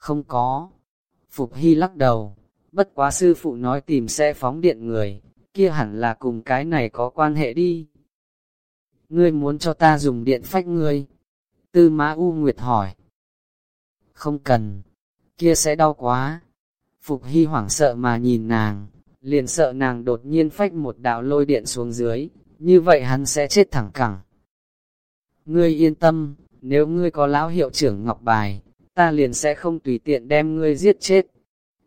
Không có. Phục Hy lắc đầu, bất quá sư phụ nói tìm xe phóng điện người, kia hẳn là cùng cái này có quan hệ đi. Ngươi muốn cho ta dùng điện phách ngươi? Tư Mã U Nguyệt hỏi. Không cần, kia sẽ đau quá. Phục Hy hoảng sợ mà nhìn nàng, liền sợ nàng đột nhiên phách một đạo lôi điện xuống dưới, như vậy hắn sẽ chết thẳng cẳng. Ngươi yên tâm, nếu ngươi có lão hiệu trưởng ngọc bài, ta liền sẽ không tùy tiện đem ngươi giết chết.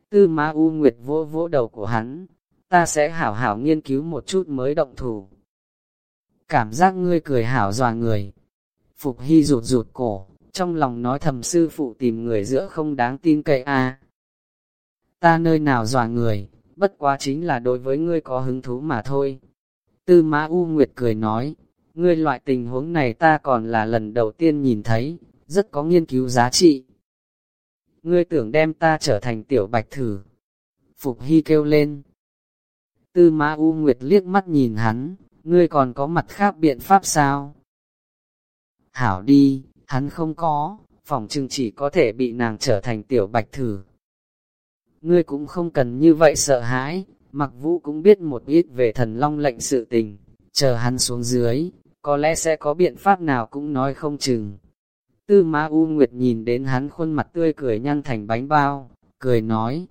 Tư Ma U Nguyệt vỗ vỗ đầu của hắn, ta sẽ hảo hảo nghiên cứu một chút mới động thủ. Cảm giác ngươi cười hảo dòa người. Phục Hy rụt rụt cổ, trong lòng nói thầm sư phụ tìm người giữa không đáng tin cậy a. Ta nơi nào dòa người, bất quá chính là đối với ngươi có hứng thú mà thôi. Tư Mã U Nguyệt cười nói, ngươi loại tình huống này ta còn là lần đầu tiên nhìn thấy, rất có nghiên cứu giá trị. Ngươi tưởng đem ta trở thành tiểu bạch thử. Phục Hy kêu lên. Tư Mã U Nguyệt liếc mắt nhìn hắn, ngươi còn có mặt khác biện pháp sao? Hảo đi, hắn không có, phòng trừng chỉ có thể bị nàng trở thành tiểu bạch thử. Ngươi cũng không cần như vậy sợ hãi, mặc vũ cũng biết một ít về thần long lệnh sự tình, chờ hắn xuống dưới, có lẽ sẽ có biện pháp nào cũng nói không chừng. Tư Ma U Nguyệt nhìn đến hắn khuôn mặt tươi cười nhăn thành bánh bao, cười nói.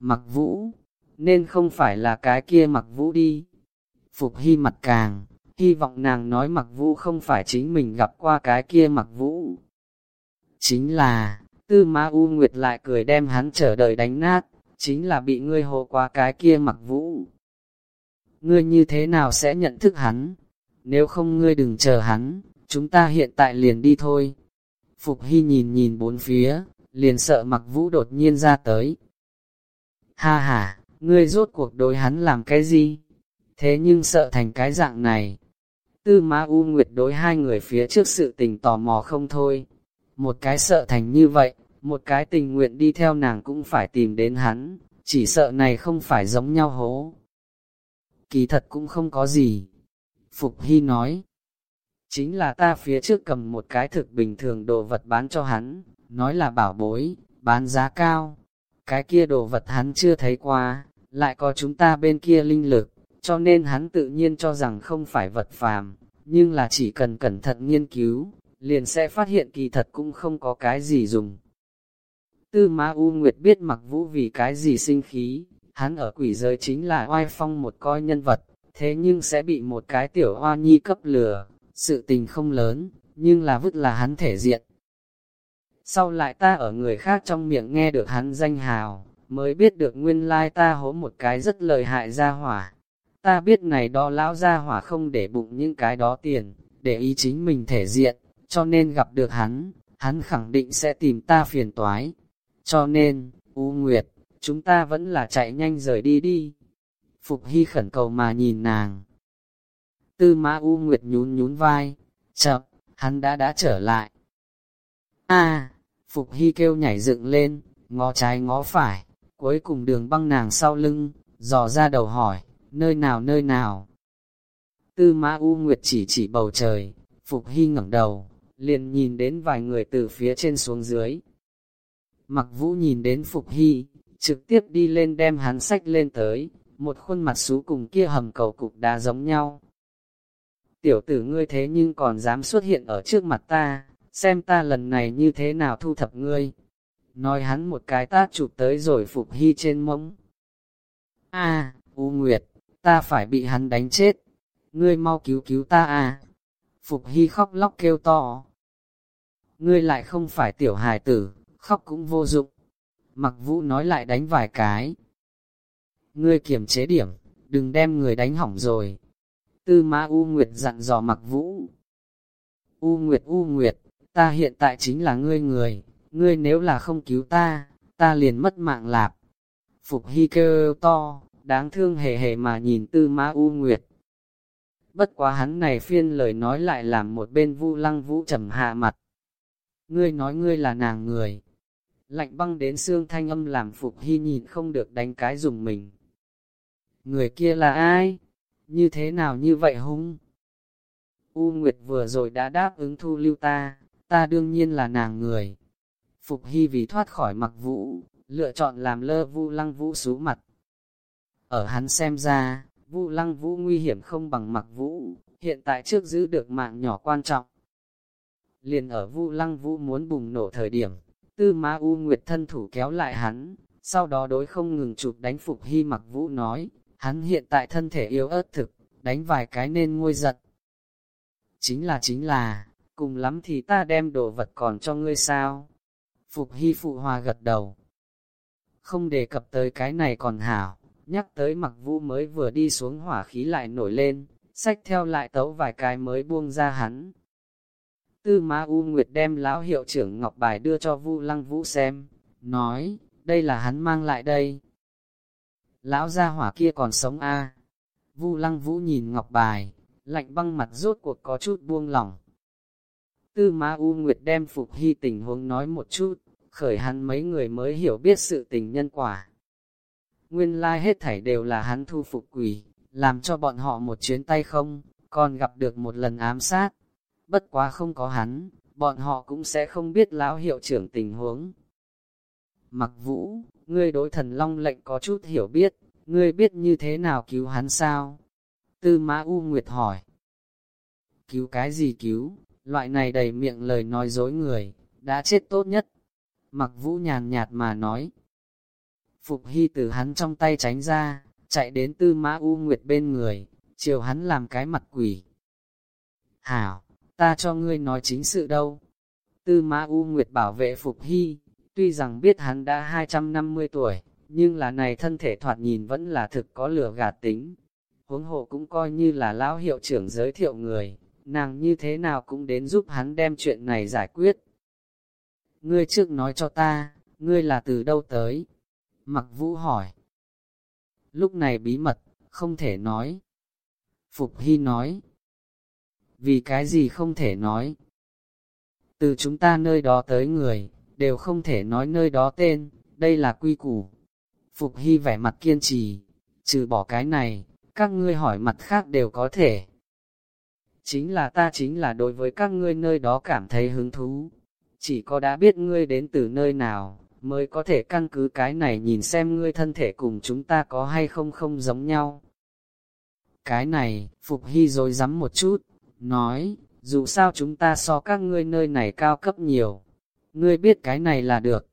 Mặc vũ, nên không phải là cái kia mặc vũ đi. Phục hy mặt càng, hy vọng nàng nói mặc vũ không phải chính mình gặp qua cái kia mặc vũ. Chính là, tư Ma U Nguyệt lại cười đem hắn chờ đợi đánh nát, chính là bị ngươi hồ qua cái kia mặc vũ. Ngươi như thế nào sẽ nhận thức hắn? Nếu không ngươi đừng chờ hắn, chúng ta hiện tại liền đi thôi. Phục Hy nhìn nhìn bốn phía, liền sợ mặc vũ đột nhiên ra tới. Ha ha, ngươi rốt cuộc đối hắn làm cái gì? Thế nhưng sợ thành cái dạng này. Tư Ma U Nguyệt đối hai người phía trước sự tình tò mò không thôi. Một cái sợ thành như vậy, một cái tình nguyện đi theo nàng cũng phải tìm đến hắn, chỉ sợ này không phải giống nhau hố. Kỳ thật cũng không có gì. Phục Hy nói, chính là ta phía trước cầm một cái thực bình thường đồ vật bán cho hắn, nói là bảo bối, bán giá cao. Cái kia đồ vật hắn chưa thấy qua, lại có chúng ta bên kia linh lực, cho nên hắn tự nhiên cho rằng không phải vật phàm, nhưng là chỉ cần cẩn thận nghiên cứu, liền sẽ phát hiện kỳ thật cũng không có cái gì dùng. Tư Ma U Nguyệt biết mặc vũ vì cái gì sinh khí, hắn ở quỷ giới chính là oai phong một coi nhân vật, thế nhưng sẽ bị một cái tiểu hoa nhi cấp lừa, sự tình không lớn, nhưng là vứt là hắn thể diện. Sau lại ta ở người khác trong miệng nghe được hắn danh hào, mới biết được nguyên lai ta hố một cái rất lợi hại ra hỏa. Ta biết này đó lão ra hỏa không để bụng những cái đó tiền, để ý chính mình thể diện, cho nên gặp được hắn, hắn khẳng định sẽ tìm ta phiền toái. Cho nên, U Nguyệt, chúng ta vẫn là chạy nhanh rời đi đi. Phục Hy khẩn cầu mà nhìn nàng. Tư Ma U Nguyệt nhún nhún vai, chậm, hắn đã đã trở lại. A, Phục Hy kêu nhảy dựng lên, ngó trái ngó phải, cuối cùng đường băng nàng sau lưng, dò ra đầu hỏi, nơi nào nơi nào. Tư Ma U Nguyệt chỉ chỉ bầu trời, Phục Hy ngẩng đầu, liền nhìn đến vài người từ phía trên xuống dưới. Mặc vũ nhìn đến Phục Hy, trực tiếp đi lên đem hắn sách lên tới, một khuôn mặt xú cùng kia hầm cầu cục đá giống nhau. Tiểu tử ngươi thế nhưng còn dám xuất hiện ở trước mặt ta, xem ta lần này như thế nào thu thập ngươi. Nói hắn một cái tát chụp tới rồi Phục Hy trên mông. A, U Nguyệt, ta phải bị hắn đánh chết. Ngươi mau cứu cứu ta à. Phục Hy khóc lóc kêu to. Ngươi lại không phải tiểu hài tử, khóc cũng vô dụng. Mặc vũ nói lại đánh vài cái. Ngươi kiểm chế điểm, đừng đem người đánh hỏng rồi. Tư Ma U Nguyệt dặn dò mặc vũ. U Nguyệt U Nguyệt, ta hiện tại chính là ngươi người, ngươi nếu là không cứu ta, ta liền mất mạng lạp. Phục Hy kêu to, đáng thương hề hề mà nhìn Tư Ma U Nguyệt. Bất quá hắn này phiên lời nói lại làm một bên vu lăng vũ trầm hạ mặt. Ngươi nói ngươi là nàng người, lạnh băng đến xương thanh âm làm Phục Hy nhìn không được đánh cái dùng mình. Người kia là ai? Như thế nào như vậy hung? U Nguyệt vừa rồi đã đáp ứng thu lưu ta, ta đương nhiên là nàng người. Phục Hy vì thoát khỏi mặc vũ, lựa chọn làm lơ vu lăng vũ sú mặt. Ở hắn xem ra, vu lăng vũ nguy hiểm không bằng mặc vũ, hiện tại trước giữ được mạng nhỏ quan trọng. Liền ở vu lăng vũ muốn bùng nổ thời điểm, tư ma u nguyệt thân thủ kéo lại hắn, sau đó đối không ngừng chụp đánh Phục Hy mặc vũ nói, hắn hiện tại thân thể yếu ớt thực, đánh vài cái nên nguôi giật Chính là chính là, cùng lắm thì ta đem đồ vật còn cho ngươi sao? Phục Hy phụ hòa gật đầu. Không đề cập tới cái này còn hảo, nhắc tới mặc vũ mới vừa đi xuống hỏa khí lại nổi lên, sách theo lại tấu vài cái mới buông ra hắn. Tư Ma U Nguyệt đem lão hiệu trưởng Ngọc Bài đưa cho Vu Lăng Vũ xem, nói, đây là hắn mang lại đây. Lão gia hỏa kia còn sống a à? Vu Lăng Vũ nhìn Ngọc Bài, lạnh băng mặt rốt cuộc có chút buông lỏng. Tư Ma U Nguyệt đem Phục Hy tình huống nói một chút, khởi hắn mấy người mới hiểu biết sự tình nhân quả. Nguyên lai like hết thảy đều là hắn thu phục quỷ, làm cho bọn họ một chuyến tay không, còn gặp được một lần ám sát. Bất quá không có hắn, bọn họ cũng sẽ không biết lão hiệu trưởng tình huống. Mặc vũ, ngươi đối thần long lệnh có chút hiểu biết, ngươi biết như thế nào cứu hắn sao? Tư Mã U Nguyệt hỏi. Cứu cái gì cứu? Loại này đầy miệng lời nói dối người, đã chết tốt nhất. Mặc vũ nhàn nhạt mà nói. Phục Hy từ hắn trong tay tránh ra, chạy đến Tư Mã U Nguyệt bên người, chiều hắn làm cái mặt quỷ. Hảo, ta cho ngươi nói chính sự đâu. Tư Mã U Nguyệt bảo vệ Phục Hy, tuy rằng biết hắn đã 250 tuổi, nhưng là này thân thể thoạt nhìn vẫn là thực có lửa gạt tính. Huống hộ cũng coi như là lão hiệu trưởng giới thiệu người, nàng như thế nào cũng đến giúp hắn đem chuyện này giải quyết. Ngươi trước nói cho ta, ngươi là từ đâu tới? Mặc vũ hỏi. Lúc này bí mật, không thể nói. Phục Hy nói. Vì cái gì không thể nói? Từ chúng ta nơi đó tới người, đều không thể nói nơi đó tên, đây là quy củ. Phục Hy vẻ mặt kiên trì, trừ bỏ cái này, các ngươi hỏi mặt khác đều có thể. Chính là ta chính là đối với các ngươi nơi đó cảm thấy hứng thú. Chỉ có đã biết ngươi đến từ nơi nào, mới có thể căn cứ cái này nhìn xem ngươi thân thể cùng chúng ta có hay không không giống nhau. Cái này, Phục Hy rồi dám một chút, nói, dù sao chúng ta so các ngươi nơi này cao cấp nhiều, ngươi biết cái này là được.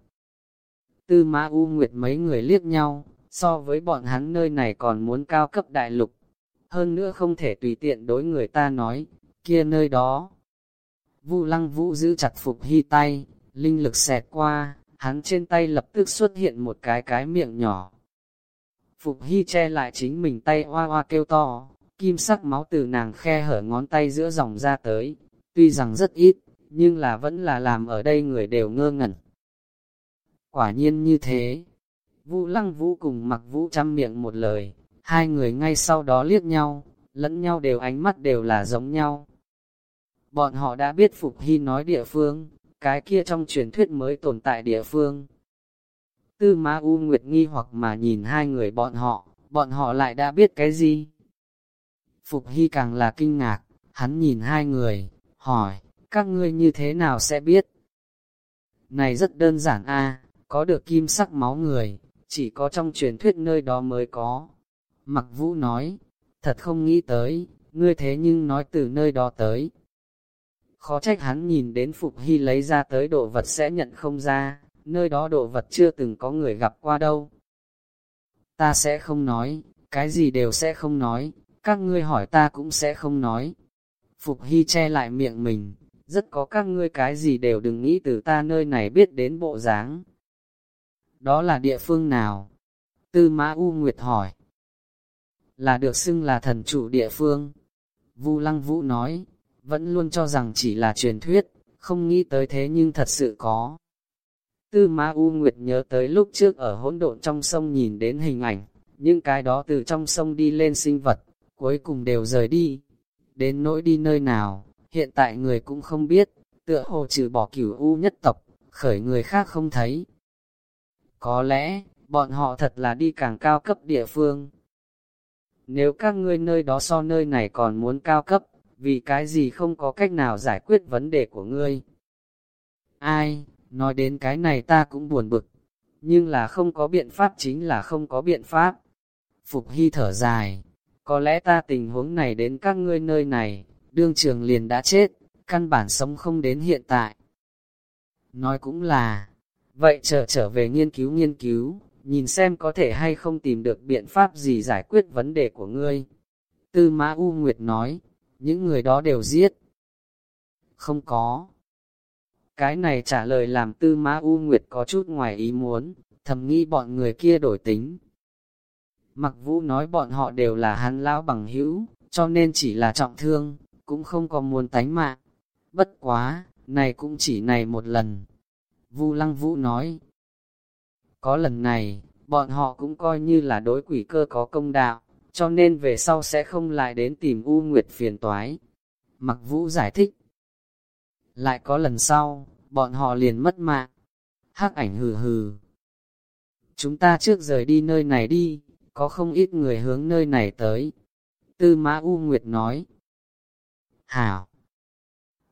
Tư Mã U Nguyệt mấy người liếc nhau, so với bọn hắn nơi này còn muốn cao cấp đại lục. Hơn nữa không thể tùy tiện đối người ta nói, kia nơi đó. Vu Lăng Vũ giữ chặt Phục Hy tay, linh lực xẹt qua, hắn trên tay lập tức xuất hiện một cái cái miệng nhỏ. Phục Hy che lại chính mình tay hoa hoa kêu to, kim sắc máu từ nàng khe hở ngón tay giữa dòng ra tới, tuy rằng rất ít, nhưng là vẫn là làm ở đây người đều ngơ ngẩn. Quả nhiên như thế. Vũ lăng vũ cùng mặc vũ chăm miệng một lời, hai người ngay sau đó liếc nhau, lẫn nhau đều ánh mắt đều là giống nhau. Bọn họ đã biết Phục Hy nói địa phương, cái kia trong truyền thuyết mới tồn tại địa phương. Tư Ma U Nguyệt nghi hoặc mà nhìn hai người bọn họ, bọn họ lại đã biết cái gì? Phục Hy càng là kinh ngạc, hắn nhìn hai người, hỏi, các ngươi như thế nào sẽ biết? Này rất đơn giản a, có được kim sắc máu người, chỉ có trong truyền thuyết nơi đó mới có. Mặc vũ nói, thật không nghĩ tới, ngươi thế nhưng nói từ nơi đó tới. Khó trách hắn nhìn đến Phục Hy lấy ra tới đồ vật sẽ nhận không ra, nơi đó đồ vật chưa từng có người gặp qua đâu. Ta sẽ không nói, cái gì đều sẽ không nói, các ngươi hỏi ta cũng sẽ không nói. Phục Hy che lại miệng mình, rất có các ngươi cái gì đều đừng nghĩ từ ta nơi này biết đến bộ dáng. Đó là địa phương nào? Tư Mã U Nguyệt hỏi. Là được xưng là thần chủ địa phương. Vu Lăng Vũ nói, vẫn luôn cho rằng chỉ là truyền thuyết, không nghĩ tới thế nhưng thật sự có. Tư Ma U Nguyệt nhớ tới lúc trước ở hỗn độn trong sông nhìn đến hình ảnh, những cái đó từ trong sông đi lên sinh vật, cuối cùng đều rời đi. Đến nỗi đi nơi nào, hiện tại người cũng không biết, tựa hồ trừ bỏ cửu U nhất tộc, khởi người khác không thấy. Có lẽ, bọn họ thật là đi càng cao cấp địa phương. Nếu các ngươi nơi đó so nơi này còn muốn cao cấp, vì cái gì không có cách nào giải quyết vấn đề của ngươi? Ai, nói đến cái này ta cũng buồn bực, nhưng là không có biện pháp chính là không có biện pháp. Phục Hy thở dài, có lẽ ta tình huống này đến các ngươi nơi này, đương trường liền đã chết, căn bản sống không đến hiện tại. Nói cũng là, vậy chờ trở, trở về nghiên cứu nghiên cứu, nhìn xem có thể hay không tìm được biện pháp gì giải quyết vấn đề của ngươi. Tư Mã U Nguyệt nói, những người đó đều giết. Không có. Cái này trả lời làm Tư Mã U Nguyệt có chút ngoài ý muốn, thầm nghĩ bọn người kia đổi tính. Mặc vũ nói bọn họ đều là hắn lão bằng hữu, cho nên chỉ là trọng thương, cũng không có muốn tánh mạng. Bất quá, này cũng chỉ này một lần. Vu Lăng Vũ nói, có lần này, bọn họ cũng coi như là đối quỷ cơ có công đạo, cho nên về sau sẽ không lại đến tìm U Nguyệt phiền toái. Mặc Vũ giải thích. Lại có lần sau, bọn họ liền mất mạng. Hắc ảnh hừ hừ. Chúng ta trước rời đi nơi này đi, có không ít người hướng nơi này tới. Tư Mã U Nguyệt nói. Hảo!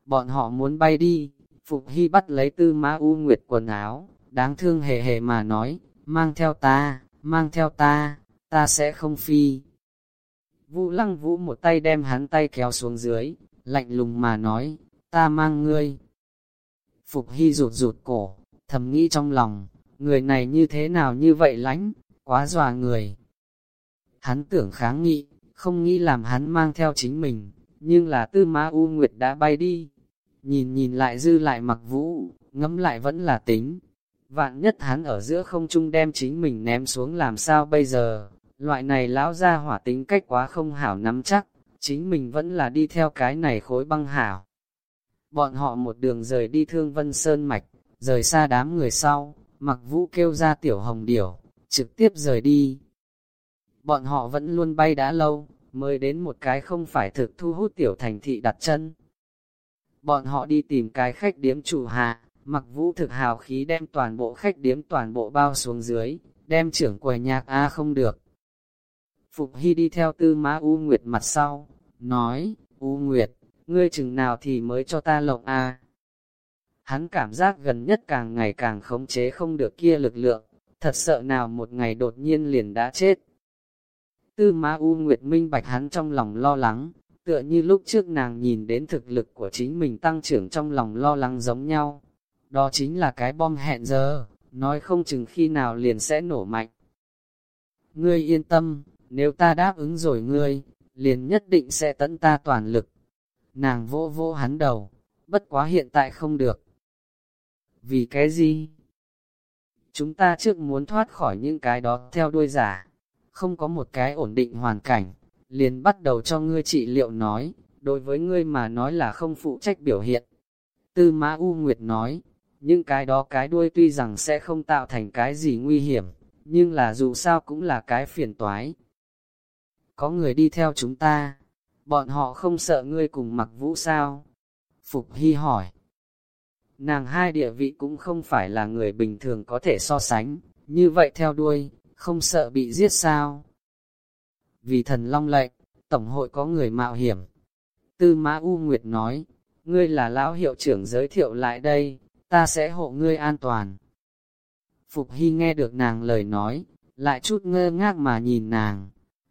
Bọn họ muốn bay đi, Phục Hy bắt lấy Tư Ma U Nguyệt quần áo, đáng thương hề hề mà nói, mang theo ta, mang theo ta, ta sẽ không phi. Vũ lăng vũ một tay đem hắn tay kéo xuống dưới, lạnh lùng mà nói, ta mang ngươi. Phục Hy rụt rụt cổ, thầm nghĩ trong lòng, người này như thế nào như vậy lánh, quá dòa người. Hắn tưởng kháng nghị, không nghĩ làm hắn mang theo chính mình, nhưng là tư ma U Nguyệt đã bay đi. Nhìn nhìn lại dư lại mặc vũ, ngẫm lại vẫn là tính, Vạn nhất hắn ở giữa không trung đem chính mình ném xuống làm sao bây giờ, loại này lão ra hỏa tính cách quá không hảo nắm chắc, chính mình vẫn là đi theo cái này khối băng hảo. Bọn họ một đường rời đi thương vân sơn mạch, rời xa đám người sau, mặc vũ kêu ra tiểu hồng điểu, trực tiếp rời đi. Bọn họ vẫn luôn bay đã lâu, mới đến một cái không phải thực thu hút tiểu thành thị đặt chân. Bọn họ đi tìm cái khách điếm chủ hạ, Mặc vũ thực hào khí đem toàn bộ khách điếm toàn bộ bao xuống dưới, đem trưởng quầy nhạc A không được. Phục Hy đi theo tư má U Nguyệt mặt sau, nói, U Nguyệt, ngươi chừng nào thì mới cho ta lộng A. Hắn cảm giác gần nhất càng ngày càng khống chế không được kia lực lượng, thật sợ nào một ngày đột nhiên liền đã chết. Tư Ma U Nguyệt minh bạch hắn trong lòng lo lắng, tựa như lúc trước nàng nhìn đến thực lực của chính mình tăng trưởng trong lòng lo lắng giống nhau đó chính là cái bom hẹn giờ, nói không chừng khi nào liền sẽ nổ mạnh. Ngươi yên tâm, nếu ta đáp ứng rồi ngươi, liền nhất định sẽ tận ta toàn lực. Nàng vô vô hắn đầu, bất quá hiện tại không được. Vì cái gì? Chúng ta trước muốn thoát khỏi những cái đó theo đuôi giả, không có một cái ổn định hoàn cảnh, liền bắt đầu cho ngươi trị liệu nói, đối với ngươi mà nói là không phụ trách biểu hiện. Tư Mã U Nguyệt nói, những cái đó cái đuôi tuy rằng sẽ không tạo thành cái gì nguy hiểm, nhưng là dù sao cũng là cái phiền toái. Có người đi theo chúng ta, bọn họ không sợ ngươi cùng mặc vũ sao? Phục Hy hỏi. Nàng hai địa vị cũng không phải là người bình thường có thể so sánh, như vậy theo đuôi, không sợ bị giết sao? Vì thần long lệnh, Tổng hội có người mạo hiểm. Tư Mã U Nguyệt nói, ngươi là lão hiệu trưởng giới thiệu lại đây, ta sẽ hộ ngươi an toàn. Phục Hy nghe được nàng lời nói, lại chút ngơ ngác mà nhìn nàng.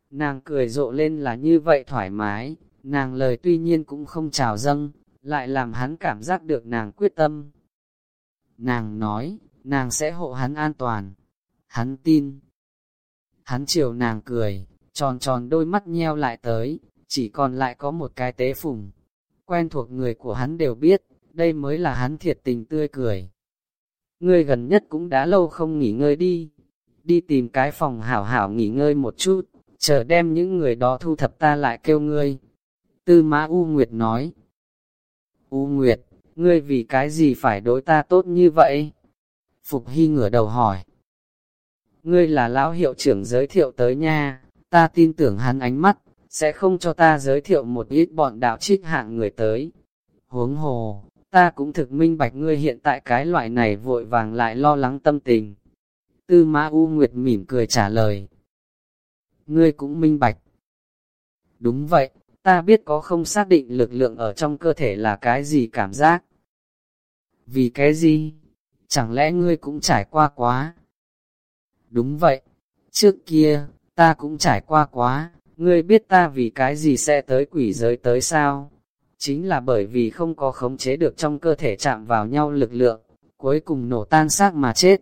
Nàng cười rộ lên là như vậy thoải mái, nàng lời tuy nhiên cũng không trào dâng, lại làm hắn cảm giác được nàng quyết tâm. Nàng nói, nàng sẽ hộ hắn an toàn. Hắn tin. Hắn chiều nàng cười, tròn tròn đôi mắt nheo lại tới, chỉ còn lại có một cái tế phùng. Quen thuộc người của hắn đều biết, đây mới là hắn thiệt tình tươi cười. Ngươi gần nhất cũng đã lâu không nghỉ ngơi đi, đi tìm cái phòng hảo hảo nghỉ ngơi một chút, chờ đem những người đó thu thập ta lại kêu ngươi. Tư Mã U Nguyệt nói, U Nguyệt, ngươi vì cái gì phải đối ta tốt như vậy? Phục Hy ngửa đầu hỏi. Ngươi là lão hiệu trưởng giới thiệu tới nha, ta tin tưởng hắn ánh mắt, sẽ không cho ta giới thiệu một ít bọn đạo trích hạng người tới. Huống hồ, ta cũng thực minh bạch ngươi hiện tại cái loại này vội vàng lại lo lắng tâm tình. Tư Mã U Nguyệt mỉm cười trả lời. Ngươi cũng minh bạch. Đúng vậy, ta biết có không xác định lực lượng ở trong cơ thể là cái gì cảm giác. Vì cái gì? chẳng lẽ ngươi cũng trải qua quá? Đúng vậy, trước kia, ta cũng trải qua quá, ngươi biết ta vì cái gì sẽ tới quỷ giới tới sao? Chính là bởi vì không có khống chế được trong cơ thể chạm vào nhau lực lượng, cuối cùng nổ tan xác mà chết.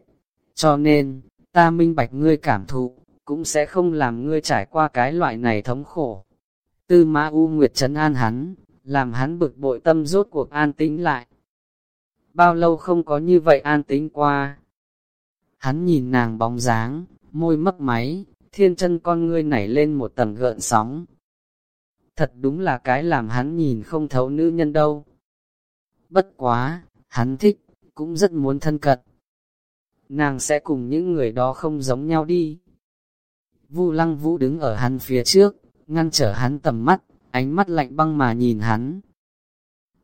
Cho nên, ta minh bạch ngươi cảm thụ, cũng sẽ không làm ngươi trải qua cái loại này thống khổ. Tư Mã U Nguyệt trấn an hắn, làm hắn bực bội tâm rốt cuộc an tĩnh lại. Bao lâu không có như vậy an tĩnh qua. Hắn nhìn nàng bóng dáng, môi mấp máy, thiên chân con ngươi nảy lên một tầng gợn sóng. Thật đúng là cái làm hắn nhìn không thấu nữ nhân đâu. Bất quá, hắn thích, cũng rất muốn thân cận. Nàng sẽ cùng những người đó không giống nhau đi. Vu lăng vũ đứng ở hắn phía trước, ngăn trở hắn tầm mắt, ánh mắt lạnh băng mà nhìn hắn.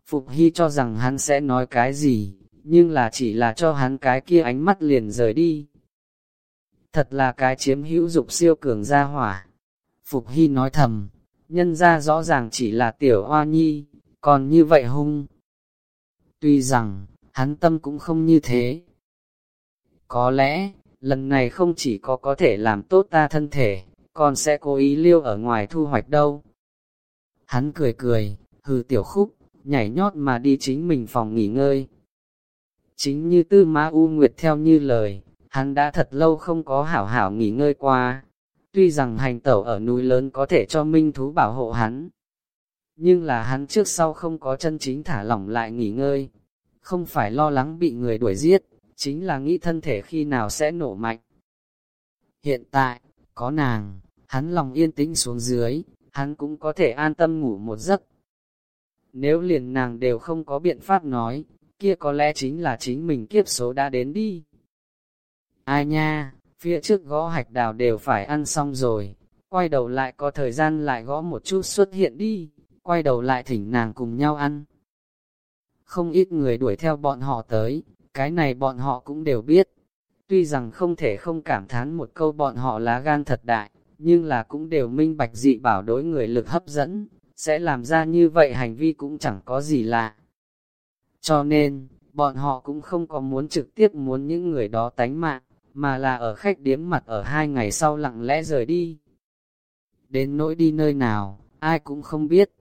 Phục Hy cho rằng hắn sẽ nói cái gì, nhưng là chỉ là cho hắn cái kia ánh mắt liền rời đi. Thật là cái chiếm hữu dục siêu cường gia hỏa. Phục Hy nói thầm, nhân ra rõ ràng chỉ là tiểu hoa nhi, còn như vậy hung. Tuy rằng, hắn tâm cũng không như thế. Có lẽ, lần này không chỉ có có thể làm tốt ta thân thể, còn sẽ cố ý liêu ở ngoài thu hoạch đâu. Hắn cười cười, hừ tiểu khúc, nhảy nhót mà đi chính mình phòng nghỉ ngơi. Chính như tư ma U Nguyệt theo như lời, hắn đã thật lâu không có hảo hảo nghỉ ngơi qua. Tuy rằng hành tẩu ở núi lớn có thể cho minh thú bảo hộ hắn, nhưng là hắn trước sau không có chân chính thả lỏng lại nghỉ ngơi. Không phải lo lắng bị người đuổi giết, chính là nghĩ thân thể khi nào sẽ nổ mạnh. Hiện tại, có nàng, hắn lòng yên tĩnh xuống dưới, hắn cũng có thể an tâm ngủ một giấc. Nếu liền nàng đều không có biện pháp nói, kia có lẽ chính là chính mình kiếp số đã đến đi. Ai nha, phía trước gõ hạch đào đều phải ăn xong rồi, quay đầu lại có thời gian lại gõ một chút xuất hiện đi, quay đầu lại thỉnh nàng cùng nhau ăn. Không ít người đuổi theo bọn họ tới, cái này bọn họ cũng đều biết. Tuy rằng không thể không cảm thán một câu bọn họ lá gan thật đại, nhưng là cũng đều minh bạch dị bảo đối người lực hấp dẫn, sẽ làm ra như vậy hành vi cũng chẳng có gì lạ. Cho nên, bọn họ cũng không có muốn trực tiếp muốn những người đó tánh mạng, mà là ở khách điếm mặt ở hai ngày sau lặng lẽ rời đi. Đến nỗi đi nơi nào, ai cũng không biết.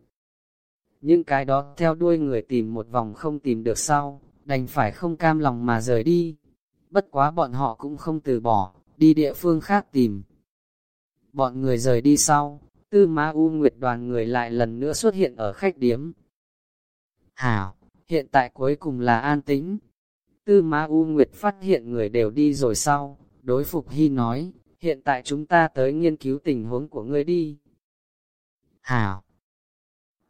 Những cái đó theo đuôi người tìm một vòng không tìm được sau, đành phải không cam lòng mà rời đi. Bất quá bọn họ cũng không từ bỏ, đi địa phương khác tìm. Bọn người rời đi sau, tư ma u nguyệt đoàn người lại lần nữa xuất hiện ở khách điếm. Hảo, hiện tại cuối cùng là an tĩnh. Tư ma u nguyệt phát hiện người đều đi rồi sau, đối phục hy nói, hiện tại chúng ta tới nghiên cứu tình huống của ngươi đi. Hảo.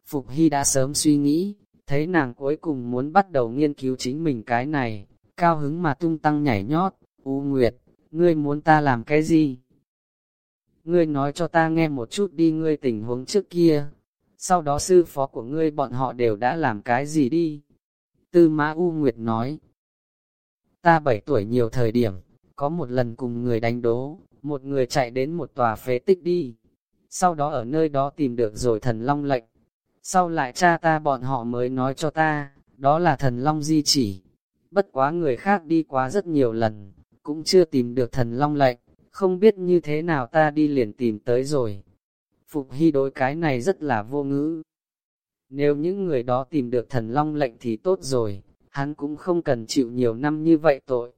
Phục Hy đã sớm suy nghĩ, thấy nàng cuối cùng muốn bắt đầu nghiên cứu chính mình cái này, cao hứng mà tung tăng nhảy nhót, U Nguyệt, ngươi muốn ta làm cái gì? Ngươi nói cho ta nghe một chút đi ngươi tình huống trước kia, sau đó sư phó của ngươi bọn họ đều đã làm cái gì đi? Tư Mã U Nguyệt nói, ta 7 tuổi nhiều thời điểm, có một lần cùng người đánh đố, một người chạy đến một tòa phế tích đi, sau đó ở nơi đó tìm được rồi thần long lệnh, sau lại cha ta bọn họ mới nói cho ta, đó là thần long di chỉ. Bất quá người khác đi quá rất nhiều lần, cũng chưa tìm được thần long lệnh, không biết như thế nào ta đi liền tìm tới rồi. Phục Hy đối cái này rất là vô ngữ. Nếu những người đó tìm được thần long lệnh thì tốt rồi, hắn cũng không cần chịu nhiều năm như vậy tội.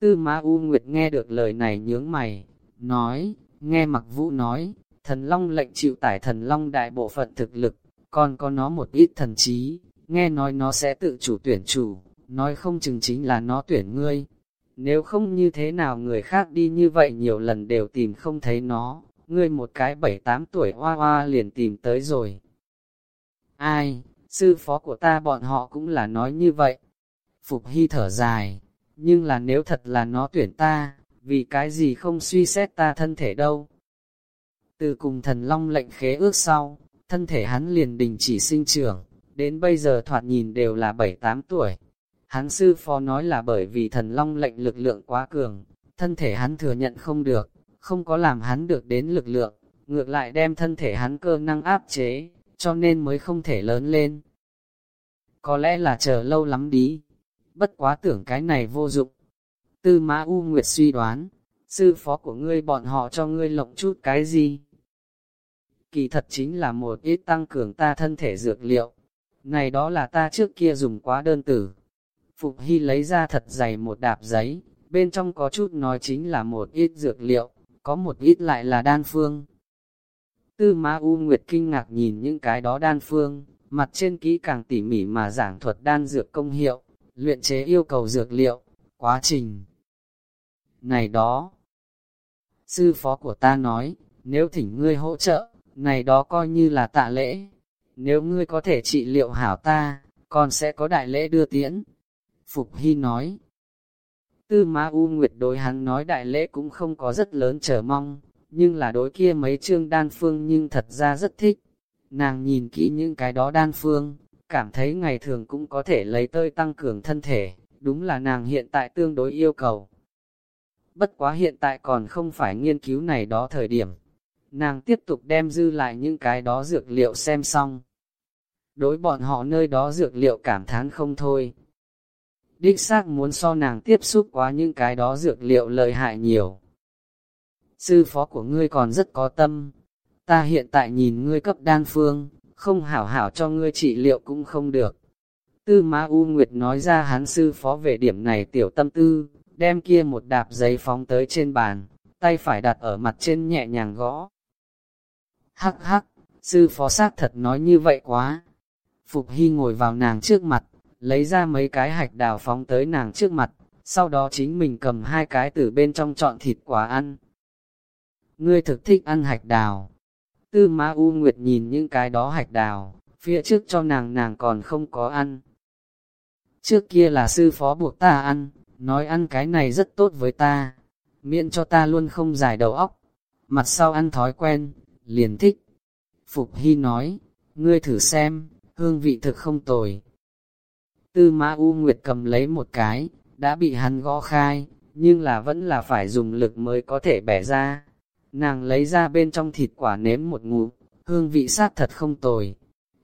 Tư Ma U Nguyệt nghe được lời này nhướng mày, nói, nghe mặc vũ nói, Thần Long lệnh chịu tải Thần Long đại bộ phận thực lực, còn có nó một ít thần trí, nghe nói nó sẽ tự chủ tuyển chủ, nói không chừng chính là nó tuyển ngươi. Nếu không như thế nào người khác đi như vậy nhiều lần đều tìm không thấy nó, ngươi một cái bảy tám tuổi hoa hoa liền tìm tới rồi. Ai, sư phó của ta bọn họ cũng là nói như vậy. Phục Hy thở dài, nhưng là nếu thật là nó tuyển ta, vì cái gì không suy xét ta thân thể đâu. Từ cùng thần long lệnh khế ước sau, thân thể hắn liền đình chỉ sinh trưởng, đến bây giờ thoạt nhìn đều là 7-8 tuổi. Hắn sư phó nói là bởi vì thần long lệnh lực lượng quá cường, thân thể hắn thừa nhận không được, không có làm hắn được đến lực lượng, ngược lại đem thân thể hắn cơ năng áp chế, cho nên mới không thể lớn lên. Có lẽ là chờ lâu lắm đi. bất quá tưởng cái này vô dụng. Tư Mã U Nguyệt suy đoán, sư phó của ngươi bọn họ cho ngươi lộng chút cái gì? Kỳ thật chính là một ít tăng cường ta thân thể dược liệu. Này đó là ta trước kia dùng quá đơn tử. Phục Hy lấy ra thật dày một đạp giấy, bên trong có chút nói chính là một ít dược liệu, có một ít lại là đan phương. Tư Ma U Nguyệt kinh ngạc nhìn những cái đó đan phương, mặt trên kỹ càng tỉ mỉ mà giảng thuật đan dược công hiệu, luyện chế yêu cầu dược liệu, quá trình. Này đó, sư phó của ta nói, nếu thỉnh ngươi hỗ trợ, này đó coi như là tạ lễ. Nếu ngươi có thể trị liệu hảo ta, còn sẽ có đại lễ đưa tiễn. Phục Hy nói. Tư Ma U Nguyệt đối hắn nói đại lễ cũng không có rất lớn chờ mong, nhưng là đối kia mấy chương đan phương nhưng thật ra rất thích. Nàng nhìn kỹ những cái đó đan phương, cảm thấy ngày thường cũng có thể lấy tơi tăng cường thân thể, đúng là nàng hiện tại tương đối yêu cầu. Bất quá hiện tại còn không phải nghiên cứu này đó thời điểm. Nàng tiếp tục đem dư lại những cái đó dược liệu xem xong. Đối bọn họ nơi đó dược liệu cảm thán không thôi. Đích xác muốn so nàng tiếp xúc quá những cái đó dược liệu lợi hại nhiều. Sư phó của ngươi còn rất có tâm. Ta hiện tại nhìn ngươi cấp đan phương, không hảo hảo cho ngươi trị liệu cũng không được. Tư Ma U Nguyệt nói ra hắn sư phó về điểm này tiểu tâm tư, đem kia một đạp giấy phóng tới trên bàn, tay phải đặt ở mặt trên nhẹ nhàng gõ. Hắc hắc, sư phó xác thật nói như vậy quá. Phục Hy ngồi vào nàng trước mặt, lấy ra mấy cái hạch đào phóng tới nàng trước mặt, sau đó chính mình cầm hai cái từ bên trong chọn thịt quả ăn. Ngươi thực thích ăn hạch đào. Tư Ma U Nguyệt nhìn những cái đó hạch đào, phía trước cho nàng nàng còn không có ăn. Trước kia là sư phó buộc ta ăn, nói ăn cái này rất tốt với ta, miễn cho ta luôn không dài đầu óc. Mặt sau ăn thói quen, liền thích. Phục Hy nói, ngươi thử xem, hương vị thực không tồi. Tư ma U Nguyệt cầm lấy một cái, đã bị hắn gõ khai, nhưng là vẫn là phải dùng lực mới có thể bẻ ra. Nàng lấy ra bên trong thịt quả nếm một ngụm, hương vị sát thật không tồi.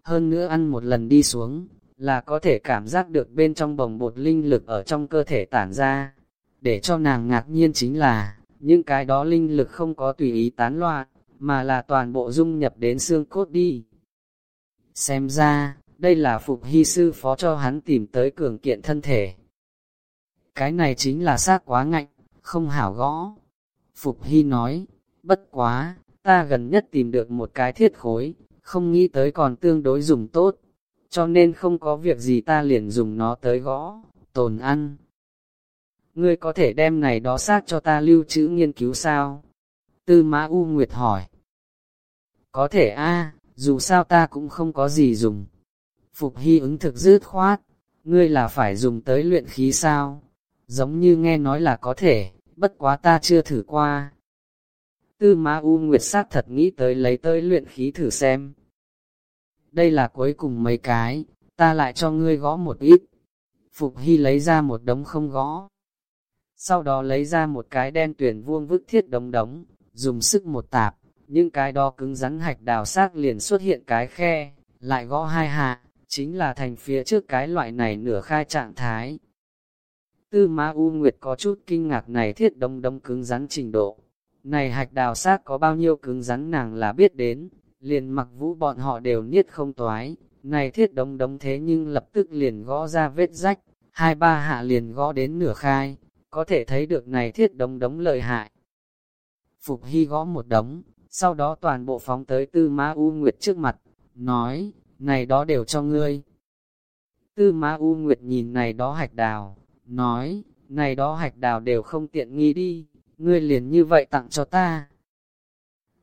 Hơn nữa ăn một lần đi xuống, là có thể cảm giác được bên trong bồng bột linh lực ở trong cơ thể tản ra. Để cho nàng ngạc nhiên chính là, những cái đó linh lực không có tùy ý tán loạn, mà là toàn bộ dung nhập đến xương cốt đi. Xem ra, đây là Phục Hy sư phó cho hắn tìm tới cường kiện thân thể. Cái này chính là xác quá ngạnh, không hảo gõ. Phục Hy nói, bất quá, ta gần nhất tìm được một cái thiết khối, không nghĩ tới còn tương đối dùng tốt, cho nên không có việc gì ta liền dùng nó tới gõ, tồn ăn. Ngươi có thể đem này đó xác cho ta lưu trữ nghiên cứu sao? Tư Mã U Nguyệt hỏi. Có thể a, dù sao ta cũng không có gì dùng. Phục Hy ứng thực dứt khoát, ngươi là phải dùng tới luyện khí sao? Giống như nghe nói là có thể, bất quá ta chưa thử qua. Tư Ma U Nguyệt sát thật nghĩ tới lấy tới luyện khí thử xem. Đây là cuối cùng mấy cái, ta lại cho ngươi gõ một ít. Phục Hy lấy ra một đống không gõ. Sau đó lấy ra một cái đen tuyển vuông vức thiết đống đống, dùng sức một tạp, những cái đó cứng rắn hạch đào xác liền xuất hiện cái khe, lại gõ hai hạ, chính là thành phía trước cái loại này nửa khai trạng thái. Tư Ma U Nguyệt có chút kinh ngạc này thiết đông đông cứng rắn trình độ. Này hạch đào xác có bao nhiêu cứng rắn nàng là biết đến, liền mặc vũ bọn họ đều niết không toái, này thiết đông đống thế nhưng lập tức liền gõ ra vết rách, hai ba hạ liền gõ đến nửa khai, có thể thấy được này thiết đông đống lợi hại. Phục Hy gõ một đống, sau đó toàn bộ phóng tới Tư Ma U Nguyệt trước mặt, nói, này đó đều cho ngươi. Tư Ma U Nguyệt nhìn này đó hạch đào, nói, này đó hạch đào đều không tiện nghi đi, ngươi liền như vậy tặng cho ta.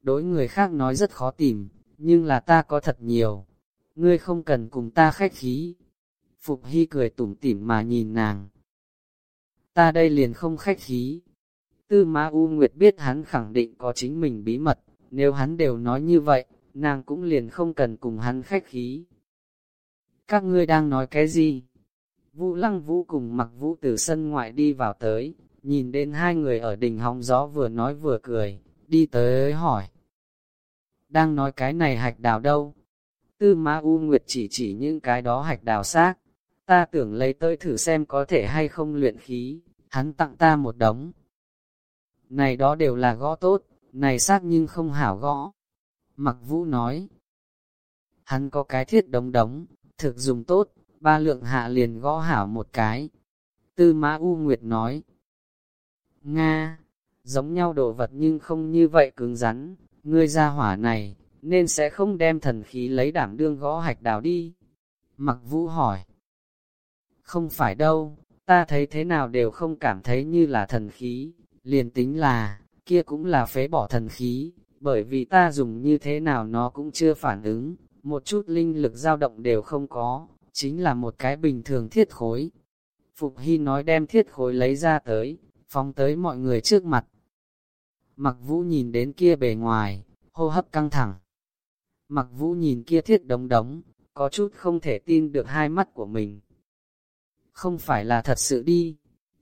Đối người khác nói rất khó tìm, nhưng là ta có thật nhiều, ngươi không cần cùng ta khách khí. Phục Hy cười tủm tỉm mà nhìn nàng. Ta đây liền không khách khí. Tư Ma U Nguyệt biết hắn khẳng định có chính mình bí mật, nếu hắn đều nói như vậy, nàng cũng liền không cần cùng hắn khách khí. Các ngươi đang nói cái gì? Vũ lăng vũ cùng mặc vũ từ sân ngoại đi vào tới, nhìn đến hai người ở đỉnh hóng gió vừa nói vừa cười, đi tới hỏi. Đang nói cái này hạch đào đâu? Tư Ma U Nguyệt chỉ chỉ những cái đó hạch đào xác. ta tưởng lấy tới thử xem có thể hay không luyện khí, hắn tặng ta một đống. Này đó đều là gõ tốt, này xác nhưng không hảo gõ. Mặc vũ nói, hắn có cái thiết đống đống, thực dùng tốt, ba lượng hạ liền gõ hảo một cái. Tư Mã U Nguyệt nói, Nga, giống nhau đồ vật nhưng không như vậy cứng rắn, ngươi ra hỏa này, nên sẽ không đem thần khí lấy đảm đương gõ hạch đào đi. Mặc vũ hỏi, không phải đâu, ta thấy thế nào đều không cảm thấy như là thần khí, liền tính là, kia cũng là phế bỏ thần khí, bởi vì ta dùng như thế nào nó cũng chưa phản ứng, một chút linh lực dao động đều không có, chính là một cái bình thường thiết khối. Phục Hy nói đem thiết khối lấy ra tới, phóng tới mọi người trước mặt. Mặc vũ nhìn đến kia bề ngoài, hô hấp căng thẳng. Mặc vũ nhìn kia thiết đống đống, có chút không thể tin được hai mắt của mình. Không phải là thật sự đi,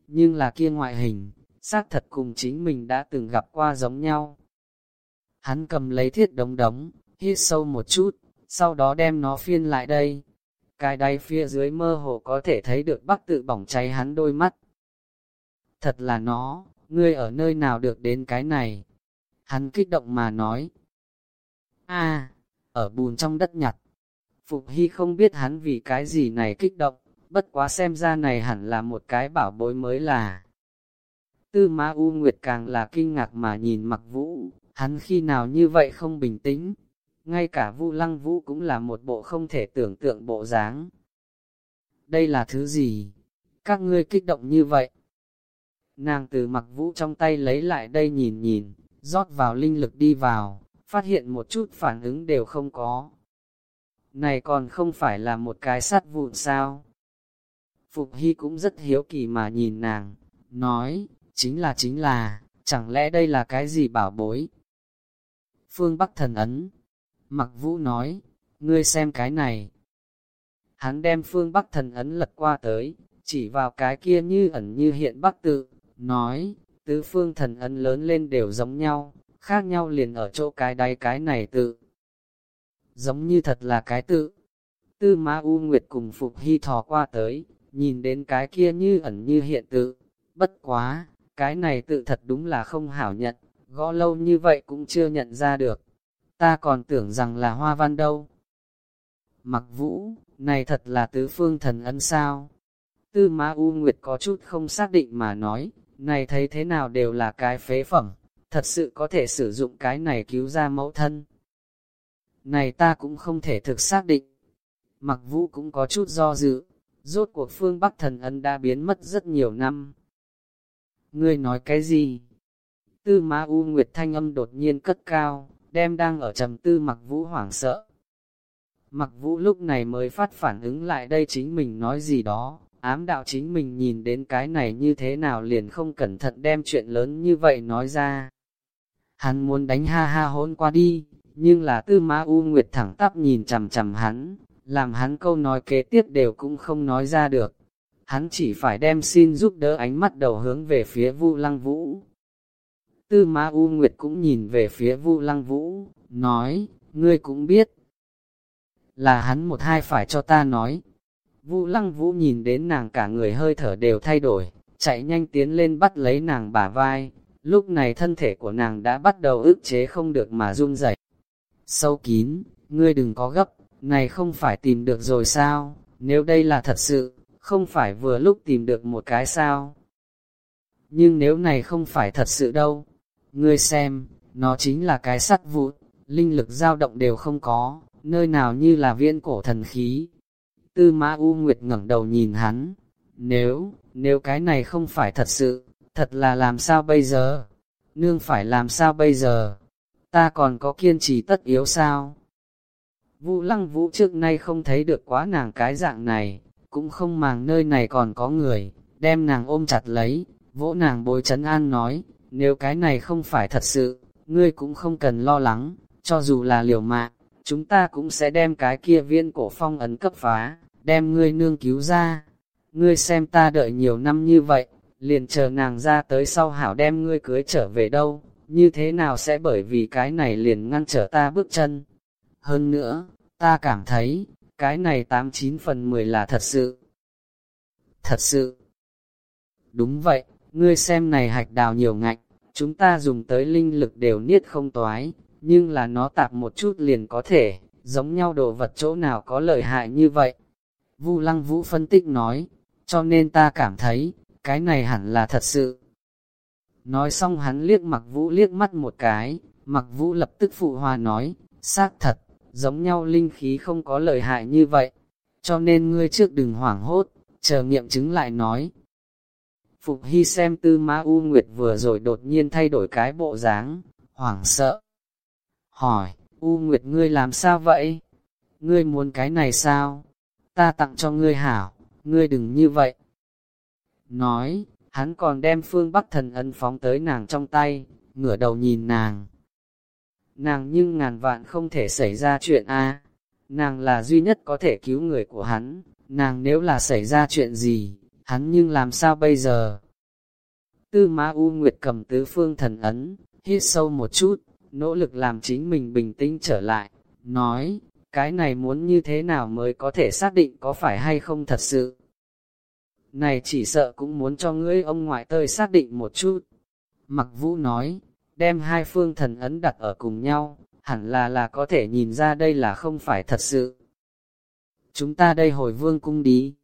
nhưng là kia ngoại hình, xác thật cùng chính mình đã từng gặp qua giống nhau. Hắn cầm lấy thiết đống đống, hít sâu một chút, sau đó đem nó phiên lại đây. Cái đáy phía dưới mơ hồ có thể thấy được bắc tự bỏng cháy hắn đôi mắt. Thật là nó, ngươi ở nơi nào được đến cái này? Hắn kích động mà nói. a ở bùn trong đất nhặt. Phục Hy không biết hắn vì cái gì này kích động, bất quá xem ra này hẳn là một cái bảo bối mới là. Tư Ma U Nguyệt càng là kinh ngạc mà nhìn mặc vũ, hắn khi nào như vậy không bình tĩnh. Ngay cả Vu Lăng Vũ cũng là một bộ không thể tưởng tượng bộ dáng. Đây là thứ gì? Các ngươi kích động như vậy? Nàng từ mặc vũ trong tay lấy lại đây nhìn nhìn, rót vào linh lực đi vào, phát hiện một chút phản ứng đều không có. Này còn không phải là một cái sắt vụn sao? Phục Hy cũng rất hiếu kỳ mà nhìn nàng, nói, chính là chính là, chẳng lẽ đây là cái gì bảo bối? Phương Bắc thần ấn, mặc vũ nói, ngươi xem cái này. Hắn đem phương Bắc thần ấn lật qua tới, chỉ vào cái kia như ẩn như hiện Bắc tự, nói, tứ phương thần ấn lớn lên đều giống nhau, khác nhau liền ở chỗ cái đáy cái này tự. Giống như thật là cái tự. Tư Ma U Nguyệt cùng Phục Hy thò qua tới, nhìn đến cái kia như ẩn như hiện tự. Bất quá, cái này tự thật đúng là không hảo nhận, gõ lâu như vậy cũng chưa nhận ra được. Ta còn tưởng rằng là hoa văn đâu. Mặc vũ, này thật là tứ phương thần ân sao? Tư Ma U Nguyệt có chút không xác định mà nói, này thấy thế nào đều là cái phế phẩm, thật sự có thể sử dụng cái này cứu ra mẫu thân. Này ta cũng không thể thực xác định. Mặc vũ cũng có chút do dự, rốt cuộc phương Bắc thần ân đã biến mất rất nhiều năm. Ngươi nói cái gì? Tư Ma U Nguyệt thanh âm đột nhiên cất cao, đem đang ở trầm tư mặc vũ hoảng sợ. Mặc vũ lúc này mới phát phản ứng lại đây chính mình nói gì đó, ám đạo chính mình nhìn đến cái này như thế nào liền không cẩn thận đem chuyện lớn như vậy nói ra. Hắn muốn đánh ha ha hôn qua đi, nhưng là tư ma u nguyệt thẳng tắp nhìn chằm chằm hắn, làm hắn câu nói kế tiếp đều cũng không nói ra được. Hắn chỉ phải đem xin giúp đỡ ánh mắt đầu hướng về phía Vu Lăng Vũ. Tư Ma U Nguyệt cũng nhìn về phía Vu Lăng Vũ, nói, ngươi cũng biết. Là hắn một hai phải cho ta nói, Vu lăng vũ nhìn đến nàng cả người hơi thở đều thay đổi, chạy nhanh tiến lên bắt lấy nàng bả vai, lúc này thân thể của nàng đã bắt đầu ức chế không được mà run rẩy. Sâu kín, ngươi đừng có gấp, này không phải tìm được rồi sao, nếu đây là thật sự, không phải vừa lúc tìm được một cái sao. Nhưng nếu này không phải thật sự đâu, ngươi xem, nó chính là cái sắt vụt, linh lực dao động đều không có, nơi nào như là viên cổ thần khí, Tư Mã U Nguyệt ngẩng đầu nhìn hắn, nếu, nếu cái này không phải thật sự, thật là làm sao bây giờ? Nương phải làm sao bây giờ? Ta còn có kiên trì tất yếu sao? Vũ lăng vũ trước nay không thấy được quá nàng cái dạng này, cũng không màng nơi này còn có người, đem nàng ôm chặt lấy, vỗ nàng bối chấn an nói, nếu cái này không phải thật sự, ngươi cũng không cần lo lắng, cho dù là liều mạng, chúng ta cũng sẽ đem cái kia viên cổ phong ấn cấp phá, đem ngươi nương cứu ra. Ngươi xem ta đợi nhiều năm như vậy, liền chờ nàng ra tới sau hảo đem ngươi cưới trở về đâu, như thế nào sẽ bởi vì cái này liền ngăn trở ta bước chân. Hơn nữa, ta cảm thấy, cái này 89 phần 10 là thật sự. thật sự. Đúng vậy, ngươi xem này hạch đào nhiều ngạnh, chúng ta dùng tới linh lực đều niết không toái, nhưng là nó tạp một chút liền có thể, giống nhau đồ vật chỗ nào có lợi hại như vậy. Vu Lăng Vũ phân tích nói, cho nên ta cảm thấy, cái này hẳn là thật sự. Nói xong hắn liếc mặc vũ liếc mắt một cái, mặc vũ lập tức phụ hòa nói, xác thật, giống nhau linh khí không có lợi hại như vậy, cho nên ngươi trước đừng hoảng hốt, chờ nghiệm chứng lại nói. Phục Hy xem tư ma U Nguyệt vừa rồi đột nhiên thay đổi cái bộ dáng, hoảng sợ. Hỏi, U Nguyệt ngươi làm sao vậy? Ngươi muốn cái này sao? Ta tặng cho ngươi hảo, ngươi đừng như vậy. Nói, hắn còn đem phương Bắc thần ân phóng tới nàng trong tay, ngửa đầu nhìn nàng. Nàng nhưng ngàn vạn không thể xảy ra chuyện a nàng là duy nhất có thể cứu người của hắn, nàng nếu là xảy ra chuyện gì, hắn nhưng làm sao bây giờ? Tư Ma U Nguyệt cầm tứ phương thần ấn, hít sâu một chút, nỗ lực làm chính mình bình tĩnh trở lại, nói, cái này muốn như thế nào mới có thể xác định có phải hay không thật sự. Này chỉ sợ cũng muốn cho ngươi ông ngoại tơi xác định một chút. Mặc vũ nói, đem hai phương thần ấn đặt ở cùng nhau, hẳn là là có thể nhìn ra đây là không phải thật sự. Chúng ta đây hồi vương cung đi.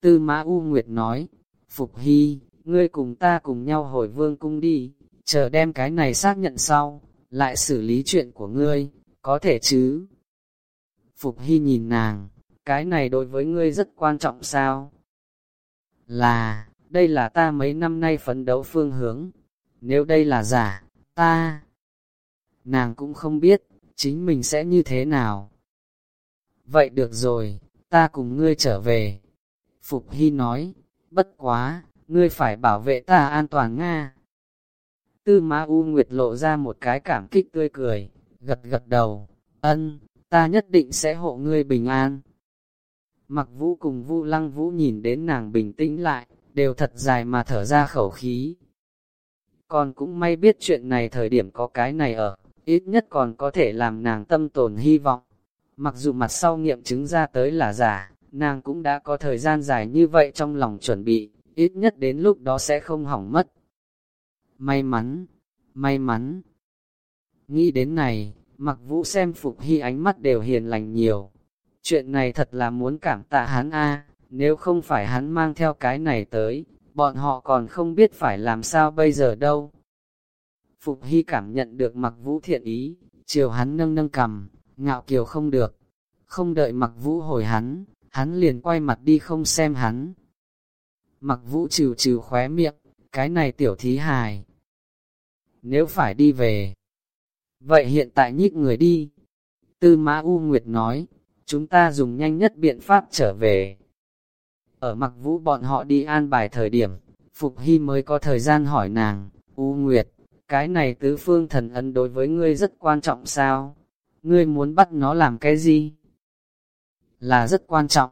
Tư Mã U Nguyệt nói, Phục Hy, ngươi cùng ta cùng nhau hồi vương cung đi, chờ đem cái này xác nhận sau, lại xử lý chuyện của ngươi, có thể chứ? Phục Hy nhìn nàng, cái này đối với ngươi rất quan trọng sao? Là, đây là ta mấy năm nay phấn đấu phương hướng, nếu đây là giả, ta... Nàng cũng không biết, chính mình sẽ như thế nào. Vậy được rồi, ta cùng ngươi trở về. Phục Hy nói, bất quá, ngươi phải bảo vệ ta an toàn Nga. Tư Ma U Nguyệt lộ ra một cái cảm kích tươi cười, gật gật đầu, ân, ta nhất định sẽ hộ ngươi bình an. Mặc vũ cùng Vu lăng vũ nhìn đến nàng bình tĩnh lại, đều thật dài mà thở ra khẩu khí. Còn cũng may biết chuyện này thời điểm có cái này ở, ít nhất còn có thể làm nàng tâm tồn hy vọng. Mặc dù mặt sau nghiệm chứng ra tới là giả, nàng cũng đã có thời gian dài như vậy trong lòng chuẩn bị, ít nhất đến lúc đó sẽ không hỏng mất. May mắn, may mắn. Nghĩ đến này, mặc vũ xem Phục Hy ánh mắt đều hiền lành nhiều. Chuyện này thật là muốn cảm tạ hắn a nếu không phải hắn mang theo cái này tới, bọn họ còn không biết phải làm sao bây giờ đâu. Phục Hy cảm nhận được mặc vũ thiện ý, chiều hắn nâng nâng cầm, ngạo kiều không được. Không đợi mặc vũ hồi hắn, hắn liền quay mặt đi không xem hắn. Mặc vũ trừ trừ khóe miệng, cái này tiểu thí hài. Nếu phải đi về, vậy hiện tại nhích người đi. Tư Mã U Nguyệt nói, chúng ta dùng nhanh nhất biện pháp trở về. Ở mặc vũ bọn họ đi an bài thời điểm, Phục Hy mới có thời gian hỏi nàng, U Nguyệt, cái này tứ phương thần ấn đối với ngươi rất quan trọng sao? Ngươi muốn bắt nó làm cái gì? Là rất quan trọng.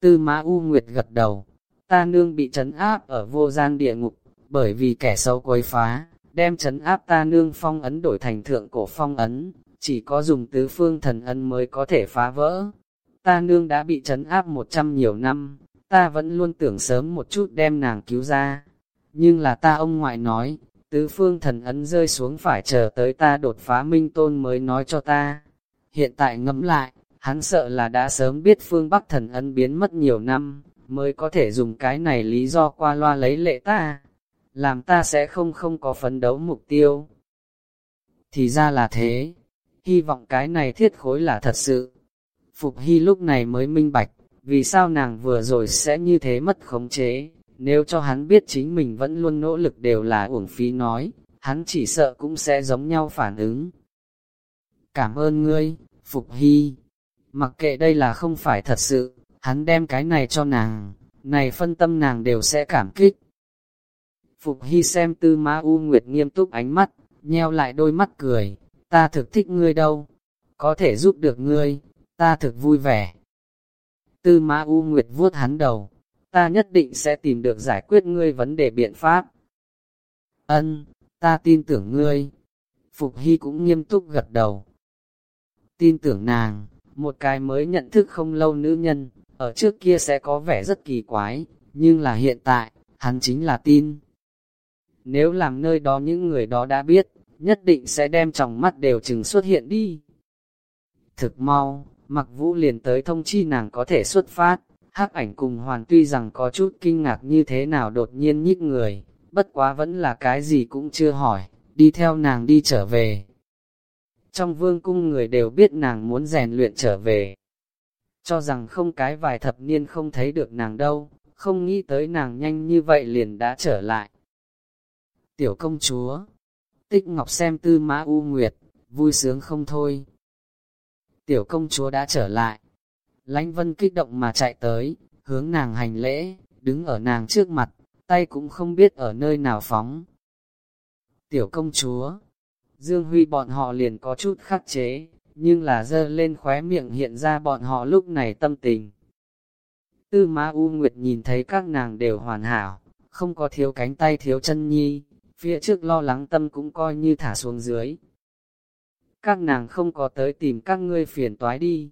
Tư Mã U Nguyệt gật đầu, ta nương bị trấn áp ở vô gian địa ngục, bởi vì kẻ xấu quấy phá, đem chấn áp ta nương phong ấn đổi thành thượng cổ phong ấn, chỉ có dùng tứ phương thần ấn mới có thể phá vỡ. Ta nương đã bị chấn áp một trăm nhiều năm, ta vẫn luôn tưởng sớm một chút đem nàng cứu ra. Nhưng là ta ông ngoại nói, tứ phương thần ấn rơi xuống phải chờ tới ta đột phá minh tôn mới nói cho ta. Hiện tại ngẫm lại, hắn sợ là đã sớm biết phương Bắc thần ấn biến mất nhiều năm, mới có thể dùng cái này lý do qua loa lấy lệ ta, làm ta sẽ không không có phấn đấu mục tiêu. Thì ra là thế, hy vọng cái này thiết khối là thật sự. Phục Hy lúc này mới minh bạch, vì sao nàng vừa rồi sẽ như thế mất khống chế, nếu cho hắn biết chính mình vẫn luôn nỗ lực đều là uổng phí nói, hắn chỉ sợ cũng sẽ giống nhau phản ứng. Cảm ơn ngươi, Phục Hy. Mặc kệ đây là không phải thật sự, hắn đem cái này cho nàng, này phân tâm nàng đều sẽ cảm kích. Phục Hy xem tư ma U Nguyệt nghiêm túc ánh mắt, nheo lại đôi mắt cười, ta thực thích ngươi đâu, có thể giúp được ngươi, ta thực vui vẻ. Tư Ma U Nguyệt vuốt hắn đầu, ta nhất định sẽ tìm được giải quyết ngươi vấn đề biện pháp. Ân, ta tin tưởng ngươi. Phục Hy cũng nghiêm túc gật đầu. Tin tưởng nàng, một cái mới nhận thức không lâu nữ nhân, ở trước kia sẽ có vẻ rất kỳ quái, nhưng là hiện tại, hắn chính là tin. Nếu làm nơi đó những người đó đã biết, nhất định sẽ đem trong mắt đều chừng xuất hiện đi. Thực mau, mặc vũ liền tới thông chi nàng có thể xuất phát, hắc ảnh cùng hoàn tuy rằng có chút kinh ngạc như thế nào đột nhiên nhích người, bất quá vẫn là cái gì cũng chưa hỏi, đi theo nàng đi trở về. Trong vương cung người đều biết nàng muốn rèn luyện trở về, cho rằng không cái vài thập niên không thấy được nàng đâu, không nghĩ tới nàng nhanh như vậy liền đã trở lại. Tiểu công chúa, tích ngọc xem tư mã u nguyệt, vui sướng không thôi. Tiểu công chúa đã trở lại, Lánh vân kích động mà chạy tới, hướng nàng hành lễ, đứng ở nàng trước mặt, tay cũng không biết ở nơi nào phóng. Tiểu công chúa, Dương Huy bọn họ liền có chút khắc chế, nhưng là dơ lên khóe miệng hiện ra bọn họ lúc này tâm tình. Tư Ma U Nguyệt nhìn thấy các nàng đều hoàn hảo, không có thiếu cánh tay thiếu chân nhi, phía trước lo lắng tâm cũng coi như thả xuống dưới. Các nàng không có tới tìm các ngươi phiền toái đi.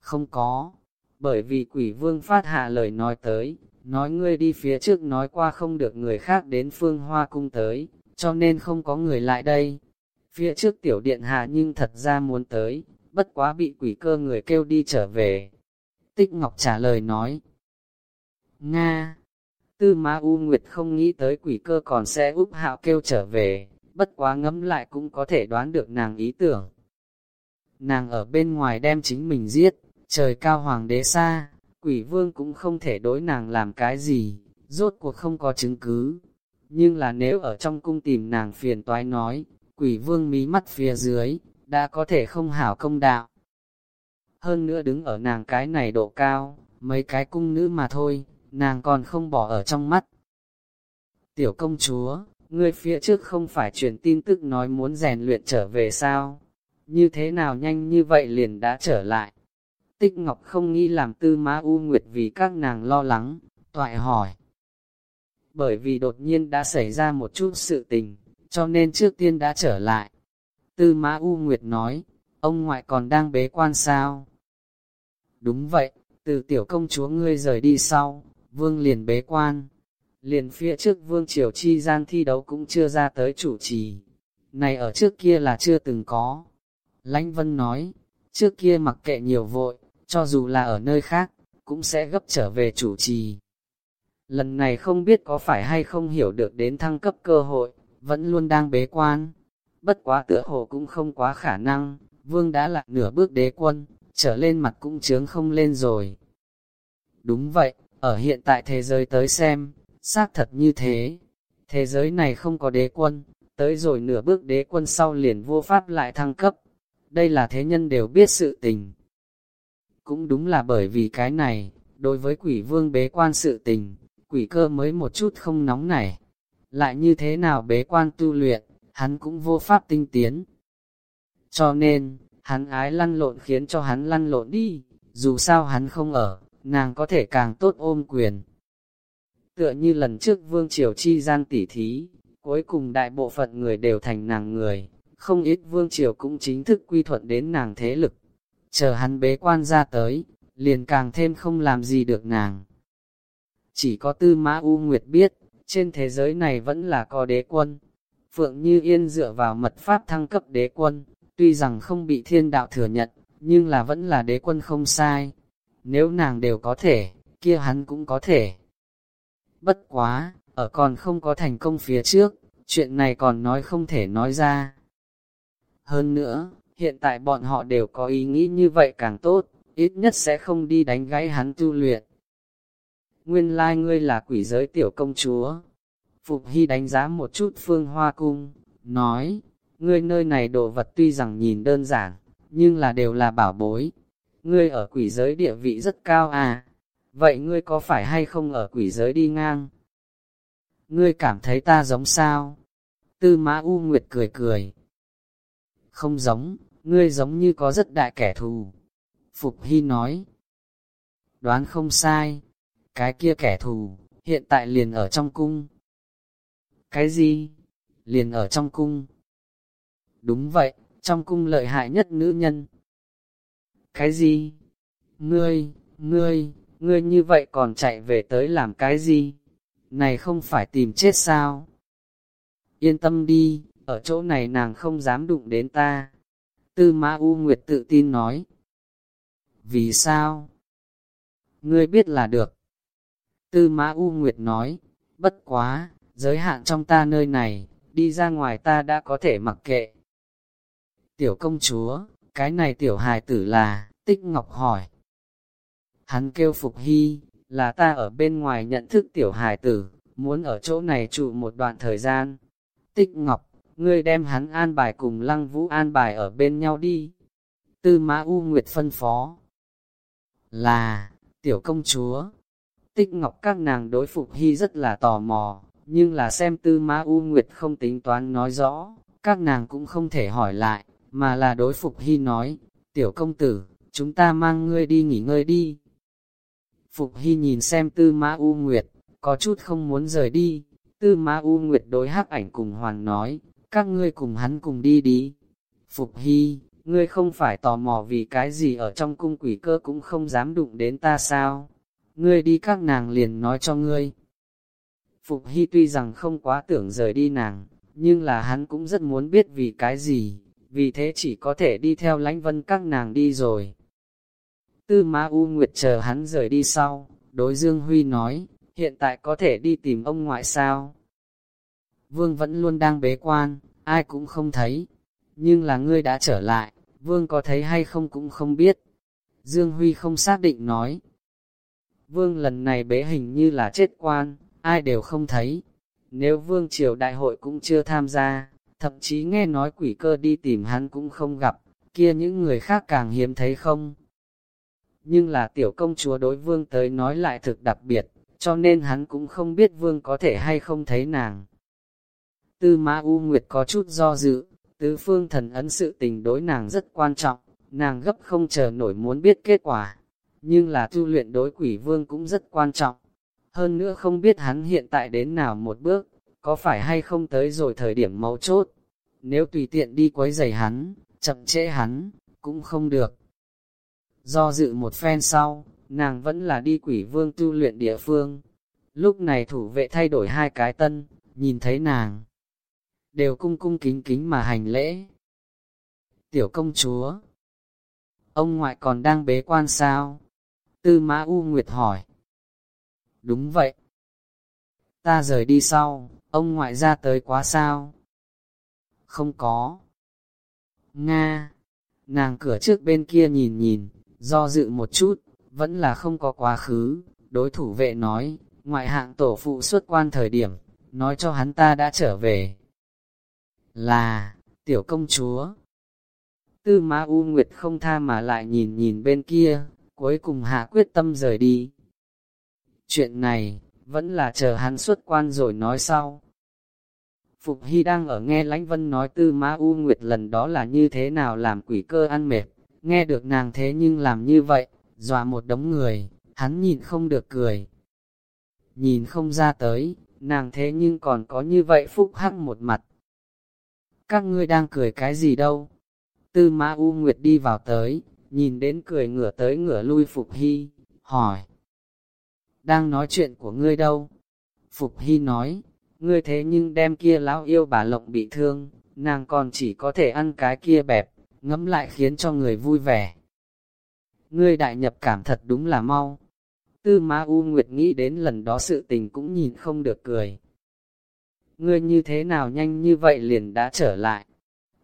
Không có, bởi vì quỷ vương phát hạ lời nói tới, nói ngươi đi phía trước nói qua không được người khác đến phương hoa cung tới, cho nên không có người lại đây. Phía trước tiểu điện hạ nhưng thật ra muốn tới, bất quá bị quỷ cơ người kêu đi trở về. Tích Ngọc trả lời nói. Nga! Tư Ma U Nguyệt không nghĩ tới quỷ cơ còn sẽ úp hạo kêu trở về, bất quá ngẫm lại cũng có thể đoán được nàng ý tưởng. Nàng ở bên ngoài đem chính mình giết, trời cao hoàng đế xa, quỷ vương cũng không thể đối nàng làm cái gì, rốt cuộc không có chứng cứ. Nhưng là nếu ở trong cung tìm nàng phiền toái nói, quỷ vương mí mắt phía dưới, đã có thể không hảo công đạo. Hơn nữa đứng ở nàng cái này độ cao, mấy cái cung nữ mà thôi, nàng còn không bỏ ở trong mắt. Tiểu công chúa, ngươi phía trước không phải truyền tin tức nói muốn rèn luyện trở về sao? Như thế nào nhanh như vậy liền đã trở lại? Tích Ngọc không nghĩ làm tư má u nguyệt vì các nàng lo lắng, toại hỏi. Bởi vì đột nhiên đã xảy ra một chút sự tình, cho nên trước tiên đã trở lại. Tư má U Nguyệt nói, ông ngoại còn đang bế quan sao? Đúng vậy, từ tiểu công chúa ngươi rời đi sau, vương liền bế quan. Liền phía trước vương triều chi gian thi đấu cũng chưa ra tới chủ trì. Này ở trước kia là chưa từng có. Lãnh Vân nói, trước kia mặc kệ nhiều vội, cho dù là ở nơi khác, cũng sẽ gấp trở về chủ trì. Lần này không biết có phải hay không hiểu được đến thăng cấp cơ hội, vẫn luôn đang bế quan. Bất quá tựa hồ cũng không quá khả năng, vương đã là nửa bước đế quân, trở lên mặt cũng chướng không lên rồi. Đúng vậy, ở hiện tại thế giới tới xem, xác thật như thế. Thế giới này không có đế quân, tới rồi nửa bước đế quân sau liền vô pháp lại thăng cấp. Đây là thế nhân đều biết sự tình. Cũng đúng là bởi vì cái này, đối với quỷ vương bế quan sự tình, quỷ cơ mới một chút không nóng nảy. Lại như thế nào bế quan tu luyện, hắn cũng vô pháp tinh tiến. Cho nên, hắn ái lăn lộn khiến cho hắn lăn lộn đi, dù sao hắn không ở, nàng có thể càng tốt ôm quyền. Tựa như lần trước vương triều chi gian tỉ thí, cuối cùng đại bộ phận người đều thành nàng người, không ít vương triều cũng chính thức quy thuận đến nàng thế lực. Chờ hắn bế quan ra tới, liền càng thêm không làm gì được nàng. Chỉ có tư mã U Nguyệt biết, trên thế giới này vẫn là có đế quân. Phượng Như Yên dựa vào mật pháp thăng cấp đế quân, tuy rằng không bị thiên đạo thừa nhận, nhưng là vẫn là đế quân không sai. Nếu nàng đều có thể, kia hắn cũng có thể. Bất quá, ở còn không có thành công phía trước, chuyện này còn nói không thể nói ra. Hơn nữa, hiện tại bọn họ đều có ý nghĩ như vậy càng tốt, ít nhất sẽ không đi đánh gãy hắn tu luyện nguyên lai ngươi là quỷ giới tiểu công chúa. Phục Hy đánh giá một chút phương hoa cung, nói, ngươi nơi này đồ vật tuy rằng nhìn đơn giản, nhưng là đều là bảo bối. Ngươi ở quỷ giới địa vị rất cao à, vậy ngươi có phải hay không ở quỷ giới đi ngang? Ngươi cảm thấy ta giống sao? Tư Mã U Nguyệt cười cười. Không giống, ngươi giống như có rất đại kẻ thù. Phục Hy nói. Đoán không sai, cái kia kẻ thù, hiện tại liền ở trong cung. Cái gì? Liền ở trong cung. Đúng vậy, trong cung lợi hại nhất nữ nhân. Cái gì? Ngươi, ngươi, ngươi như vậy còn chạy về tới làm cái gì? Này không phải tìm chết sao? Yên tâm đi, ở chỗ này nàng không dám đụng đến ta. Tư Mã U Nguyệt tự tin nói. Vì sao? Ngươi biết là được. Tư Mã U Nguyệt nói, bất quá, giới hạn trong ta nơi này, đi ra ngoài ta đã có thể mặc kệ. Tiểu công chúa, cái này tiểu hài tử là, tích ngọc hỏi. Hắn kêu Phục Hy, là ta ở bên ngoài nhận thức tiểu hài tử, muốn ở chỗ này trụ một đoạn thời gian. Tích ngọc, ngươi đem hắn an bài cùng lăng vũ an bài ở bên nhau đi. Tư Mã U Nguyệt phân phó. Là, tiểu công chúa. Tích ngọc các nàng đối Phục Hy rất là tò mò, nhưng là xem tư Ma U Nguyệt không tính toán nói rõ, các nàng cũng không thể hỏi lại, mà là đối Phục Hy nói, tiểu công tử, chúng ta mang ngươi đi nghỉ ngơi đi. Phục Hy nhìn xem tư Ma U Nguyệt, có chút không muốn rời đi, tư Ma U Nguyệt đối hắc ảnh cùng Hoàng nói, các ngươi cùng hắn cùng đi đi. Phục Hy, ngươi không phải tò mò vì cái gì ở trong cung quỷ cơ cũng không dám đụng đến ta sao? Ngươi đi các nàng liền nói cho ngươi, Phục Hy tuy rằng không quá tưởng rời đi nàng, nhưng là hắn cũng rất muốn biết vì cái gì, vì thế chỉ có thể đi theo lãnh vân các nàng đi rồi. Tư Ma U Nguyệt chờ hắn rời đi sau, đối Dương Huy nói, hiện tại có thể đi tìm ông ngoại sao. Vương vẫn luôn đang bế quan, ai cũng không thấy, nhưng là ngươi đã trở lại, Vương có thấy hay không cũng không biết. Dương Huy không xác định nói. Vương lần này bế hình như là chết quan, ai đều không thấy. Nếu vương triều đại hội cũng chưa tham gia, thậm chí nghe nói quỷ cơ đi tìm hắn cũng không gặp, kia những người khác càng hiếm thấy không. Nhưng là tiểu công chúa đối vương tới nói lại thực đặc biệt, cho nên hắn cũng không biết vương có thể hay không thấy nàng. Tư Mã U Nguyệt có chút do dự, tứ phương thần ấn sự tình đối nàng rất quan trọng, nàng gấp không chờ nổi muốn biết kết quả. Nhưng là tu luyện đối quỷ vương cũng rất quan trọng, hơn nữa không biết hắn hiện tại đến nào một bước, có phải hay không tới rồi thời điểm mấu chốt. Nếu tùy tiện đi quấy giày hắn, chậm trễ hắn, cũng không được. Do dự một phen sau, nàng vẫn là đi quỷ vương tu luyện địa phương. Lúc này thủ vệ thay đổi hai cái tân, nhìn thấy nàng. Đều cung cung kính kính mà hành lễ. Tiểu công chúa. Ông ngoại còn đang bế quan sao? Tư Mã U Nguyệt hỏi. Đúng vậy. Ta rời đi sau, ông ngoại ra tới quá sao? Không có. Nga. Nàng cửa trước bên kia nhìn nhìn, do dự một chút, vẫn là không có quá khứ. Đối thủ vệ nói, ngoại hạng tổ phụ xuất quan thời điểm, nói cho hắn ta đã trở về. Là, tiểu công chúa. Tư Ma U Nguyệt không tha mà lại nhìn nhìn bên kia, cuối cùng hạ quyết tâm rời đi. Chuyện này, vẫn là chờ hắn xuất quan rồi nói sau. Phục Hy đang ở nghe Lãnh Vân nói tư Ma U Nguyệt lần đó là như thế nào làm quỷ cơ ăn mệt, nghe được nàng thế nhưng làm như vậy, dọa một đống người, hắn nhìn không được cười. Nhìn không ra tới, nàng thế nhưng còn có như vậy phúc hắc một mặt. Các ngươi đang cười cái gì đâu? Tư Ma U Nguyệt đi vào tới, nhìn đến cười ngửa tới ngửa lui Phục Hy, hỏi đang nói chuyện của ngươi đâu? Phục Hy nói, ngươi thế nhưng đem kia lão yêu bà lộng bị thương, nàng còn chỉ có thể ăn cái kia bẹp, ngẫm lại khiến cho người vui vẻ. Ngươi đại nhập cảm thật đúng là mau. Tư Ma U Nguyệt nghĩ đến lần đó sự tình cũng nhìn không được cười. Ngươi như thế nào nhanh như vậy liền đã trở lại?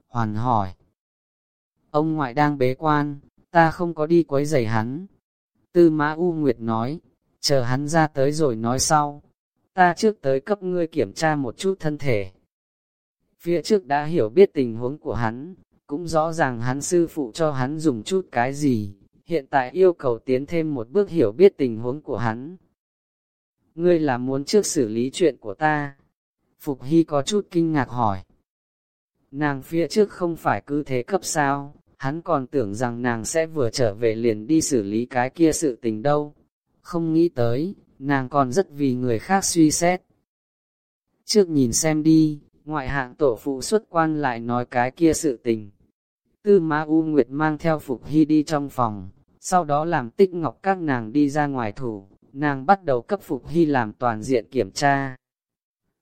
Hoàn hỏi. Ông ngoại đang bế quan, ta không có đi quấy rầy hắn. Tư Ma U Nguyệt nói, chờ hắn ra tới rồi nói sau. Ta trước tới cấp ngươi kiểm tra một chút thân thể. Phía trước đã hiểu biết tình huống của hắn, cũng rõ ràng hắn sư phụ cho hắn dùng chút cái gì, hiện tại yêu cầu tiến thêm một bước hiểu biết tình huống của hắn. Ngươi là muốn trước xử lý chuyện của ta. Phục Hy có chút kinh ngạc hỏi. Nàng phía trước không phải cứ thế cấp sao, hắn còn tưởng rằng nàng sẽ vừa trở về liền đi xử lý cái kia sự tình đâu không nghĩ tới, nàng còn rất vì người khác suy xét. Trước nhìn xem đi, ngoại hạng tổ phụ xuất quan lại nói cái kia sự tình. Tư Ma U Nguyệt mang theo Phục Hy đi trong phòng, sau đó làm tích ngọc các nàng đi ra ngoài thủ, nàng bắt đầu cấp Phục Hy làm toàn diện kiểm tra.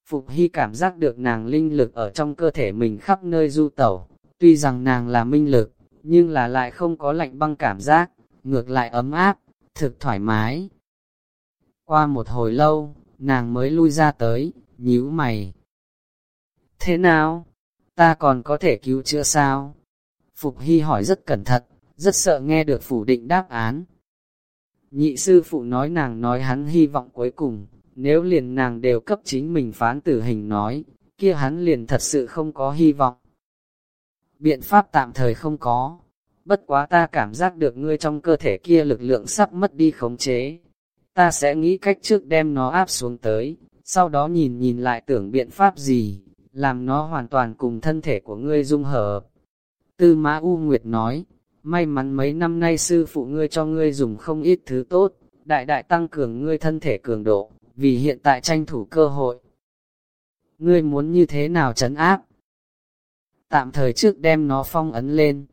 Phục Hy cảm giác được nàng linh lực ở trong cơ thể mình khắp nơi du tẩu, tuy rằng nàng là minh lực, nhưng là lại không có lạnh băng cảm giác, ngược lại ấm áp, thực thoải mái. Qua một hồi lâu, nàng mới lui ra tới, nhíu mày. Thế nào? Ta còn có thể cứu chữa sao? Phục Hy hỏi rất cẩn thận, rất sợ nghe được phủ định đáp án. Nhị sư phụ nói nàng nói hắn hy vọng cuối cùng, nếu liền nàng đều cấp chính mình phán tử hình nói, kia hắn liền thật sự không có hy vọng. Biện pháp tạm thời không có, bất quá ta cảm giác được ngươi trong cơ thể kia lực lượng sắp mất đi khống chế. Ta sẽ nghĩ cách trước đem nó áp xuống tới, sau đó nhìn nhìn lại tưởng biện pháp gì, làm nó hoàn toàn cùng thân thể của ngươi dung hợp. Tư Mã U Nguyệt nói, may mắn mấy năm nay sư phụ ngươi cho ngươi dùng không ít thứ tốt, đại đại tăng cường ngươi thân thể cường độ, vì hiện tại tranh thủ cơ hội. Ngươi muốn như thế nào chấn áp? Tạm thời trước đem nó phong ấn lên.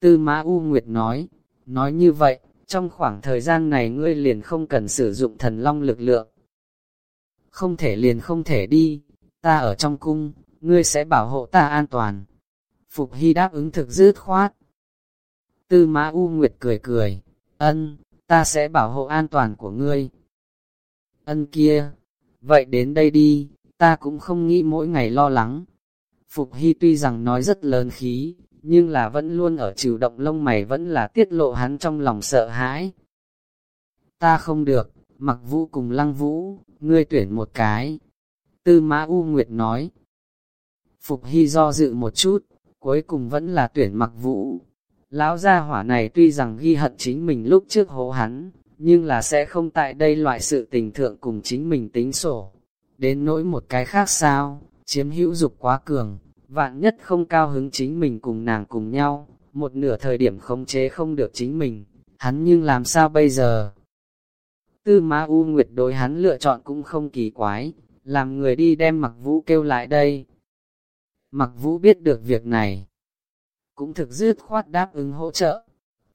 Tư Mã U Nguyệt nói, nói như vậy, trong khoảng thời gian này ngươi liền không cần sử dụng thần long lực lượng. Không thể liền không thể đi, ta ở trong cung, ngươi sẽ bảo hộ ta an toàn. Phục Hy đáp ứng thực dứt khoát. Tư Mã U Nguyệt cười cười, ân, ta sẽ bảo hộ an toàn của ngươi. Ân kia, vậy đến đây đi, ta cũng không nghĩ mỗi ngày lo lắng. Phục Hy tuy rằng nói rất lớn khí, nhưng là vẫn luôn ở trừ động lông mày vẫn là tiết lộ hắn trong lòng sợ hãi. Ta không được, mặc vũ cùng lăng vũ, ngươi tuyển một cái. Tư Mã U Nguyệt nói. Phục Hy do dự một chút, cuối cùng vẫn là tuyển mặc vũ. Lão gia hỏa này tuy rằng ghi hận chính mình lúc trước hố hắn, nhưng là sẽ không tại đây loại sự tình thượng cùng chính mình tính sổ. Đến nỗi một cái khác sao, chiếm hữu dục quá cường, vạn nhất không cao hứng chính mình cùng nàng cùng nhau, một nửa thời điểm khống chế không được chính mình, hắn nhưng làm sao bây giờ? Tư Ma U Nguyệt đối hắn lựa chọn cũng không kỳ quái, làm người đi đem mặc vũ kêu lại đây. Mặc vũ biết được việc này, cũng thực dứt khoát đáp ứng hỗ trợ.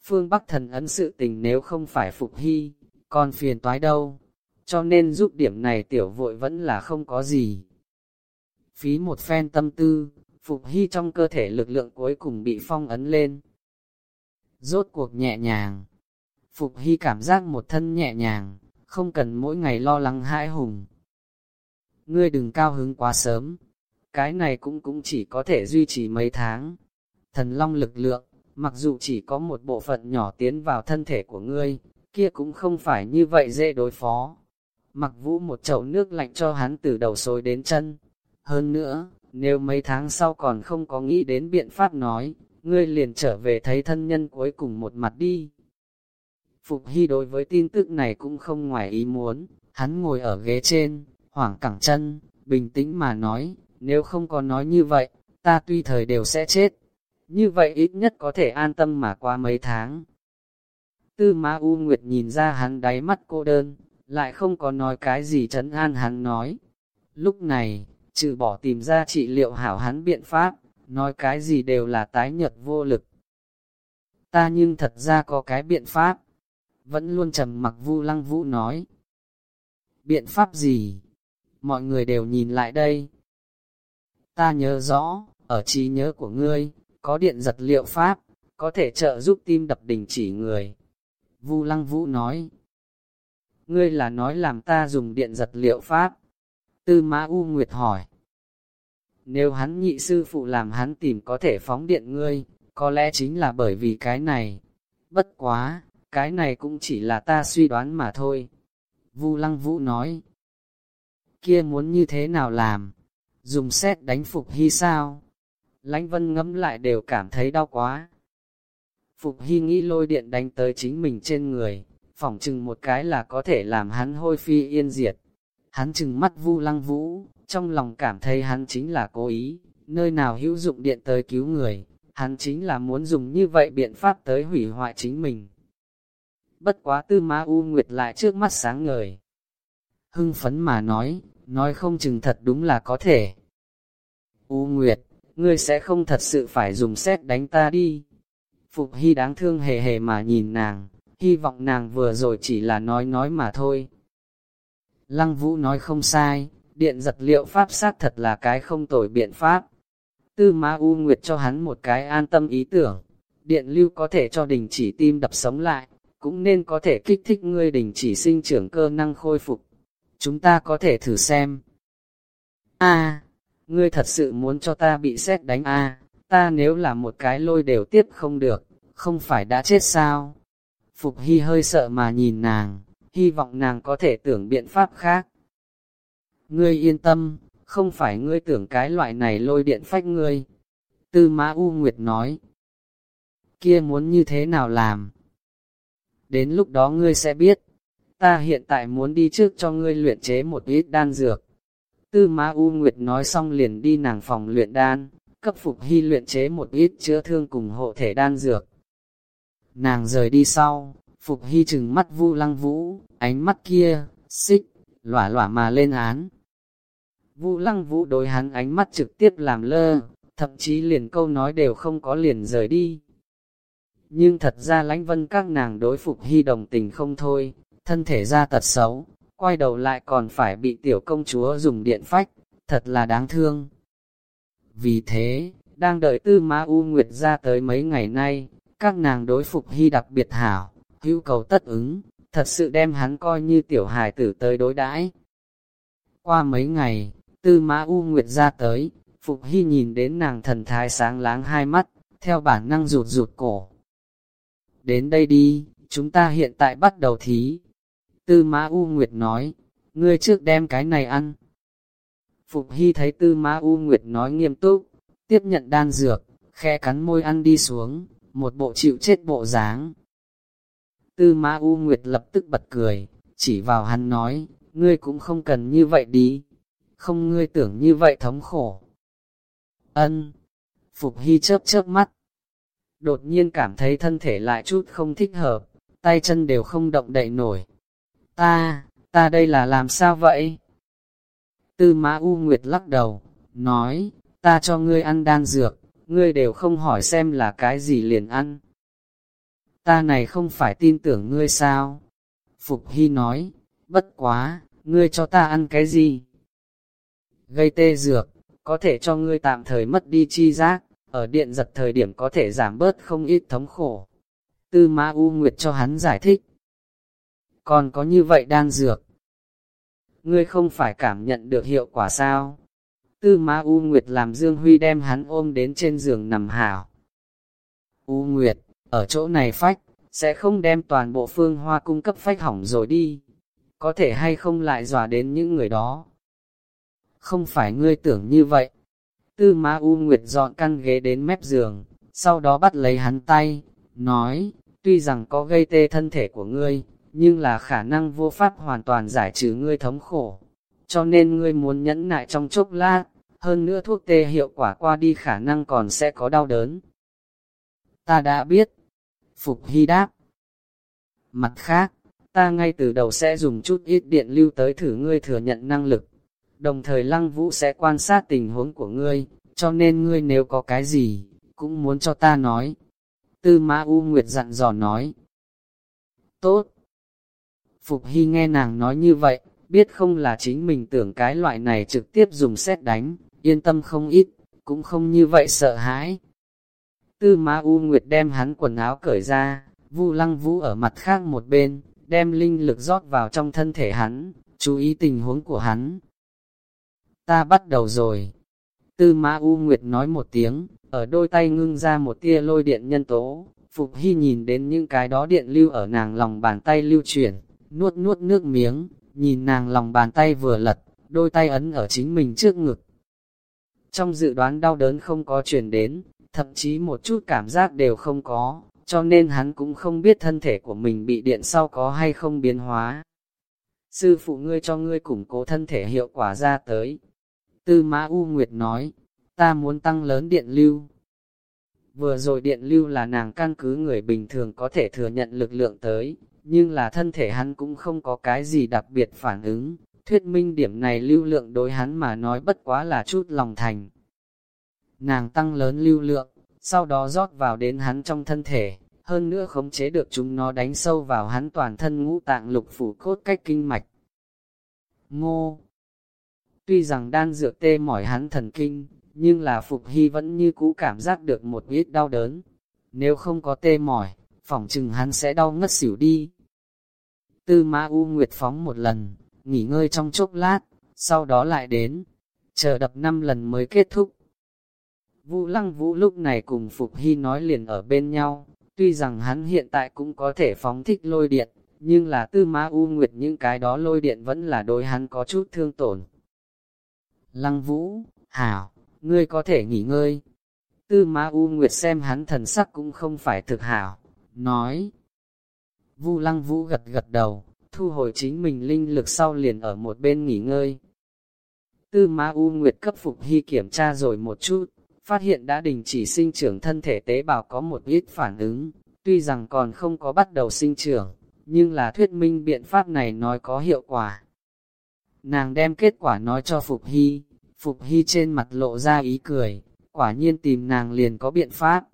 Phương Bắc thần ấn sự tình nếu không phải phục hy, còn phiền toái đâu, cho nên giúp điểm này tiểu vội vẫn là không có gì. Phí một phen tâm tư, phục hy trong cơ thể lực lượng cuối cùng bị phong ấn lên. Rốt cuộc nhẹ nhàng, phục hy cảm giác một thân nhẹ nhàng, không cần mỗi ngày lo lắng hãi hùng. Ngươi đừng cao hứng quá sớm, cái này cũng cũng chỉ có thể duy trì mấy tháng. Thần long lực lượng, mặc dù chỉ có một bộ phận nhỏ tiến vào thân thể của ngươi, kia cũng không phải như vậy dễ đối phó. Mặc vũ một chậu nước lạnh cho hắn từ đầu xối đến chân. Hơn nữa, nếu mấy tháng sau còn không có nghĩ đến biện pháp nói, ngươi liền trở về thấy thân nhân cuối cùng một mặt đi. Phục Hy đối với tin tức này cũng không ngoài ý muốn, hắn ngồi ở ghế trên, hoảng cẳng chân, bình tĩnh mà nói, nếu không có nói như vậy, ta tuy thời đều sẽ chết, như vậy ít nhất có thể an tâm mà qua mấy tháng. Tư Ma U Nguyệt nhìn ra hắn đáy mắt cô đơn, lại không có nói cái gì trấn an hắn nói. Lúc này, trừ bỏ tìm ra trị liệu hảo hắn biện pháp, nói cái gì đều là tái nhật vô lực. Ta nhưng thật ra có cái biện pháp, vẫn luôn trầm mặc vu lăng vũ nói. Biện pháp gì? Mọi người đều nhìn lại đây. Ta nhớ rõ, ở trí nhớ của ngươi, có điện giật liệu pháp, có thể trợ giúp tim đập đình chỉ người. Vu Lăng Vũ nói, ngươi là nói làm ta dùng điện giật liệu pháp. Tư Mã U Nguyệt hỏi, nếu hắn nhị sư phụ làm hắn tìm có thể phóng điện ngươi, có lẽ chính là bởi vì cái này. Bất quá, cái này cũng chỉ là ta suy đoán mà thôi. Vu Lăng Vũ nói, kia muốn như thế nào làm? Dùng xét đánh phục hy sao? Lánh vân ngẫm lại đều cảm thấy đau quá. Phục Hy nghĩ lôi điện đánh tới chính mình trên người, phỏng chừng một cái là có thể làm hắn hôi phi yên diệt. Hắn chừng mắt vu lăng vũ, trong lòng cảm thấy hắn chính là cố ý, nơi nào hữu dụng điện tới cứu người, hắn chính là muốn dùng như vậy biện pháp tới hủy hoại chính mình. Bất quá tư ma U Nguyệt lại trước mắt sáng ngời. Hưng phấn mà nói, nói không chừng thật đúng là có thể. U Nguyệt, ngươi sẽ không thật sự phải dùng xét đánh ta đi. Phục Hy đáng thương hề hề mà nhìn nàng, hy vọng nàng vừa rồi chỉ là nói nói mà thôi. Lăng Vũ nói không sai, điện giật liệu pháp sát thật là cái không tồi biện pháp. Tư Ma U Nguyệt cho hắn một cái an tâm ý tưởng, điện lưu có thể cho đình chỉ tim đập sống lại, cũng nên có thể kích thích ngươi đình chỉ sinh trưởng cơ năng khôi phục. Chúng ta có thể thử xem. A, ngươi thật sự muốn cho ta bị xét đánh a? ta nếu là một cái lôi đều tiếp không được, không phải đã chết sao? Phục Hy hơi sợ mà nhìn nàng, hy vọng nàng có thể tưởng biện pháp khác. Ngươi yên tâm, không phải ngươi tưởng cái loại này lôi điện phách ngươi. Tư Mã U Nguyệt nói, kia muốn như thế nào làm? Đến lúc đó ngươi sẽ biết, ta hiện tại muốn đi trước cho ngươi luyện chế một ít đan dược. Tư Mã U Nguyệt nói xong liền đi nàng phòng luyện đan, cấp Phục Hy luyện chế một ít chữa thương cùng hộ thể đan dược. Nàng rời đi sau, Phục Hy chừng mắt vu lăng vũ, ánh mắt kia, xích, lỏa lỏa mà lên án. Vu lăng vũ đối hắn ánh mắt trực tiếp làm lơ, thậm chí liền câu nói đều không có liền rời đi. Nhưng thật ra lãnh vân các nàng đối Phục Hy đồng tình không thôi, thân thể ra tật xấu, quay đầu lại còn phải bị tiểu công chúa dùng điện phách, thật là đáng thương. Vì thế, đang đợi tư Ma U Nguyệt ra tới mấy ngày nay, các nàng đối Phục Hy đặc biệt hảo, hữu cầu tất ứng, thật sự đem hắn coi như tiểu hài tử tới đối đãi. Qua mấy ngày, tư mã U Nguyệt ra tới, Phục Hy nhìn đến nàng thần thái sáng láng hai mắt, theo bản năng rụt rụt cổ. Đến đây đi, chúng ta hiện tại bắt đầu thí. Tư mã U Nguyệt nói, ngươi trước đem cái này ăn. Phục Hy thấy tư mã U Nguyệt nói nghiêm túc, tiếp nhận đan dược, khe cắn môi ăn đi xuống, một bộ chịu chết bộ dáng. Tư Ma U Nguyệt lập tức bật cười, chỉ vào hắn nói, ngươi cũng không cần như vậy đi, không ngươi tưởng như vậy thống khổ. Ân, Phục Hy chớp chớp mắt, đột nhiên cảm thấy thân thể lại chút không thích hợp, tay chân đều không động đậy nổi. Ta, ta đây là làm sao vậy? Tư Mã U Nguyệt lắc đầu, nói, ta cho ngươi ăn đan dược, ngươi đều không hỏi xem là cái gì liền ăn ta này không phải tin tưởng ngươi sao? Phục Hy nói, bất quá, ngươi cho ta ăn cái gì? Gây tê dược, có thể cho ngươi tạm thời mất đi chi giác, ở điện giật thời điểm có thể giảm bớt không ít thống khổ. Tư ma U Nguyệt cho hắn giải thích. Còn có như vậy đan dược. Ngươi không phải cảm nhận được hiệu quả sao? Tư ma U Nguyệt làm Dương Huy đem hắn ôm đến trên giường nằm hảo. U Nguyệt, ở chỗ này phách, sẽ không đem toàn bộ phương hoa cung cấp phách hỏng rồi đi. Có thể hay không lại dọa đến những người đó. Không phải ngươi tưởng như vậy. Tư Ma U Nguyệt dọn căn ghế đến mép giường, sau đó bắt lấy hắn tay, nói, tuy rằng có gây tê thân thể của ngươi, nhưng là khả năng vô pháp hoàn toàn giải trừ ngươi thống khổ. Cho nên ngươi muốn nhẫn nại trong chốc lát, hơn nữa thuốc tê hiệu quả qua đi khả năng còn sẽ có đau đớn. Ta đã biết, Phục Hy đáp. Mặt khác, ta ngay từ đầu sẽ dùng chút ít điện lưu tới thử ngươi thừa nhận năng lực. Đồng thời Lăng Vũ sẽ quan sát tình huống của ngươi, cho nên ngươi nếu có cái gì, cũng muốn cho ta nói. Tư Mã U Nguyệt dặn dò nói. Tốt. Phục Hy nghe nàng nói như vậy, biết không là chính mình tưởng cái loại này trực tiếp dùng xét đánh, yên tâm không ít, cũng không như vậy sợ hãi. Tư Ma U Nguyệt đem hắn quần áo cởi ra, Vu Lăng Vũ ở mặt khác một bên, đem linh lực rót vào trong thân thể hắn, chú ý tình huống của hắn. Ta bắt đầu rồi. Tư Ma U Nguyệt nói một tiếng, ở đôi tay ngưng ra một tia lôi điện nhân tố, Phục Hy nhìn đến những cái đó điện lưu ở nàng lòng bàn tay lưu chuyển, nuốt nuốt nước miếng, nhìn nàng lòng bàn tay vừa lật, đôi tay ấn ở chính mình trước ngực. Trong dự đoán đau đớn không có chuyển đến, thậm chí một chút cảm giác đều không có, cho nên hắn cũng không biết thân thể của mình bị điện sau có hay không biến hóa. Sư phụ ngươi cho ngươi củng cố thân thể hiệu quả ra tới. Tư Mã U Nguyệt nói, ta muốn tăng lớn điện lưu. Vừa rồi điện lưu là nàng căn cứ người bình thường có thể thừa nhận lực lượng tới, nhưng là thân thể hắn cũng không có cái gì đặc biệt phản ứng. Thuyết minh điểm này lưu lượng đối hắn mà nói bất quá là chút lòng thành, nàng tăng lớn lưu lượng, sau đó rót vào đến hắn trong thân thể, hơn nữa khống chế được chúng nó đánh sâu vào hắn toàn thân ngũ tạng lục phủ cốt cách kinh mạch. Ngô Tuy rằng đan dược tê mỏi hắn thần kinh, nhưng là Phục Hy vẫn như cũ cảm giác được một ít đau đớn. Nếu không có tê mỏi, phỏng chừng hắn sẽ đau ngất xỉu đi. Tư Ma U Nguyệt phóng một lần, nghỉ ngơi trong chốc lát, sau đó lại đến, chờ đập năm lần mới kết thúc. Vũ Lăng Vũ lúc này cùng Phục Hy nói liền ở bên nhau, tuy rằng hắn hiện tại cũng có thể phóng thích lôi điện, nhưng là tư ma u nguyệt những cái đó lôi điện vẫn là đối hắn có chút thương tổn. Lăng Vũ, Hảo, ngươi có thể nghỉ ngơi. Tư ma u nguyệt xem hắn thần sắc cũng không phải thực hảo, nói. Vu Lăng Vũ gật gật đầu, thu hồi chính mình linh lực sau liền ở một bên nghỉ ngơi. Tư Ma U Nguyệt cấp Phục Hy kiểm tra rồi một chút, phát hiện đã đình chỉ sinh trưởng thân thể tế bào có một ít phản ứng, tuy rằng còn không có bắt đầu sinh trưởng, nhưng là thuyết minh biện pháp này nói có hiệu quả. Nàng đem kết quả nói cho Phục Hy, Phục Hy trên mặt lộ ra ý cười, quả nhiên tìm nàng liền có biện pháp.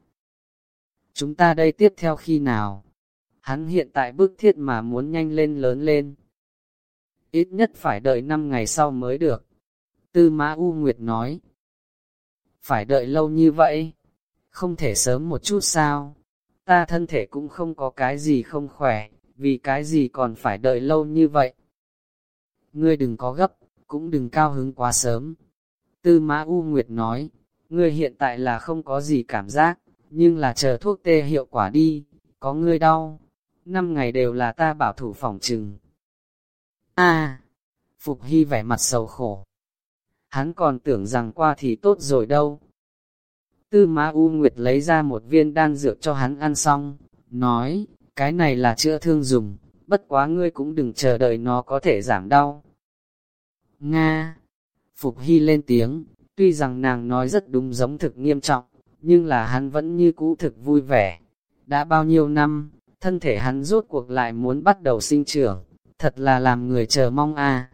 Chúng ta đây tiếp theo khi nào? Hắn hiện tại bức thiết mà muốn nhanh lên lớn lên. Ít nhất phải đợi 5 ngày sau mới được. Tư Mã U Nguyệt nói. Phải đợi lâu như vậy? Không thể sớm một chút sao? Ta thân thể cũng không có cái gì không khỏe, vì cái gì còn phải đợi lâu như vậy? Ngươi đừng có gấp, cũng đừng cao hứng quá sớm. Tư Mã U Nguyệt nói, ngươi hiện tại là không có gì cảm giác, nhưng là chờ thuốc tê hiệu quả đi, có ngươi đau. Năm ngày đều là ta bảo thủ phòng trừng. A, Phục Hy vẻ mặt sầu khổ, hắn còn tưởng rằng qua thì tốt rồi đâu. Tư Ma U Nguyệt lấy ra một viên đan dược cho hắn ăn xong, nói, cái này là chữa thương dùng, bất quá ngươi cũng đừng chờ đợi nó có thể giảm đau. Nga Phục Hy lên tiếng, tuy rằng nàng nói rất đúng giống thực nghiêm trọng, nhưng là hắn vẫn như cũ thực vui vẻ. Đã bao nhiêu năm, thân thể hắn rốt cuộc lại muốn bắt đầu sinh trưởng, thật là làm người chờ mong a.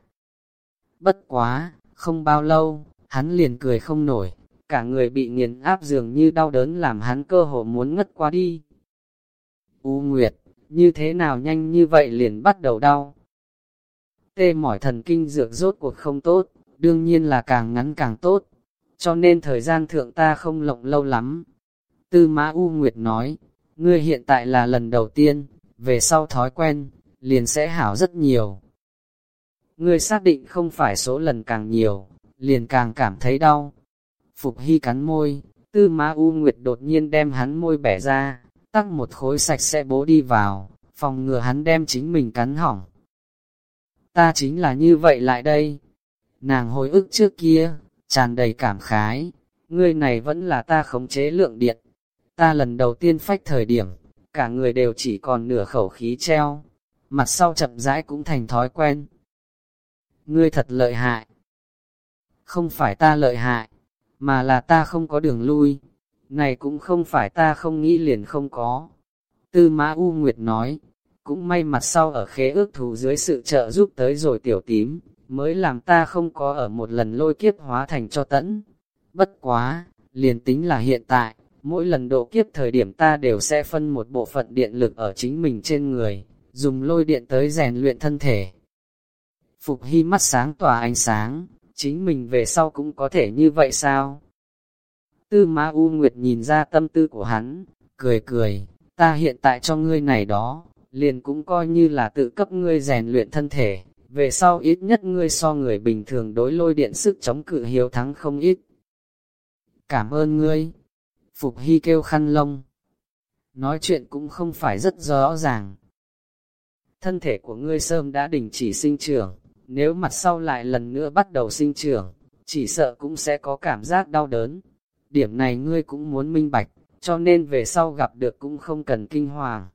Bất quá, không bao lâu, hắn liền cười không nổi, cả người bị nghiền áp dường như đau đớn làm hắn cơ hồ muốn ngất qua đi. U Nguyệt, như thế nào nhanh như vậy liền bắt đầu đau. Tê mỏi thần kinh dược rốt cuộc không tốt, đương nhiên là càng ngắn càng tốt, cho nên thời gian thượng ta không lộng lâu lắm. Tư Mã U Nguyệt nói, ngươi hiện tại là lần đầu tiên, về sau thói quen, liền sẽ hảo rất nhiều. Ngươi xác định không phải số lần càng nhiều, liền càng cảm thấy đau. Phục Hy cắn môi, tư má U Nguyệt đột nhiên đem hắn môi bẻ ra, tắc một khối sạch sẽ bố đi vào, phòng ngừa hắn đem chính mình cắn hỏng. Ta chính là như vậy lại đây. Nàng hồi ức trước kia, tràn đầy cảm khái, ngươi này vẫn là ta khống chế lượng điện. Ta lần đầu tiên phách thời điểm, cả người đều chỉ còn nửa khẩu khí treo, mặt sau chậm rãi cũng thành thói quen, ngươi thật lợi hại. Không phải ta lợi hại, mà là ta không có đường lui. Này cũng không phải ta không nghĩ liền không có. Tư Mã U Nguyệt nói, cũng may mặt sau ở khế ước thù dưới sự trợ giúp tới rồi tiểu tím, mới làm ta không có ở một lần lôi kiếp hóa thành cho tẫn. Bất quá, liền tính là hiện tại, mỗi lần độ kiếp thời điểm ta đều sẽ phân một bộ phận điện lực ở chính mình trên người, dùng lôi điện tới rèn luyện thân thể, Phục Hy mắt sáng tỏa ánh sáng, chính mình về sau cũng có thể như vậy sao? Tư Ma U Nguyệt nhìn ra tâm tư của hắn, cười cười, ta hiện tại cho ngươi này đó, liền cũng coi như là tự cấp ngươi rèn luyện thân thể, về sau ít nhất ngươi so người bình thường đối lôi điện sức chống cự hiếu thắng không ít. Cảm ơn ngươi. Phục Hy kêu khăn lông. Nói chuyện cũng không phải rất rõ ràng. Thân thể của ngươi sớm đã đình chỉ sinh trưởng, nếu mặt sau lại lần nữa bắt đầu sinh trưởng, chỉ sợ cũng sẽ có cảm giác đau đớn. Điểm này ngươi cũng muốn minh bạch, cho nên về sau gặp được cũng không cần kinh hoàng.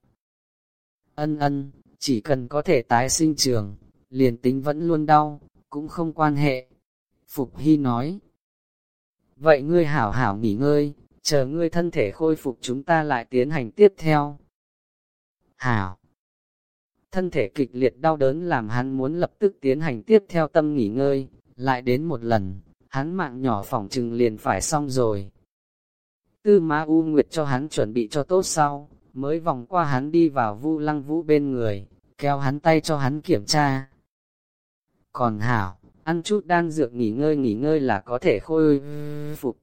Ân ân, chỉ cần có thể tái sinh trường, liền tính vẫn luôn đau, cũng không quan hệ. Phục Hy nói. Vậy ngươi hảo hảo nghỉ ngơi, chờ ngươi thân thể khôi phục chúng ta lại tiến hành tiếp theo. Hảo thân thể kịch liệt đau đớn làm hắn muốn lập tức tiến hành tiếp theo tâm nghỉ ngơi, lại đến một lần, hắn mạng nhỏ phỏng trừng liền phải xong rồi. Tư Ma U Nguyệt cho hắn chuẩn bị cho tốt sau, mới vòng qua hắn đi vào Vu Lăng Vũ bên người, kéo hắn tay cho hắn kiểm tra. Còn Hảo, ăn chút đan dược nghỉ ngơi nghỉ ngơi là có thể khôi phục.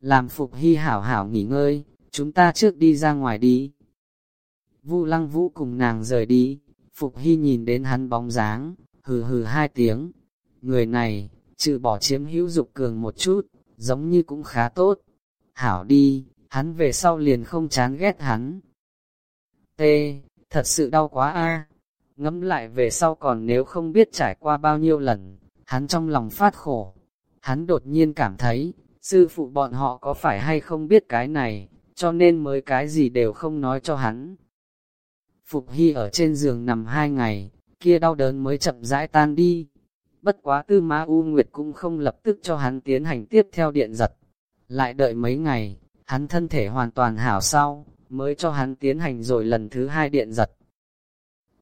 Làm Phục Hy Hảo Hảo nghỉ ngơi, chúng ta trước đi ra ngoài đi. Vu Lăng Vũ cùng nàng rời đi, Phục Hy nhìn đến hắn bóng dáng, hừ hừ hai tiếng. Người này, trừ bỏ chiếm hữu dục cường một chút, giống như cũng khá tốt. Hảo đi, hắn về sau liền không chán ghét hắn. T, thật sự đau quá a. Ngẫm lại về sau còn nếu không biết trải qua bao nhiêu lần, hắn trong lòng phát khổ. Hắn đột nhiên cảm thấy, sư phụ bọn họ có phải hay không biết cái này, cho nên mới cái gì đều không nói cho hắn. Phục Hy ở trên giường nằm hai ngày, kia đau đớn mới chậm rãi tan đi. Bất quá tư ma U Nguyệt cũng không lập tức cho hắn tiến hành tiếp theo điện giật. Lại đợi mấy ngày, hắn thân thể hoàn toàn hảo sau, mới cho hắn tiến hành rồi lần thứ hai điện giật.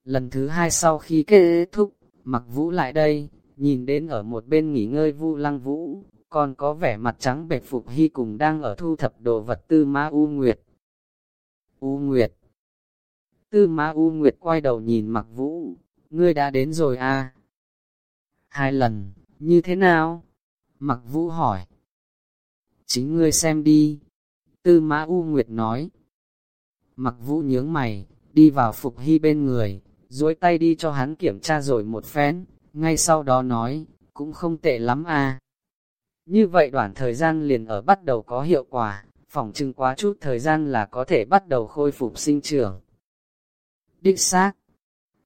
Lần thứ hai sau khi kết thúc, mặc vũ lại đây, nhìn đến ở một bên nghỉ ngơi vu lăng vũ, còn có vẻ mặt trắng bệch phục hy cùng đang ở thu thập đồ vật tư ma U Nguyệt. U Nguyệt Tư ma U Nguyệt quay đầu nhìn mặc vũ, ngươi đã đến rồi à? Hai lần, như thế nào? Mặc vũ hỏi. Chính ngươi xem đi. Tư Ma U Nguyệt nói. Mặc vũ nhướng mày, đi vào Phục Hy bên người, duỗi tay đi cho hắn kiểm tra rồi một phen, ngay sau đó nói, cũng không tệ lắm à. Như vậy đoạn thời gian liền ở bắt đầu có hiệu quả, phỏng chừng quá chút thời gian là có thể bắt đầu khôi phục sinh trưởng. Đích xác,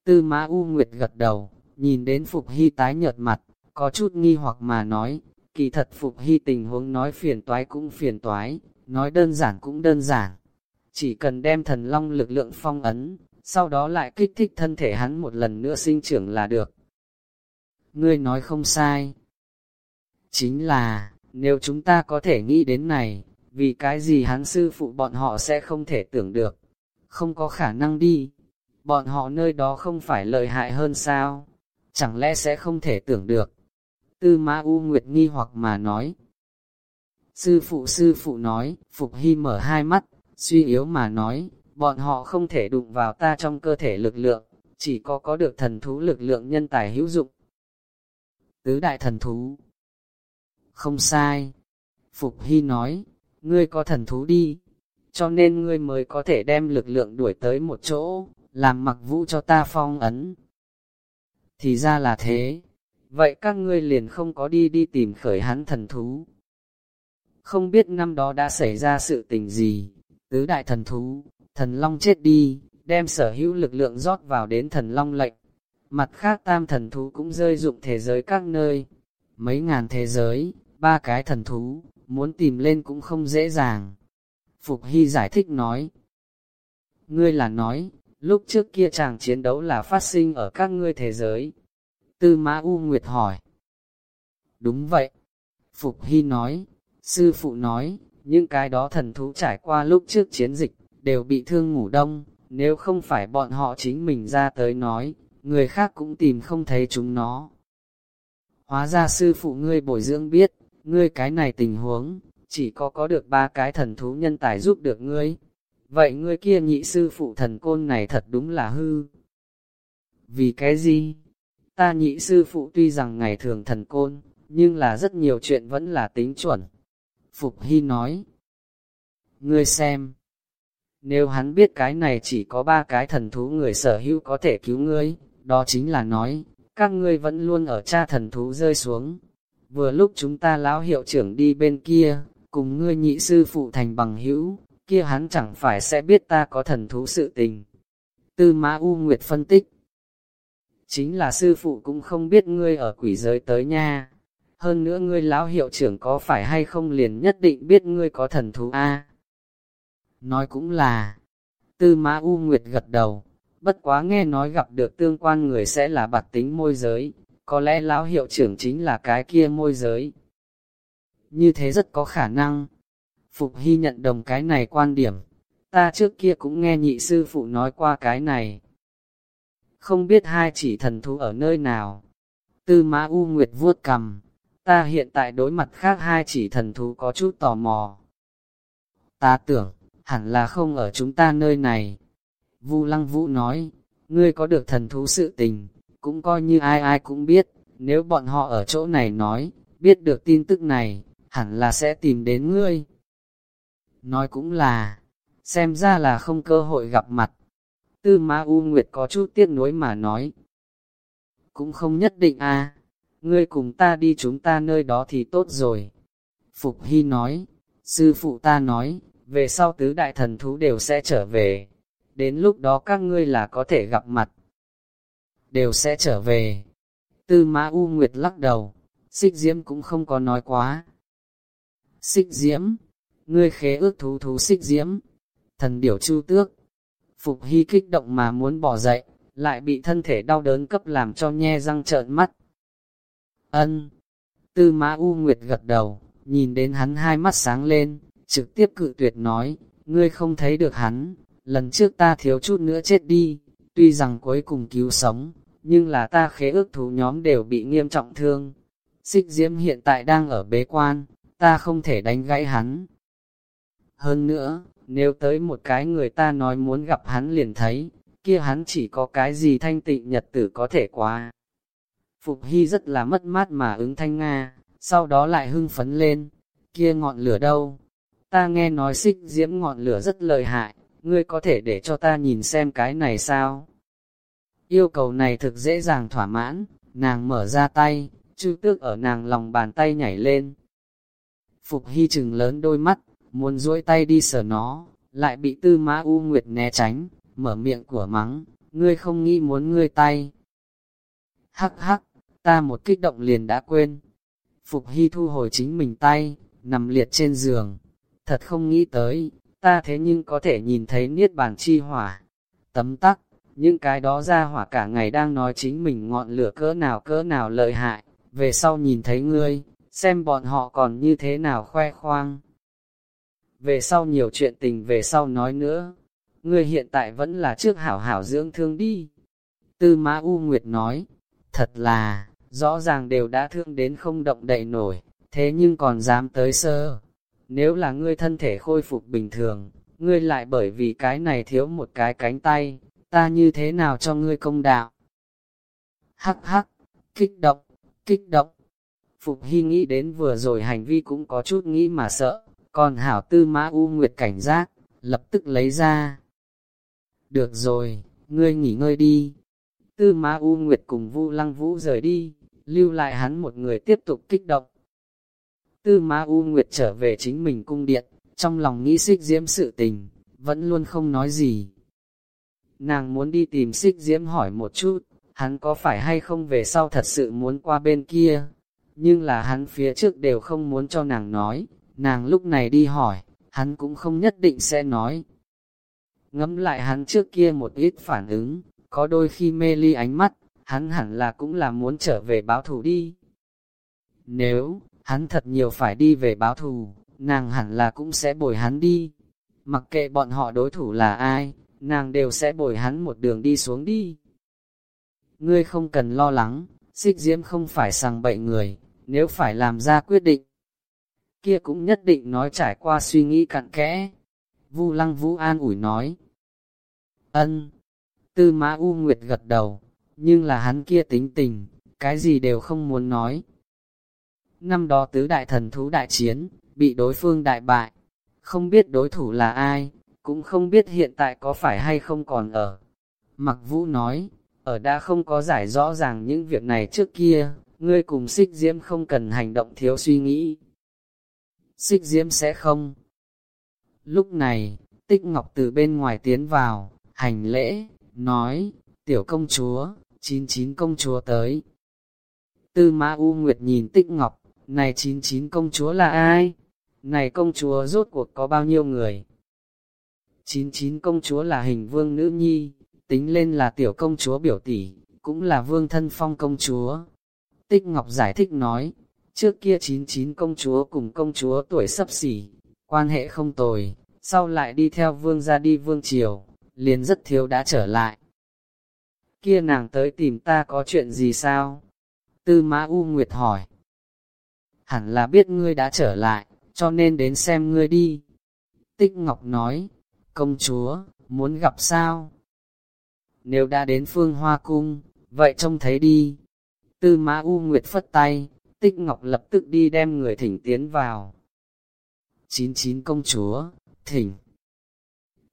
tư mã U Nguyệt gật đầu, nhìn đến Phục Hy tái nhợt mặt, có chút nghi hoặc mà nói, kỳ thật Phục Hy tình huống nói phiền toái cũng phiền toái, nói đơn giản cũng đơn giản. Chỉ cần đem thần long lực lượng phong ấn, sau đó lại kích thích thân thể hắn một lần nữa sinh trưởng là được. Ngươi nói không sai. Chính là, nếu chúng ta có thể nghĩ đến này, vì cái gì hắn sư phụ bọn họ sẽ không thể tưởng được. Không có khả năng đi. Bọn họ nơi đó không phải lợi hại hơn sao? Chẳng lẽ sẽ không thể tưởng được? Tư Ma U Nguyệt nghi hoặc mà nói. Sư phụ sư phụ nói, Phục Hy mở hai mắt, suy yếu mà nói, bọn họ không thể đụng vào ta trong cơ thể lực lượng, chỉ có có được thần thú lực lượng nhân tài hữu dụng. Tứ đại thần thú Không sai. Phục Hy nói, ngươi có thần thú đi, cho nên ngươi mới có thể đem lực lượng đuổi tới một chỗ, làm mặc vũ cho ta phong ấn. Thì ra là thế, vậy các ngươi liền không có đi đi tìm khởi hắn thần thú. Không biết năm đó đã xảy ra sự tình gì, tứ đại thần thú, thần long chết đi, đem sở hữu lực lượng rót vào đến thần long lệnh. Mặt khác tam thần thú cũng rơi dụng thế giới các nơi, mấy ngàn thế giới, ba cái thần thú, muốn tìm lên cũng không dễ dàng. Phục Hy giải thích nói, ngươi là nói, lúc trước kia chàng chiến đấu là phát sinh ở các ngươi thế giới. Tư Mã U Nguyệt hỏi, đúng vậy, Phục Hy nói, sư phụ nói, những cái đó thần thú trải qua lúc trước chiến dịch, đều bị thương ngủ đông, nếu không phải bọn họ chính mình ra tới nói, người khác cũng tìm không thấy chúng nó. Hóa ra sư phụ ngươi bồi dưỡng biết, ngươi cái này tình huống, chỉ có có được ba cái thần thú nhân tài giúp được ngươi. Vậy ngươi kia nhị sư phụ thần côn này thật đúng là hư. Vì cái gì? Ta nhị sư phụ tuy rằng ngày thường thần côn, nhưng là rất nhiều chuyện vẫn là tính chuẩn. Phục Hy nói, ngươi xem, nếu hắn biết cái này chỉ có ba cái thần thú người sở hữu có thể cứu ngươi, đó chính là nói, các ngươi vẫn luôn ở cha thần thú rơi xuống. Vừa lúc chúng ta lão hiệu trưởng đi bên kia, cùng ngươi nhị sư phụ thành bằng hữu, kia hắn chẳng phải sẽ biết ta có thần thú sự tình. Tư Mã U Nguyệt phân tích, chính là sư phụ cũng không biết ngươi ở quỷ giới tới nha. Hơn nữa ngươi lão hiệu trưởng có phải hay không liền nhất định biết ngươi có thần thú a Nói cũng là, tư mã U Nguyệt gật đầu, bất quá nghe nói gặp được tương quan người sẽ là bạc tính môi giới, có lẽ lão hiệu trưởng chính là cái kia môi giới. Như thế rất có khả năng. Phục Hy nhận đồng cái này quan điểm, ta trước kia cũng nghe nhị sư phụ nói qua cái này. Không biết hai chỉ thần thú ở nơi nào. Tư mã U Nguyệt vuốt cầm, ta hiện tại đối mặt khác hai chỉ thần thú có chút tò mò. Ta tưởng, hẳn là không ở chúng ta nơi này. Vu Lăng Vũ nói, ngươi có được thần thú sự tình, cũng coi như ai ai cũng biết, nếu bọn họ ở chỗ này nói, biết được tin tức này, hẳn là sẽ tìm đến ngươi. Nói cũng là, xem ra là không cơ hội gặp mặt. Tư Ma U Nguyệt có chút tiếc nuối mà nói. Cũng không nhất định a ngươi cùng ta đi chúng ta nơi đó thì tốt rồi. Phục Hy nói, sư phụ ta nói, về sau tứ đại thần thú đều sẽ trở về, đến lúc đó các ngươi là có thể gặp mặt. Đều sẽ trở về. Tư Ma U Nguyệt lắc đầu, xích diễm cũng không có nói quá. Xích diễm, ngươi khế ước thú thú xích diễm, thần điểu chu tước. Phục Hy kích động mà muốn bỏ dậy, lại bị thân thể đau đớn cấp làm cho nhe răng trợn mắt. Ân. Tư Mã U Nguyệt gật đầu, nhìn đến hắn hai mắt sáng lên, trực tiếp cự tuyệt nói, ngươi không thấy được hắn, lần trước ta thiếu chút nữa chết đi, tuy rằng cuối cùng cứu sống, nhưng là ta khế ước thú nhóm đều bị nghiêm trọng thương. Xích Diễm hiện tại đang ở bế quan, ta không thể đánh gãy hắn. Hơn nữa, nếu tới một cái người ta nói muốn gặp hắn liền thấy, kia hắn chỉ có cái gì thanh tịnh nhật tử có thể qua. Phục Hy rất là mất mát mà ứng thanh Nga, sau đó lại hưng phấn lên, kia ngọn lửa đâu? Ta nghe nói xích diễm ngọn lửa rất lợi hại, ngươi có thể để cho ta nhìn xem cái này sao? Yêu cầu này thực dễ dàng thỏa mãn, nàng mở ra tay, chư tước ở nàng lòng bàn tay nhảy lên. Phục Hy chừng lớn đôi mắt, muốn duỗi tay đi sờ nó, lại bị tư mã U Nguyệt né tránh, mở miệng của mắng, ngươi không nghĩ muốn ngươi tay. Hắc hắc, ta một kích động liền đã quên. Phục Hy thu hồi chính mình tay, nằm liệt trên giường. Thật không nghĩ tới, ta thế nhưng có thể nhìn thấy niết bàn chi hỏa. Tấm tắc, những cái đó ra hỏa cả ngày đang nói chính mình ngọn lửa cỡ nào cỡ nào lợi hại, về sau nhìn thấy ngươi, xem bọn họ còn như thế nào khoe khoang. Về sau nhiều chuyện tình về sau nói nữa, ngươi hiện tại vẫn là trước hảo hảo dưỡng thương đi. Tư Mã U Nguyệt nói, thật là, rõ ràng đều đã thương đến không động đậy nổi, thế nhưng còn dám tới sơ. Nếu là ngươi thân thể khôi phục bình thường, ngươi lại bởi vì cái này thiếu một cái cánh tay, ta như thế nào cho ngươi công đạo? Hắc hắc, kích động, kích động. Phục Hy nghĩ đến vừa rồi hành vi cũng có chút nghĩ mà sợ, còn hảo tư mã U Nguyệt cảnh giác, lập tức lấy ra. Được rồi, ngươi nghỉ ngơi đi. Tư mã U Nguyệt cùng Vu Lăng Vũ rời đi, lưu lại hắn một người tiếp tục kích động. Tư Ma U Nguyệt trở về chính mình cung điện, trong lòng nghĩ xích diễm sự tình, vẫn luôn không nói gì. Nàng muốn đi tìm xích diễm hỏi một chút, hắn có phải hay không về sau thật sự muốn qua bên kia, nhưng là hắn phía trước đều không muốn cho nàng nói, nàng lúc này đi hỏi, hắn cũng không nhất định sẽ nói. Ngẫm lại hắn trước kia một ít phản ứng, có đôi khi mê ly ánh mắt, hắn hẳn là cũng là muốn trở về báo thù đi. Nếu, hắn thật nhiều phải đi về báo thù, nàng hẳn là cũng sẽ bồi hắn đi. Mặc kệ bọn họ đối thủ là ai, nàng đều sẽ bồi hắn một đường đi xuống đi. Ngươi không cần lo lắng, xích diễm không phải sằng bậy người, nếu phải làm ra quyết định. Kia cũng nhất định nói trải qua suy nghĩ cặn kẽ. Vu lăng vũ an ủi nói. Ân. Tư mã U Nguyệt gật đầu, nhưng là hắn kia tính tình, cái gì đều không muốn nói. Năm đó tứ đại thần thú đại chiến, bị đối phương đại bại, không biết đối thủ là ai, cũng không biết hiện tại có phải hay không còn ở. Mặc vũ nói, ở đã không có giải rõ ràng những việc này trước kia, ngươi cùng xích diễm không cần hành động thiếu suy nghĩ. Xích diễm sẽ không. Lúc này, tích ngọc từ bên ngoài tiến vào, hành lễ, nói, tiểu công chúa, chín chín công chúa tới. Tư Ma U Nguyệt nhìn tích ngọc, này chín chín công chúa là ai? Này công chúa rốt cuộc có bao nhiêu người? Chín chín công chúa là hình vương nữ nhi, tính lên là tiểu công chúa biểu tỷ, cũng là vương thân phong công chúa. Tích Ngọc giải thích nói, trước kia chín chín công chúa cùng công chúa tuổi sắp xỉ, quan hệ không tồi, sau lại đi theo vương ra đi vương triều, liền rất thiếu đã trở lại. Kia nàng tới tìm ta có chuyện gì sao? Tư Mã U Nguyệt hỏi hẳn là biết ngươi đã trở lại, cho nên đến xem ngươi đi. Tích Ngọc nói, công chúa, muốn gặp sao? Nếu đã đến phương hoa cung, vậy trông thấy đi. Tư mã U Nguyệt phất tay, Tích Ngọc lập tức đi đem người thỉnh tiến vào. 99 công chúa, thỉnh.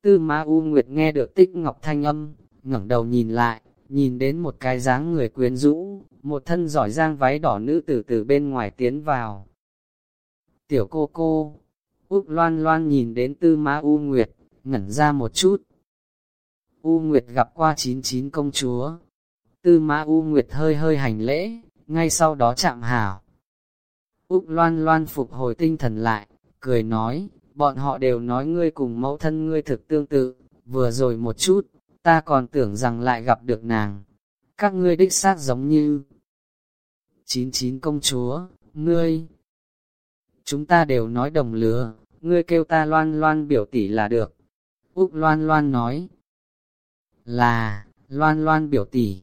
Tư Ma U Nguyệt nghe được Tích Ngọc thanh âm, ngẩng đầu nhìn lại, nhìn đến một cái dáng người quyến rũ, một thân giỏi giang váy đỏ nữ tử từ bên ngoài tiến vào. Tiểu cô cô, Úc loan loan nhìn đến tư Ma U Nguyệt, ngẩn ra một chút. U Nguyệt gặp qua 99 công chúa. Tư Ma U Nguyệt hơi hơi hành lễ, ngay sau đó chạm hảo. Úc loan loan phục hồi tinh thần lại, cười nói, bọn họ đều nói ngươi cùng mẫu thân ngươi thực tương tự, vừa rồi một chút, ta còn tưởng rằng lại gặp được nàng. Các ngươi đích xác giống như 99 công chúa, ngươi. Chúng ta đều nói đồng lứa, ngươi kêu ta loan loan biểu tỷ là được. Úc loan loan nói. Là, loan loan biểu tỷ.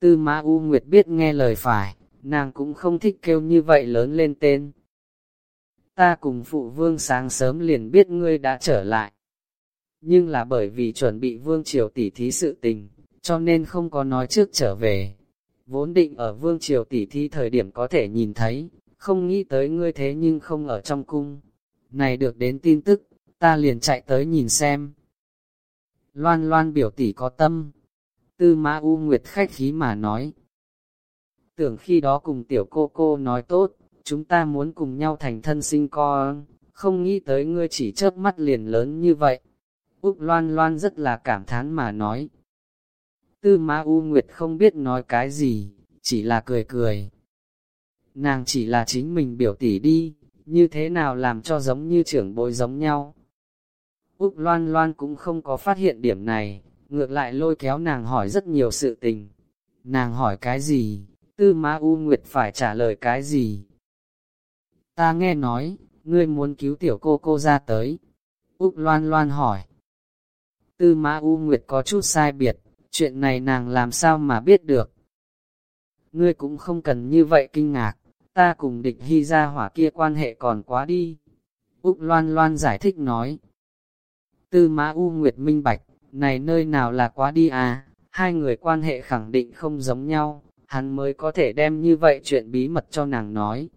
Tư mã U Nguyệt biết nghe lời phải, nàng cũng không thích kêu như vậy lớn lên tên. Ta cùng phụ vương sáng sớm liền biết ngươi đã trở lại. Nhưng là bởi vì chuẩn bị vương triều tỷ thí sự tình, cho nên không có nói trước trở về. Vốn định ở vương triều tỷ thí thời điểm có thể nhìn thấy, không nghĩ tới ngươi thế nhưng không ở trong cung. Này được đến tin tức, ta liền chạy tới nhìn xem. Loan loan biểu tỷ có tâm. Tư ma U Nguyệt khách khí mà nói. Tưởng khi đó cùng tiểu cô cô nói tốt, chúng ta muốn cùng nhau thành thân sinh con, không nghĩ tới ngươi chỉ chớp mắt liền lớn như vậy. Úc loan loan rất là cảm thán mà nói. Tư ma U Nguyệt không biết nói cái gì, chỉ là cười cười. Nàng chỉ là chính mình biểu tỷ đi, như thế nào làm cho giống như trưởng bối giống nhau. Úc Loan Loan cũng không có phát hiện điểm này, ngược lại lôi kéo nàng hỏi rất nhiều sự tình. Nàng hỏi cái gì, Tư Ma U Nguyệt phải trả lời cái gì? Ta nghe nói, ngươi muốn cứu tiểu cô cô ra tới. Úc Loan Loan hỏi. Tư Ma U Nguyệt có chút sai biệt, chuyện này nàng làm sao mà biết được. Ngươi cũng không cần như vậy kinh ngạc, ta cùng địch hy ra hỏa kia quan hệ còn quá đi. Úc Loan Loan giải thích nói. Tư Mã U Nguyệt minh bạch, này nơi nào là quá đi à, hai người quan hệ khẳng định không giống nhau, hắn mới có thể đem như vậy chuyện bí mật cho nàng nói.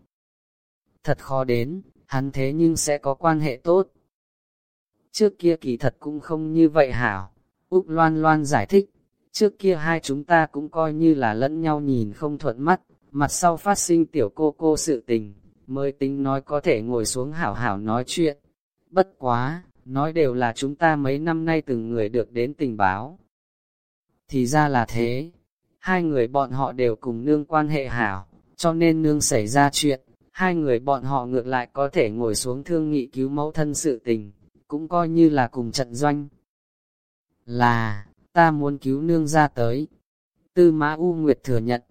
Thật khó đến, hắn thế nhưng sẽ có quan hệ tốt. Trước kia kỳ thật cũng không như vậy hảo, Úc Loan Loan giải thích, trước kia hai chúng ta cũng coi như là lẫn nhau nhìn không thuận mắt, mặt sau phát sinh tiểu cô cô sự tình, mới tính nói có thể ngồi xuống hảo hảo nói chuyện. Bất quá, nói đều là chúng ta mấy năm nay từng người được đến tình báo. Thì ra là thế, hai người bọn họ đều cùng nương quan hệ hảo, cho nên nương xảy ra chuyện, hai người bọn họ ngược lại có thể ngồi xuống thương nghị cứu mẫu thân sự tình, cũng coi như là cùng trận doanh. Là, ta muốn cứu nương ra tới. Tư Mã U Nguyệt thừa nhận.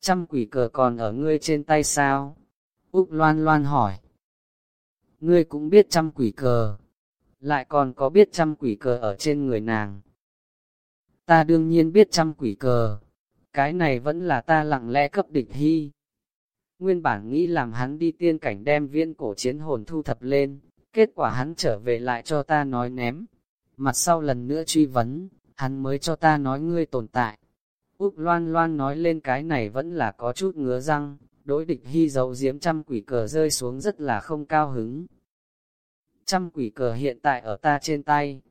Trăm quỷ cờ còn ở ngươi trên tay sao? Úc Loan Loan hỏi. Ngươi cũng biết trăm quỷ cờ. Lại còn có biết trăm quỷ cờ ở trên người nàng. Ta đương nhiên biết trăm quỷ cờ. Cái này vẫn là ta lặng lẽ cấp địch hy. Nguyên bản nghĩ làm hắn đi tiên cảnh đem viên cổ chiến hồn thu thập lên. Kết quả hắn trở về lại cho ta nói ném. Mặt sau lần nữa truy vấn, hắn mới cho ta nói ngươi tồn tại. Úc loan loan nói lên cái này vẫn là có chút ngứa răng, đối địch hy dấu diếm trăm quỷ cờ rơi xuống rất là không cao hứng. Trăm quỷ cờ hiện tại ở ta trên tay.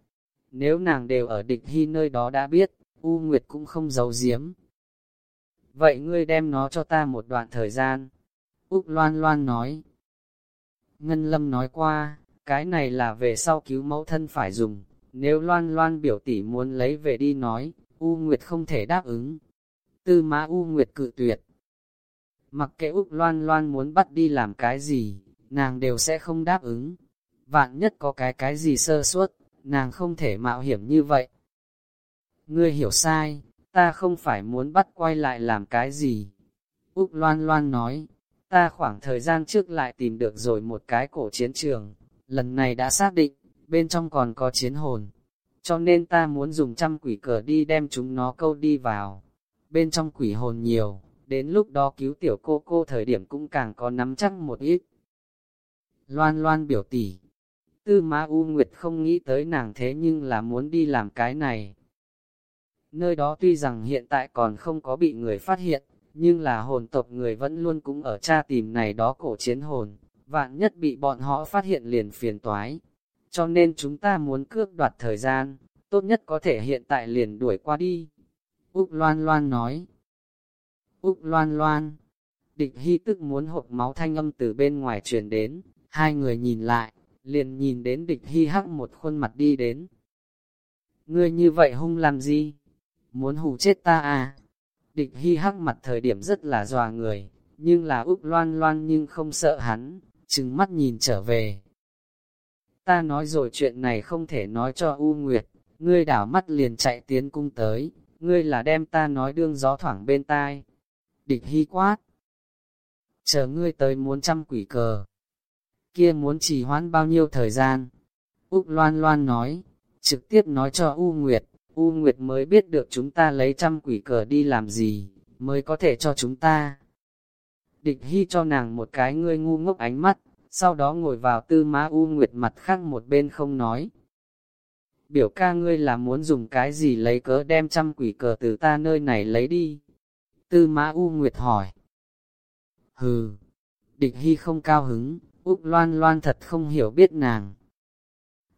Nếu nàng đều ở địch hy nơi đó đã biết, U Nguyệt cũng không giấu diếm. Vậy ngươi đem nó cho ta một đoạn thời gian. Úc loan loan nói. Ngân lâm nói qua, cái này là về sau cứu mẫu thân phải dùng. Nếu loan loan biểu tỷ muốn lấy về đi nói, U Nguyệt không thể đáp ứng. Tư mã U Nguyệt cự tuyệt. Mặc kệ Úc loan loan muốn bắt đi làm cái gì, nàng đều sẽ không đáp ứng. Vạn nhất có cái cái gì sơ suất, nàng không thể mạo hiểm như vậy. Ngươi hiểu sai, ta không phải muốn bắt quay lại làm cái gì. Úc loan loan nói, ta khoảng thời gian trước lại tìm được rồi một cái cổ chiến trường, lần này đã xác định, bên trong còn có chiến hồn. Cho nên ta muốn dùng trăm quỷ cờ đi đem chúng nó câu đi vào. Bên trong quỷ hồn nhiều, đến lúc đó cứu tiểu cô cô thời điểm cũng càng có nắm chắc một ít. Loan loan biểu tỷ, Tư Ma U Nguyệt không nghĩ tới nàng thế nhưng là muốn đi làm cái này. Nơi đó tuy rằng hiện tại còn không có bị người phát hiện, nhưng là hồn tộc người vẫn luôn cũng ở tra tìm này đó cổ chiến hồn, vạn nhất bị bọn họ phát hiện liền phiền toái. Cho nên chúng ta muốn cướp đoạt thời gian, tốt nhất có thể hiện tại liền đuổi qua đi. Úc Loan Loan nói. Úc Loan Loan. Địch Hy tức muốn hộp máu thanh âm từ bên ngoài truyền đến, hai người nhìn lại, liền nhìn đến địch Hy hắc một khuôn mặt đi đến. Ngươi như vậy hung làm gì? Muốn hù chết ta à? Địch Hy hắc mặt thời điểm rất là dòa người, nhưng là úp Loan Loan nhưng không sợ hắn, trừng mắt nhìn trở về. Ta nói rồi chuyện này không thể nói cho U Nguyệt, ngươi đảo mắt liền chạy tiến cung tới, ngươi là đem ta nói đương gió thoảng bên tai. Địch Hy quát. Chờ ngươi tới muốn trăm quỷ cờ. Kia muốn trì hoãn bao nhiêu thời gian? Úc Loan Loan nói, trực tiếp nói cho U Nguyệt, U Nguyệt mới biết được chúng ta lấy trăm quỷ cờ đi làm gì, mới có thể cho chúng ta. Địch Hy cho nàng một cái ngươi ngu ngốc ánh mắt, sau đó ngồi vào tư má U Nguyệt mặt khác một bên không nói. Biểu ca ngươi là muốn dùng cái gì lấy cớ đem trăm quỷ cờ từ ta nơi này lấy đi. Tư má U Nguyệt hỏi. Hừ, địch hy không cao hứng, Úc loan loan thật không hiểu biết nàng.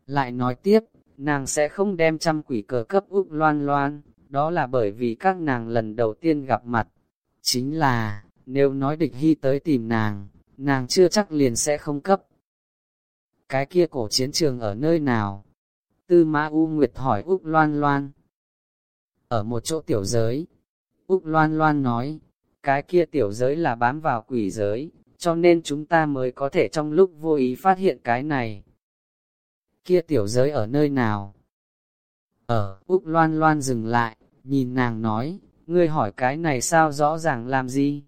Lại nói tiếp, nàng sẽ không đem trăm quỷ cờ cấp Úc loan loan, đó là bởi vì các nàng lần đầu tiên gặp mặt. Chính là, nếu nói địch hy tới tìm nàng, nàng chưa chắc liền sẽ không cấp. Cái kia cổ chiến trường ở nơi nào? Tư Mã U Nguyệt hỏi Úc Loan Loan. Ở một chỗ tiểu giới. Úc Loan Loan nói, cái kia tiểu giới là bám vào quỷ giới, cho nên chúng ta mới có thể trong lúc vô ý phát hiện cái này. Kia tiểu giới ở nơi nào? Ở, Úc Loan Loan dừng lại, nhìn nàng nói, ngươi hỏi cái này sao rõ ràng làm gì?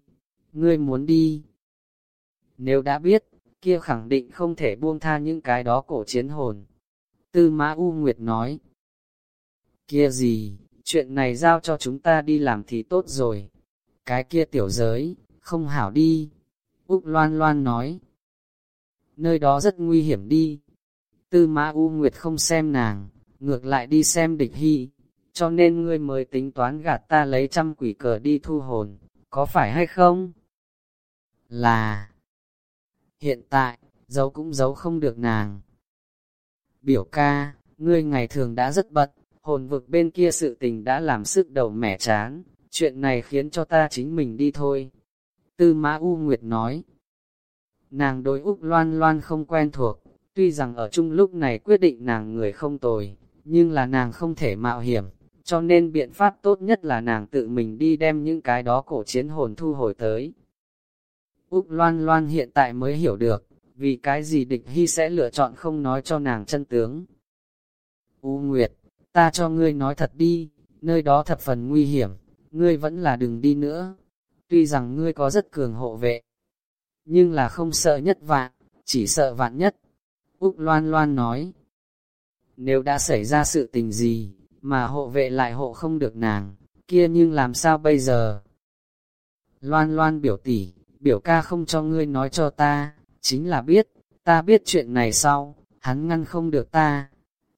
Ngươi muốn đi? Nếu đã biết, kia khẳng định không thể buông tha những cái đó cổ chiến hồn. Tư Mã U Nguyệt nói, kia gì, chuyện này giao cho chúng ta đi làm thì tốt rồi. Cái kia tiểu giới, không hảo đi. Úc Loan Loan nói, nơi đó rất nguy hiểm đi. Tư Mã U Nguyệt không xem nàng, ngược lại đi xem địch hy, cho nên ngươi mới tính toán gạt ta lấy trăm quỷ cờ đi thu hồn, có phải hay không? Là, hiện tại, giấu cũng giấu không được nàng. Biểu ca, ngươi ngày thường đã rất bận, hồn vực bên kia sự tình đã làm sức đầu mẻ chán, chuyện này khiến cho ta chính mình đi thôi. Tư Mã U Nguyệt nói, nàng đối Úc Loan Loan không quen thuộc, tuy rằng ở chung lúc này quyết định nàng người không tồi, nhưng là nàng không thể mạo hiểm, cho nên biện pháp tốt nhất là nàng tự mình đi đem những cái đó cổ chiến hồn thu hồi tới. Úc Loan Loan hiện tại mới hiểu được, vì cái gì địch hy sẽ lựa chọn không nói cho nàng chân tướng. U Nguyệt, ta cho ngươi nói thật đi, nơi đó thật phần nguy hiểm, ngươi vẫn là đừng đi nữa. Tuy rằng ngươi có rất cường hộ vệ, nhưng là không sợ nhất vạn, chỉ sợ vạn nhất. Úc Loan Loan nói, nếu đã xảy ra sự tình gì, mà hộ vệ lại hộ không được nàng, kia nhưng làm sao bây giờ? Loan Loan biểu tỷ, biểu ca không cho ngươi nói cho ta, chính là biết, ta biết chuyện này sau, hắn ngăn không được ta,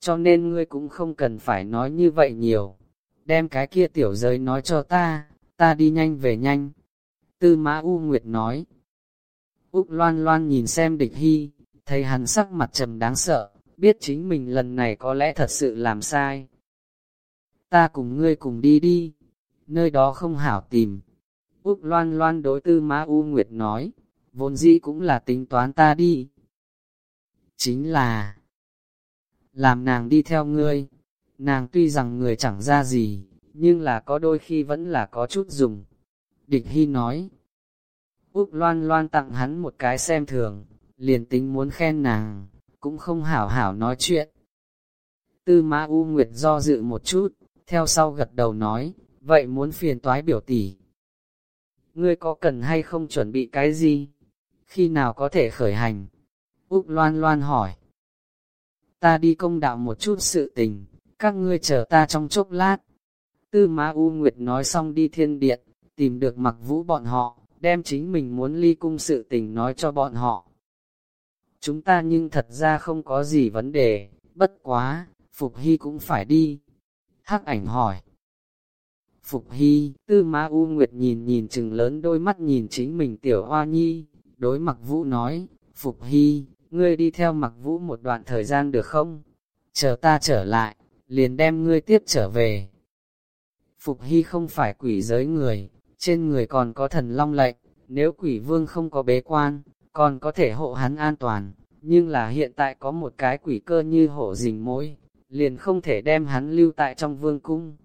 cho nên ngươi cũng không cần phải nói như vậy nhiều. Đem cái kia tiểu giới nói cho ta, ta đi nhanh về nhanh. Tư Mã U Nguyệt nói. Úc Loan Loan nhìn xem địch hy, thấy hắn sắc mặt trầm đáng sợ, biết chính mình lần này có lẽ thật sự làm sai. Ta cùng ngươi cùng đi đi, nơi đó không hảo tìm. Úc Loan Loan đối tư Mã U Nguyệt nói vốn dĩ cũng là tính toán ta đi. Chính là, làm nàng đi theo ngươi, nàng tuy rằng người chẳng ra gì, nhưng là có đôi khi vẫn là có chút dùng. Địch Hy nói, Úc loan loan tặng hắn một cái xem thường, liền tính muốn khen nàng, cũng không hảo hảo nói chuyện. Tư Mã U Nguyệt do dự một chút, theo sau gật đầu nói, vậy muốn phiền toái biểu tỷ. Ngươi có cần hay không chuẩn bị cái gì? khi nào có thể khởi hành? Úc loan loan hỏi. Ta đi công đạo một chút sự tình, các ngươi chờ ta trong chốc lát. Tư Mã U Nguyệt nói xong đi thiên điện, tìm được mặc vũ bọn họ, đem chính mình muốn ly cung sự tình nói cho bọn họ. chúng ta nhưng thật ra không có gì vấn đề, bất quá, Phục Hy cũng phải đi. Hắc ảnh hỏi. Phục Hy, tư ma U Nguyệt nhìn nhìn chừng lớn đôi mắt nhìn chính mình tiểu hoa nhi, đối mặc vũ nói, Phục Hy, ngươi đi theo mặc vũ một đoạn thời gian được không? Chờ ta trở lại, liền đem ngươi tiếp trở về. Phục Hy không phải quỷ giới người, trên người còn có thần long lệnh, nếu quỷ vương không có bế quan, còn có thể hộ hắn an toàn, nhưng là hiện tại có một cái quỷ cơ như hộ rình mối, liền không thể đem hắn lưu tại trong vương cung.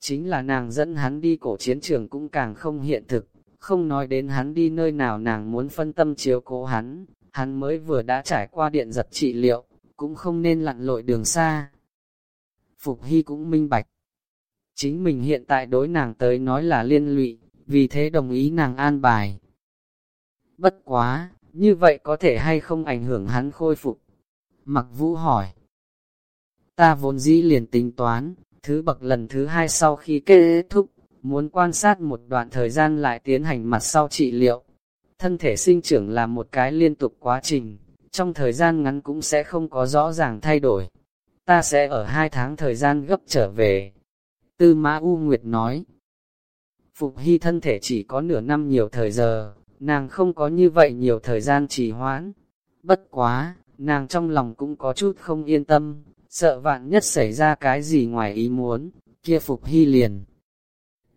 Chính là nàng dẫn hắn đi cổ chiến trường cũng càng không hiện thực, không nói đến hắn đi nơi nào nàng muốn phân tâm chiếu cố hắn, hắn mới vừa đã trải qua điện giật trị liệu, cũng không nên lặn lội đường xa. Phục Hy cũng minh bạch. Chính mình hiện tại đối nàng tới nói là liên lụy, vì thế đồng ý nàng an bài. Bất quá, như vậy có thể hay không ảnh hưởng hắn khôi phục? Mặc vũ hỏi. Ta vốn dĩ liền tính toán, thứ bậc lần thứ hai sau khi kết thúc, muốn quan sát một đoạn thời gian lại tiến hành mặt sau trị liệu. Thân thể sinh trưởng là một cái liên tục quá trình, trong thời gian ngắn cũng sẽ không có rõ ràng thay đổi. Ta sẽ ở hai tháng thời gian gấp trở về. Tư Mã U Nguyệt nói. Phục Hy thân thể chỉ có nửa năm nhiều thời giờ, nàng không có như vậy nhiều thời gian trì hoãn. Bất quá, nàng trong lòng cũng có chút không yên tâm, sợ vạn nhất xảy ra cái gì ngoài ý muốn, kia Phục Hy liền.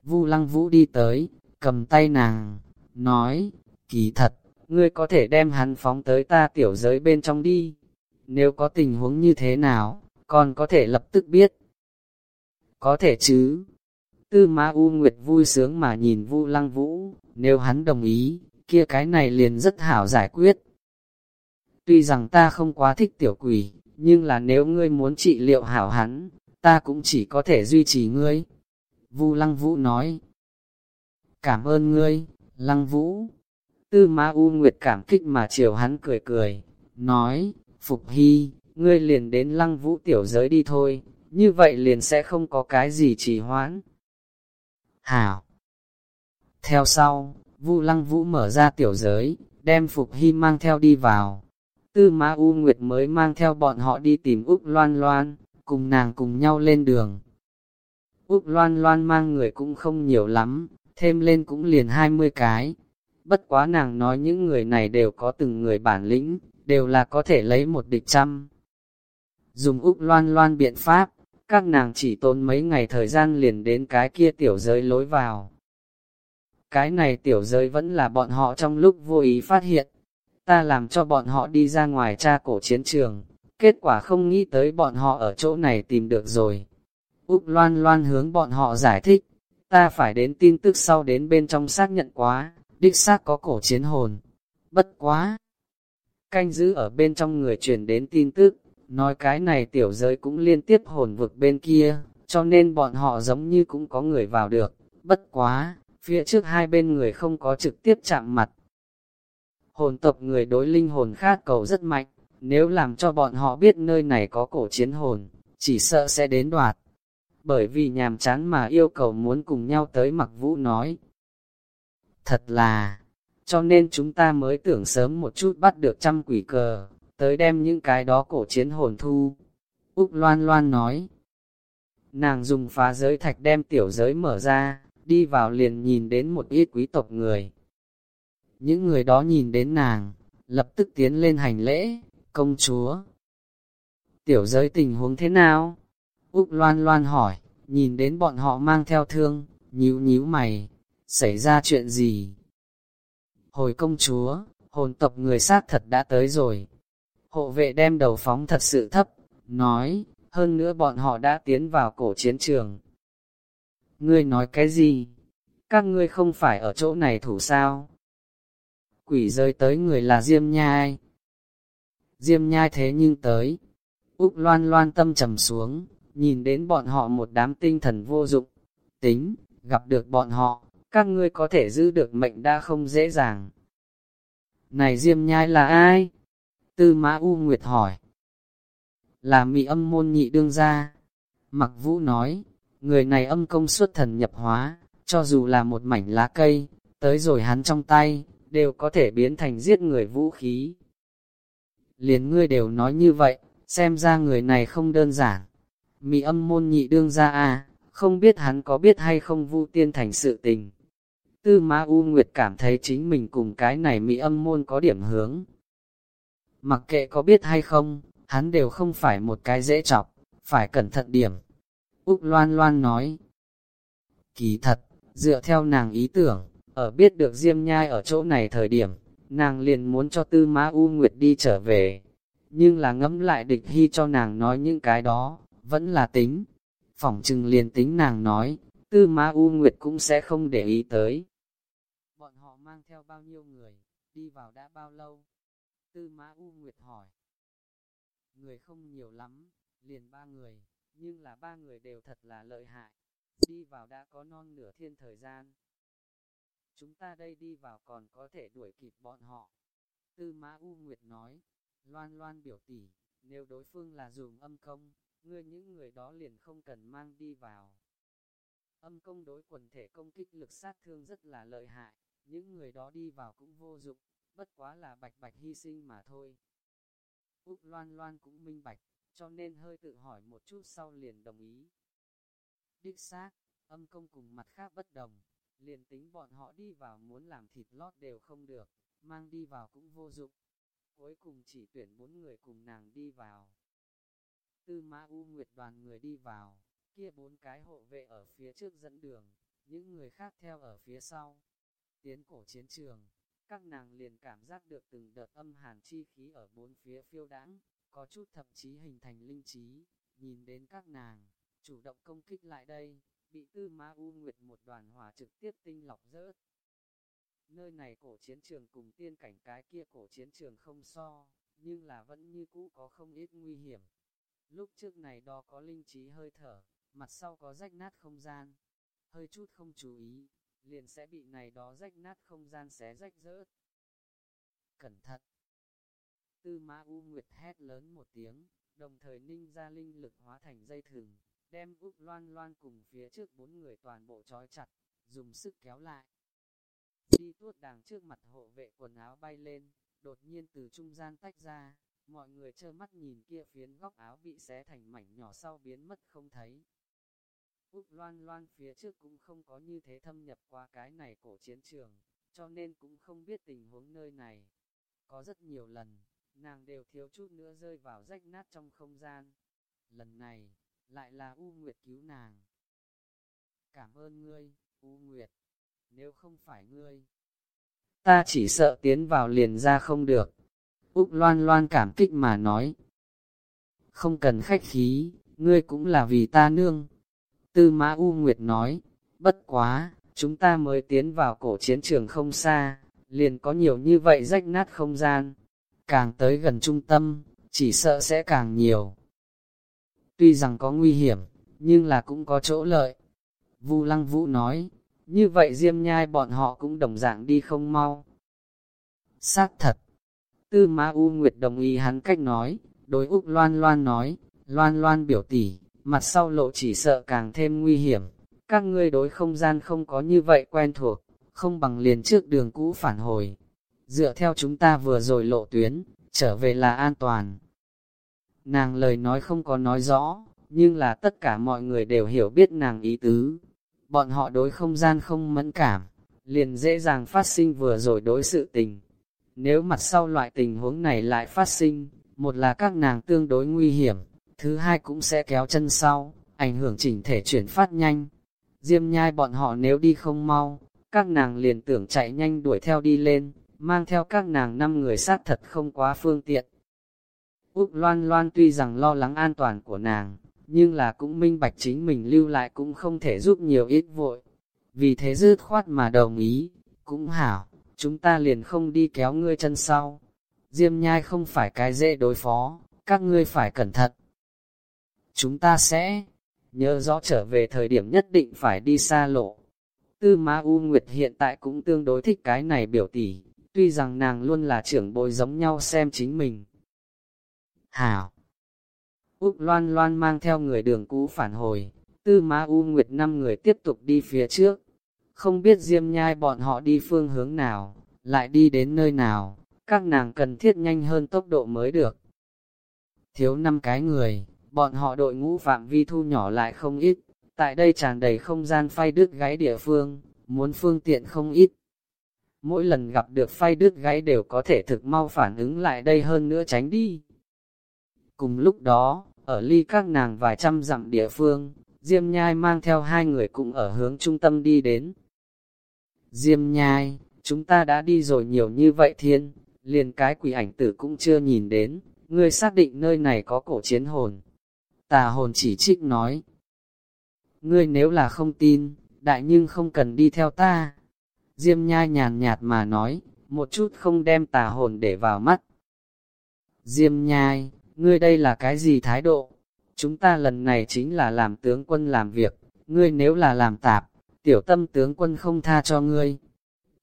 Vu Lăng Vũ đi tới, cầm tay nàng, nói, kỳ thật, ngươi có thể đem hắn phóng tới ta tiểu giới bên trong đi. Nếu có tình huống như thế nào, còn có thể lập tức biết. Có thể chứ. Tư Ma U Nguyệt vui sướng mà nhìn Vu Lăng Vũ, nếu hắn đồng ý, kia cái này liền rất hảo giải quyết. Tuy rằng ta không quá thích tiểu quỷ, nhưng là nếu ngươi muốn trị liệu hảo hắn, ta cũng chỉ có thể duy trì ngươi. Vu Lăng Vũ nói, cảm ơn ngươi, Lăng Vũ. Tư Ma U Nguyệt cảm kích mà chiều hắn cười cười, nói, Phục Hy, ngươi liền đến Lăng Vũ tiểu giới đi thôi, như vậy liền sẽ không có cái gì trì hoãn. Hảo. Theo sau, Vu Lăng Vũ mở ra tiểu giới, đem Phục Hy mang theo đi vào. Tư Ma U Nguyệt mới mang theo bọn họ đi tìm Úc Loan Loan, cùng nàng cùng nhau lên đường. Úc Loan Loan mang người cũng không nhiều lắm, thêm lên cũng liền 20 cái. Bất quá nàng nói những người này đều có từng người bản lĩnh, đều là có thể lấy một địch trăm. Dùng Úc Loan Loan biện pháp, các nàng chỉ tốn mấy ngày thời gian liền đến cái kia tiểu giới lối vào. Cái này tiểu giới vẫn là bọn họ trong lúc vô ý phát hiện. Ta làm cho bọn họ đi ra ngoài tra cổ chiến trường. Kết quả không nghĩ tới bọn họ ở chỗ này tìm được rồi. Úc loan loan hướng bọn họ giải thích. Ta phải đến tin tức sau đến bên trong xác nhận quá. Đích xác có cổ chiến hồn. Bất quá. Canh giữ ở bên trong người truyền đến tin tức. Nói cái này tiểu giới cũng liên tiếp hồn vực bên kia. Cho nên bọn họ giống như cũng có người vào được. Bất quá, phía trước hai bên người không có trực tiếp chạm mặt. Hồn tộc người đối linh hồn khát cầu rất mạnh, nếu làm cho bọn họ biết nơi này có cổ chiến hồn, chỉ sợ sẽ đến đoạt. Bởi vì nhàm chán mà yêu cầu muốn cùng nhau tới mặc vũ nói. Thật là, cho nên chúng ta mới tưởng sớm một chút bắt được trăm quỷ cờ, tới đem những cái đó cổ chiến hồn thu. Úc Loan Loan nói, nàng dùng phá giới thạch đem tiểu giới mở ra, đi vào liền nhìn đến một ít quý tộc người. Những người đó nhìn đến nàng, lập tức tiến lên hành lễ, công chúa. Tiểu giới tình huống thế nào? Úc loan loan hỏi, nhìn đến bọn họ mang theo thương, nhíu nhíu mày, xảy ra chuyện gì? Hồi công chúa, hồn tộc người xác thật đã tới rồi. Hộ vệ đem đầu phóng thật sự thấp, nói, hơn nữa bọn họ đã tiến vào cổ chiến trường, Ngươi nói cái gì? Các ngươi không phải ở chỗ này thủ sao? Quỷ rơi tới người là Diêm Nhai. Diêm Nhai thế nhưng tới. Úc loan loan tâm trầm xuống, nhìn đến bọn họ một đám tinh thần vô dụng. Tính, gặp được bọn họ, các ngươi có thể giữ được mệnh đã không dễ dàng. Này Diêm Nhai là ai? Tư Mã U Nguyệt hỏi. Là mị âm môn nhị đương gia. Mặc vũ nói, Người này âm công suốt thần nhập hóa, cho dù là một mảnh lá cây, tới rồi hắn trong tay, đều có thể biến thành giết người vũ khí. liền ngươi đều nói như vậy, xem ra người này không đơn giản. Mị âm môn nhị đương Gia a không biết hắn có biết hay không vu tiên thành sự tình. Tư Ma U Nguyệt cảm thấy chính mình cùng cái này mỹ âm môn có điểm hướng. Mặc kệ có biết hay không, hắn đều không phải một cái dễ chọc, phải cẩn thận điểm. Úc Loan Loan nói, kỳ thật, dựa theo nàng ý tưởng, ở biết được Diêm Nhai ở chỗ này thời điểm, nàng liền muốn cho Tư Ma U Nguyệt đi trở về. Nhưng là ngẫm lại địch hy cho nàng nói những cái đó, vẫn là tính. Phỏng chừng liền tính nàng nói, Tư Ma U Nguyệt cũng sẽ không để ý tới. Bọn họ mang theo bao nhiêu người, đi vào đã bao lâu? Tư Ma U Nguyệt hỏi. Người không nhiều lắm, liền ba người, nhưng là ba người đều thật là lợi hại. Đi vào đã có non nửa thiên thời gian. Chúng ta đây đi vào còn có thể đuổi kịp bọn họ. Tư Mã U Nguyệt nói, loan loan biểu tỷ, nếu đối phương là dùng âm công, ngươi những người đó liền không cần mang đi vào. Âm công đối quần thể công kích lực sát thương rất là lợi hại, những người đó đi vào cũng vô dụng, bất quá là bạch bạch hy sinh mà thôi. Úc Loan Loan cũng minh bạch, cho nên hơi tự hỏi một chút sau liền đồng ý. Đích xác, âm công cùng mặt khác bất đồng, liền tính bọn họ đi vào muốn làm thịt lót đều không được, mang đi vào cũng vô dụng. Cuối cùng chỉ tuyển bốn người cùng nàng đi vào. Tư Mã U Nguyệt đoàn người đi vào, kia bốn cái hộ vệ ở phía trước dẫn đường, những người khác theo ở phía sau. Tiến cổ chiến trường, các nàng liền cảm giác được từng đợt âm hàn chi khí ở bốn phía phiêu đãng, có chút thậm chí hình thành linh trí, nhìn đến các nàng, chủ động công kích lại đây, bị tư ma u nguyệt một đoàn hỏa trực tiếp tinh lọc rớt. Nơi này cổ chiến trường cùng tiên cảnh cái kia cổ chiến trường không so, nhưng là vẫn như cũ có không ít nguy hiểm. Lúc trước này đó có linh trí hơi thở, mặt sau có rách nát không gian, hơi chút không chú ý, liền sẽ bị này đó rách nát không gian xé rách rớt. Cẩn thận! Tư Ma U Nguyệt hét lớn một tiếng, đồng thời ninh ra linh lực hóa thành dây thừng, đem Úc Loan Loan cùng phía trước bốn người toàn bộ trói chặt, dùng sức kéo lại. Đi tuốt đàng trước mặt hộ vệ quần áo bay lên, đột nhiên từ trung gian tách ra, mọi người trơ mắt nhìn kia phiến góc áo bị xé thành mảnh nhỏ sau biến mất không thấy. Úc Loan Loan phía trước cũng không có như thế thâm nhập qua cái này cổ chiến trường, cho nên cũng không biết tình huống nơi này. Có rất nhiều lần, nàng đều thiếu chút nữa rơi vào rách nát trong không gian. Lần này, lại là U Nguyệt cứu nàng. Cảm ơn ngươi, U Nguyệt, nếu không phải ngươi, ta chỉ sợ tiến vào liền ra không được. Úc loan loan cảm kích mà nói. Không cần khách khí, ngươi cũng là vì ta nương. Tư Mã U Nguyệt nói, bất quá, chúng ta mới tiến vào cổ chiến trường không xa, liền có nhiều như vậy rách nát không gian. Càng tới gần trung tâm, chỉ sợ sẽ càng nhiều. Tuy rằng có nguy hiểm, nhưng là cũng có chỗ lợi. Vu Lăng Vũ nói, như vậy Diêm Nhai bọn họ cũng đồng dạng đi không mau. Xác thật. Tư Ma U Nguyệt đồng ý hắn cách nói, đối Úc Loan Loan nói, Loan Loan biểu tỷ, mặt sau lộ chỉ sợ càng thêm nguy hiểm. Các ngươi đối không gian không có như vậy quen thuộc, không bằng liền trước đường cũ phản hồi. Dựa theo chúng ta vừa rồi lộ tuyến, trở về là an toàn. Nàng lời nói không có nói rõ, nhưng là tất cả mọi người đều hiểu biết nàng ý tứ. Bọn họ đối không gian không mẫn cảm, liền dễ dàng phát sinh vừa rồi đối sự tình. Nếu mặt sau loại tình huống này lại phát sinh, một là các nàng tương đối nguy hiểm, thứ hai cũng sẽ kéo chân sau, ảnh hưởng chỉnh thể chuyển phát nhanh. Diêm nhai bọn họ nếu đi không mau, các nàng liền tưởng chạy nhanh đuổi theo đi lên, mang theo các nàng năm người sát thật không quá phương tiện. Úc Loan Loan tuy rằng lo lắng an toàn của nàng, nhưng là cũng minh bạch chính mình lưu lại cũng không thể giúp nhiều ít vội. Vì thế dứt khoát mà đồng ý, cũng hảo, chúng ta liền không đi kéo ngươi chân sau. Diêm nhai không phải cái dễ đối phó, các ngươi phải cẩn thận. Chúng ta sẽ nhớ rõ trở về thời điểm nhất định phải đi xa lộ. Tư Ma U Nguyệt hiện tại cũng tương đối thích cái này biểu tỷ, tuy rằng nàng luôn là trưởng bối giống nhau xem chính mình, Hảo! Úc Loan Loan mang theo người đường cũ phản hồi, tư Ma U Nguyệt năm người tiếp tục đi phía trước. Không biết Diêm Nhai bọn họ đi phương hướng nào, lại đi đến nơi nào, các nàng cần thiết nhanh hơn tốc độ mới được. Thiếu năm cái người, bọn họ đội ngũ phạm vi thu nhỏ lại không ít, tại đây tràn đầy không gian phay đứt gáy địa phương, muốn phương tiện không ít. Mỗi lần gặp được phay đứt gáy đều có thể thực mau phản ứng lại đây hơn nữa tránh đi. Cùng lúc đó, ở ly các nàng vài trăm dặm địa phương, Diêm Nhai mang theo hai người cũng ở hướng trung tâm đi đến. Diêm Nhai, chúng ta đã đi rồi nhiều như vậy thiên, liền cái quỷ ảnh tử cũng chưa nhìn đến, ngươi xác định nơi này có cổ chiến hồn. Tà hồn chỉ trích nói, ngươi nếu là không tin, đại nhưng không cần đi theo ta. Diêm nhai nhàn nhạt mà nói, một chút không đem tà hồn để vào mắt. Diêm nhai, ngươi đây là cái gì thái độ? Chúng ta lần này chính là làm tướng quân làm việc, ngươi nếu là làm tạp, tiểu tâm tướng quân không tha cho ngươi.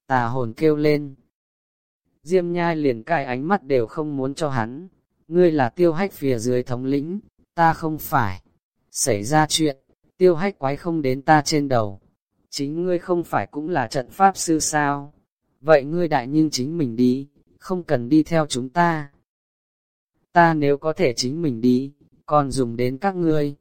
Tà hồn kêu lên. Diêm nhai liền cai ánh mắt đều không muốn cho hắn. Ngươi là tiêu hách phía dưới thống lĩnh, ta không phải. Xảy ra chuyện, tiêu hách quái không đến ta trên đầu. Chính ngươi không phải cũng là trận pháp sư sao? Vậy ngươi đại nhưng chính mình đi, không cần đi theo chúng ta. Ta nếu có thể chính mình đi, còn dùng đến các ngươi.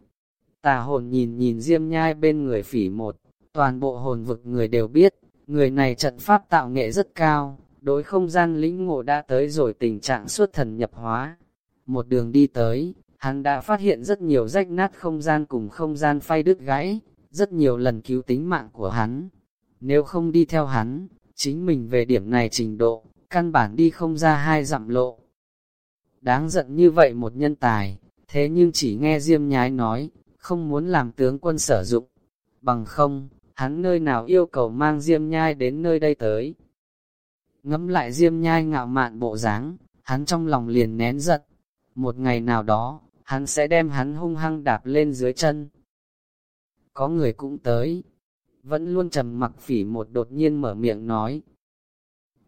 Tà hồn nhìn nhìn diêm nhai bên người phỉ một, toàn bộ hồn vực người đều biết, người này trận pháp tạo nghệ rất cao, đối không gian lĩnh ngộ đã tới rồi tình trạng xuất thần nhập hóa. Một đường đi tới, hắn đã phát hiện rất nhiều rách nát không gian cùng không gian phay đứt gãy, rất nhiều lần cứu tính mạng của hắn. Nếu không đi theo hắn, chính mình về điểm này trình độ, căn bản đi không ra hai dặm lộ. Đáng giận như vậy một nhân tài, thế nhưng chỉ nghe Diêm Nhái nói, không muốn làm tướng quân sử dụng. Bằng không, hắn nơi nào yêu cầu mang Diêm Nhai đến nơi đây tới. Ngẫm lại Diêm Nhai ngạo mạn bộ dáng, hắn trong lòng liền nén giận. Một ngày nào đó, hắn sẽ đem hắn hung hăng đạp lên dưới chân. Có người cũng tới, vẫn luôn trầm mặc phỉ một đột nhiên mở miệng nói.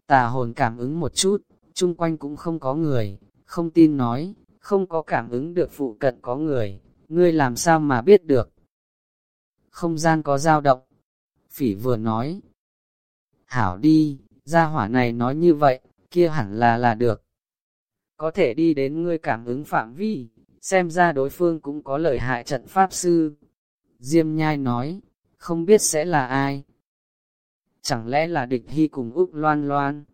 Tà hồn cảm ứng một chút, chung quanh cũng không có người, không tin nói, không có cảm ứng được phụ cận có người, ngươi làm sao mà biết được. Không gian có dao động, phỉ vừa nói. Hảo đi, gia hỏa này nói như vậy, kia hẳn là là được. Có thể đi đến ngươi cảm ứng phạm vi, xem ra đối phương cũng có lợi hại trận pháp sư. Diêm nhai nói, không biết sẽ là ai. Chẳng lẽ là địch hy cùng Úc loan loan?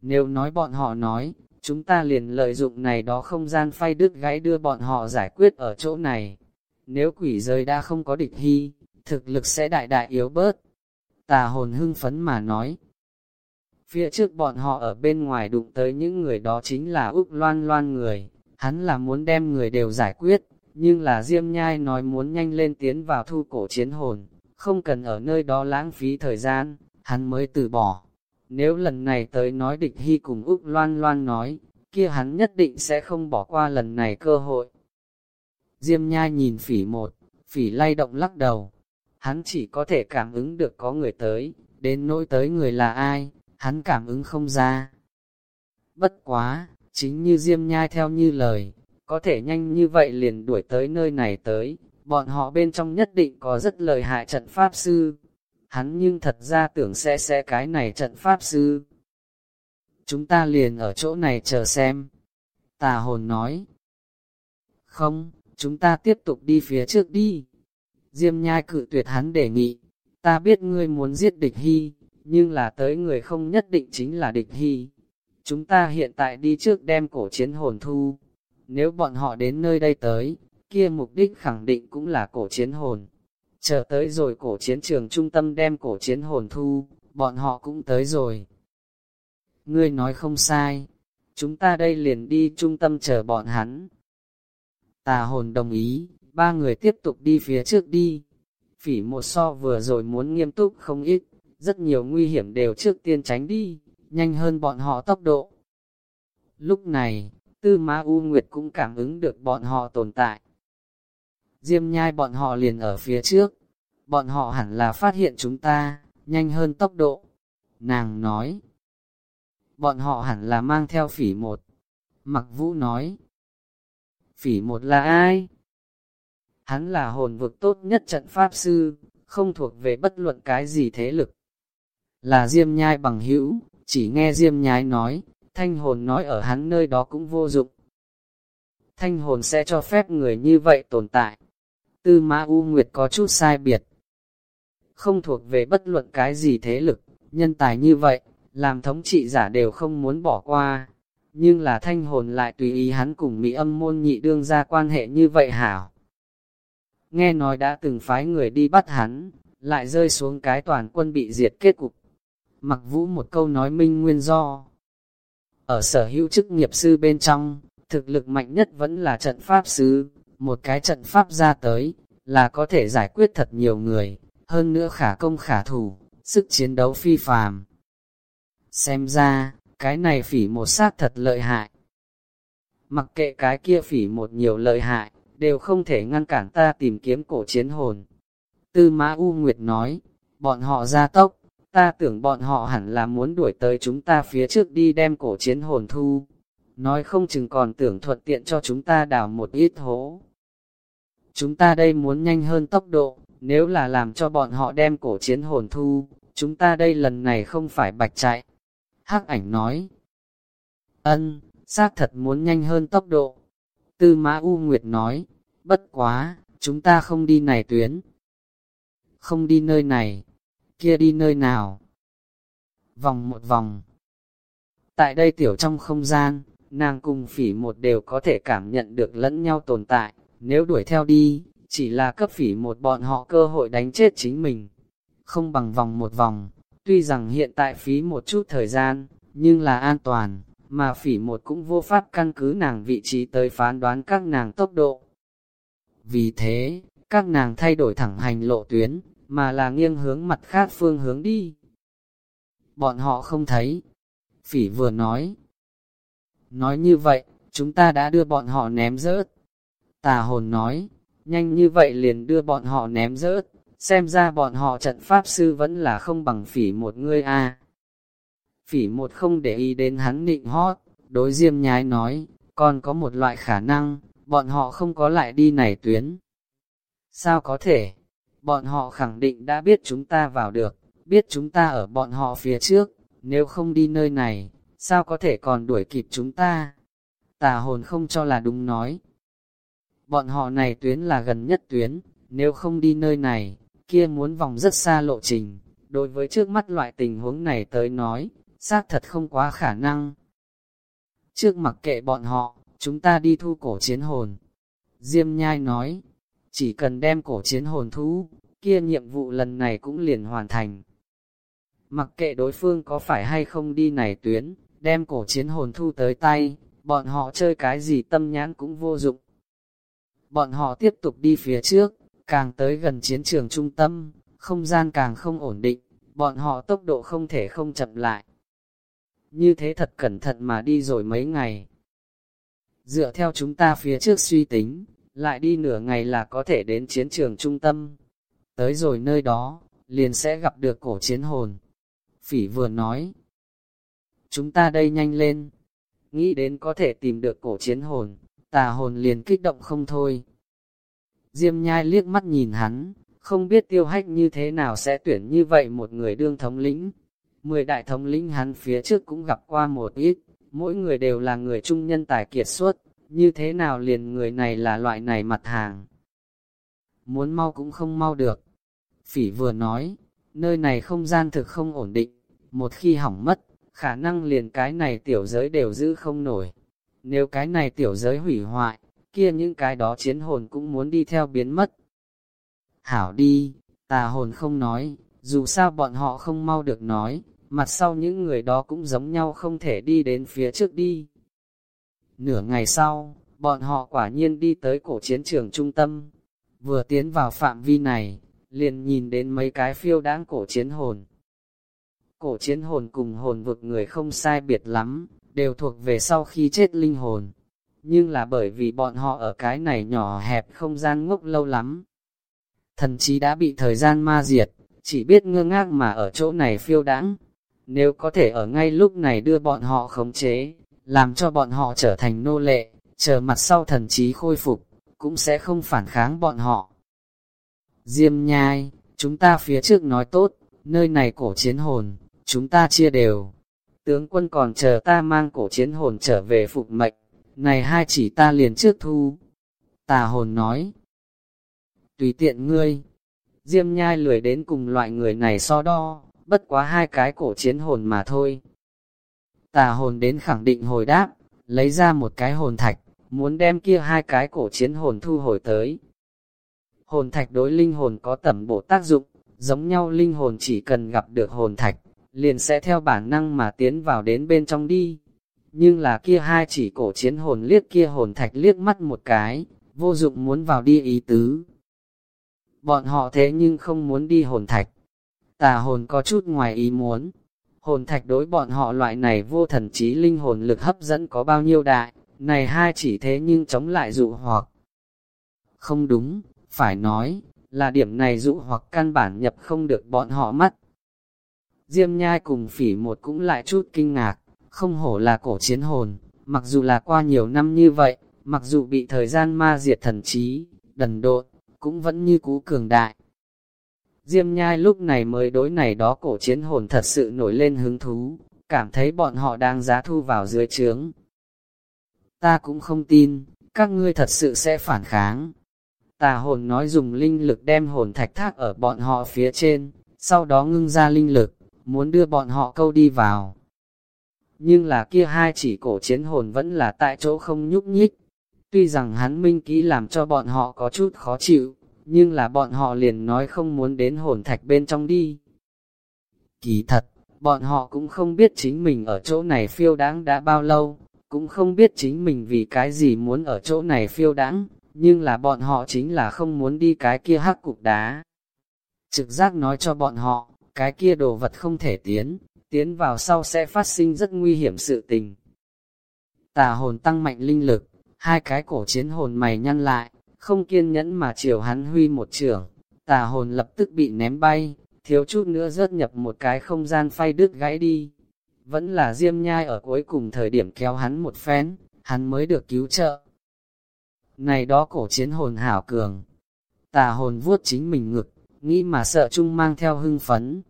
Nếu nói bọn họ nói, chúng ta liền lợi dụng này đó không gian phay đứt gãy đưa bọn họ giải quyết ở chỗ này. Nếu quỷ rơi đã không có địch hy, thực lực sẽ đại đại yếu bớt. Tà hồn hưng phấn mà nói. Phía trước bọn họ ở bên ngoài đụng tới những người đó chính là Úc loan loan người, hắn là muốn đem người đều giải quyết, nhưng là Diêm Nhai nói muốn nhanh lên tiến vào thu cổ chiến hồn, không cần ở nơi đó lãng phí thời gian, hắn mới từ bỏ. Nếu lần này tới nói địch hy cùng Úc Loan Loan nói, kia hắn nhất định sẽ không bỏ qua lần này cơ hội. Diêm nhai nhìn phỉ một, phỉ lay động lắc đầu. Hắn chỉ có thể cảm ứng được có người tới, đến nỗi tới người là ai, hắn cảm ứng không ra. Bất quá, chính như Diêm nhai theo như lời, có thể nhanh như vậy liền đuổi tới nơi này tới, bọn họ bên trong nhất định có rất lợi hại trận pháp sư, hắn nhưng thật ra tưởng sẽ sẽ cái này trận pháp sư. Chúng ta liền ở chỗ này chờ xem. Tà hồn nói. Không, chúng ta tiếp tục đi phía trước đi. Diêm nhai cự tuyệt hắn đề nghị. Ta biết ngươi muốn giết địch hy, nhưng là tới người không nhất định chính là địch hy. Chúng ta hiện tại đi trước đem cổ chiến hồn thu. Nếu bọn họ đến nơi đây tới, kia mục đích khẳng định cũng là cổ chiến hồn. Chờ tới rồi cổ chiến trường trung tâm đem cổ chiến hồn thu, bọn họ cũng tới rồi. Ngươi nói không sai, chúng ta đây liền đi trung tâm chờ bọn hắn. Tà hồn đồng ý, ba người tiếp tục đi phía trước đi. Phỉ một so vừa rồi muốn nghiêm túc không ít, rất nhiều nguy hiểm đều trước tiên tránh đi, nhanh hơn bọn họ tốc độ. Lúc này, Tư Ma U Nguyệt cũng cảm ứng được bọn họ tồn tại, Diêm nhai bọn họ liền ở phía trước. Bọn họ hẳn là phát hiện chúng ta, nhanh hơn tốc độ. Nàng nói. Bọn họ hẳn là mang theo phỉ một. Mặc vũ nói. Phỉ một là ai? Hắn là hồn vực tốt nhất trận pháp sư, không thuộc về bất luận cái gì thế lực. Là Diêm Nhai bằng hữu, chỉ nghe Diêm nhái nói, Thanh hồn nói ở hắn nơi đó cũng vô dụng. Thanh hồn sẽ cho phép người như vậy tồn tại. Tư Mã U Nguyệt có chút sai biệt. Không thuộc về bất luận cái gì thế lực, nhân tài như vậy, làm thống trị giả đều không muốn bỏ qua. Nhưng là thanh hồn lại tùy ý hắn cùng Mỹ âm môn nhị đương ra quan hệ như vậy hảo. Nghe nói đã từng phái người đi bắt hắn, lại rơi xuống cái toàn quân bị diệt kết cục. Mặc vũ một câu nói minh nguyên do. Ở sở hữu chức nghiệp sư bên trong, thực lực mạnh nhất vẫn là trận pháp sư, một cái trận pháp ra tới, là có thể giải quyết thật nhiều người, hơn nữa khả công khả thủ, sức chiến đấu phi phàm. Xem ra, cái này phỉ một sát thật lợi hại. Mặc kệ cái kia phỉ một nhiều lợi hại, đều không thể ngăn cản ta tìm kiếm cổ chiến hồn. Tư Mã U Nguyệt nói, bọn họ ra tốc, ta tưởng bọn họ hẳn là muốn đuổi tới chúng ta phía trước đi đem cổ chiến hồn thu. Nói không chừng còn tưởng thuận tiện cho chúng ta đào một ít hố. Chúng ta đây muốn nhanh hơn tốc độ, nếu là làm cho bọn họ đem cổ chiến hồn thu, chúng ta đây lần này không phải bạch chạy. Hắc ảnh nói, ân, xác thật muốn nhanh hơn tốc độ. Tư Mã U Nguyệt nói, bất quá, chúng ta không đi này tuyến. Không đi nơi này, kia đi nơi nào? Vòng một vòng. Tại đây tiểu trong không gian, nàng cùng phỉ một đều có thể cảm nhận được lẫn nhau tồn tại, nếu đuổi theo đi, chỉ là cấp phỉ một bọn họ cơ hội đánh chết chính mình. Không bằng vòng một vòng, tuy rằng hiện tại phí một chút thời gian, nhưng là an toàn, mà phỉ một cũng vô pháp căn cứ nàng vị trí tới phán đoán các nàng tốc độ. Vì thế, các nàng thay đổi thẳng hành lộ tuyến, mà là nghiêng hướng mặt khác phương hướng đi. Bọn họ không thấy. Phỉ vừa nói. Nói như vậy, chúng ta đã đưa bọn họ ném rớt. Tà hồn nói, nhanh như vậy liền đưa bọn họ ném rớt, xem ra bọn họ trận pháp sư vẫn là không bằng phỉ một người a. Phỉ một không để ý đến hắn nịnh hót, đối diêm nhái nói, còn có một loại khả năng, bọn họ không có lại đi này tuyến. Sao có thể? Bọn họ khẳng định đã biết chúng ta vào được, biết chúng ta ở bọn họ phía trước, nếu không đi nơi này, sao có thể còn đuổi kịp chúng ta? Tà hồn không cho là đúng nói, Bọn họ này tuyến là gần nhất tuyến, nếu không đi nơi này, kia muốn vòng rất xa lộ trình. Đối với trước mắt loại tình huống này tới nói, xác thật không quá khả năng. Trước mặc kệ bọn họ, chúng ta đi thu cổ chiến hồn. Diêm nhai nói, chỉ cần đem cổ chiến hồn thu, kia nhiệm vụ lần này cũng liền hoàn thành. Mặc kệ đối phương có phải hay không đi này tuyến, đem cổ chiến hồn thu tới tay, bọn họ chơi cái gì tâm nhãn cũng vô dụng. Bọn họ tiếp tục đi phía trước, càng tới gần chiến trường trung tâm, không gian càng không ổn định, bọn họ tốc độ không thể không chậm lại. Như thế thật cẩn thận mà đi rồi mấy ngày. Dựa theo chúng ta phía trước suy tính, lại đi nửa ngày là có thể đến chiến trường trung tâm. Tới rồi nơi đó, liền sẽ gặp được cổ chiến hồn. Phỉ vừa nói, chúng ta đây nhanh lên, nghĩ đến có thể tìm được cổ chiến hồn, tà hồn liền kích động không thôi. Diêm nhai liếc mắt nhìn hắn, không biết tiêu hách như thế nào sẽ tuyển như vậy một người đương thống lĩnh. Mười đại thống lĩnh hắn phía trước cũng gặp qua một ít, mỗi người đều là người trung nhân tài kiệt xuất, như thế nào liền người này là loại này mặt hàng. Muốn mau cũng không mau được. Phỉ vừa nói, nơi này không gian thực không ổn định, một khi hỏng mất, khả năng liền cái này tiểu giới đều giữ không nổi. Nếu cái này tiểu giới hủy hoại, kia những cái đó chiến hồn cũng muốn đi theo biến mất. Hảo đi, tà hồn không nói, dù sao bọn họ không mau được nói, mặt sau những người đó cũng giống nhau không thể đi đến phía trước đi. Nửa ngày sau, bọn họ quả nhiên đi tới cổ chiến trường trung tâm, vừa tiến vào phạm vi này, liền nhìn đến mấy cái phiêu đáng cổ chiến hồn. Cổ chiến hồn cùng hồn vực người không sai biệt lắm, đều thuộc về sau khi chết linh hồn. Nhưng là bởi vì bọn họ ở cái này nhỏ hẹp không gian ngốc lâu lắm. Thần chí đã bị thời gian ma diệt, chỉ biết ngơ ngác mà ở chỗ này phiêu đãng. Nếu có thể ở ngay lúc này đưa bọn họ khống chế, làm cho bọn họ trở thành nô lệ, chờ mặt sau thần trí khôi phục, cũng sẽ không phản kháng bọn họ. Diêm nhai, chúng ta phía trước nói tốt, nơi này cổ chiến hồn, chúng ta chia đều, Tướng quân còn chờ ta mang cổ chiến hồn trở về phục mệnh, này hai chỉ ta liền trước thu. Tà hồn nói, tùy tiện ngươi, Diêm nhai lười đến cùng loại người này so đo, bất quá hai cái cổ chiến hồn mà thôi. Tà hồn đến khẳng định hồi đáp, lấy ra một cái hồn thạch, muốn đem kia hai cái cổ chiến hồn thu hồi tới. Hồn thạch đối linh hồn có tẩm bổ tác dụng, giống nhau linh hồn chỉ cần gặp được hồn thạch, liền sẽ theo bản năng mà tiến vào đến bên trong đi. Nhưng là kia hai chỉ cổ chiến hồn liếc kia hồn thạch liếc mắt một cái, vô dụng muốn vào đi ý tứ. Bọn họ thế nhưng không muốn đi hồn thạch. Tà hồn có chút ngoài ý muốn. Hồn thạch đối bọn họ loại này vô thần trí linh hồn lực hấp dẫn có bao nhiêu đại, này hai chỉ thế nhưng chống lại dụ hoặc. Không đúng, phải nói, là điểm này dụ hoặc căn bản nhập không được bọn họ mắt. Diêm nhai cùng phỉ một cũng lại chút kinh ngạc, không hổ là cổ chiến hồn, mặc dù là qua nhiều năm như vậy, mặc dù bị thời gian ma diệt thần trí, đần độn, cũng vẫn như cú cường đại. Diêm nhai lúc này mới đối này đó cổ chiến hồn thật sự nổi lên hứng thú, cảm thấy bọn họ đang giá thu vào dưới trướng. Ta cũng không tin, các ngươi thật sự sẽ phản kháng. Tà hồn nói dùng linh lực đem hồn thạch thác ở bọn họ phía trên, sau đó ngưng ra linh lực, muốn đưa bọn họ câu đi vào. Nhưng là kia hai chỉ cổ chiến hồn vẫn là tại chỗ không nhúc nhích. Tuy rằng hắn minh kỹ làm cho bọn họ có chút khó chịu, nhưng là bọn họ liền nói không muốn đến hồn thạch bên trong đi. Kỳ thật, bọn họ cũng không biết chính mình ở chỗ này phiêu đáng đã bao lâu, cũng không biết chính mình vì cái gì muốn ở chỗ này phiêu đáng, nhưng là bọn họ chính là không muốn đi cái kia hắc cục đá. Trực giác nói cho bọn họ, cái kia đồ vật không thể tiến, tiến vào sau sẽ phát sinh rất nguy hiểm sự tình. Tà hồn tăng mạnh linh lực, hai cái cổ chiến hồn mày nhăn lại, không kiên nhẫn mà chiều hắn huy một trường, tà hồn lập tức bị ném bay, thiếu chút nữa rớt nhập một cái không gian phay đứt gãy đi. Vẫn là diêm nhai ở cuối cùng thời điểm kéo hắn một phen, hắn mới được cứu trợ. Này đó cổ chiến hồn hảo cường, tà hồn vuốt chính mình ngực, nghĩ mà sợ chung mang theo hưng phấn.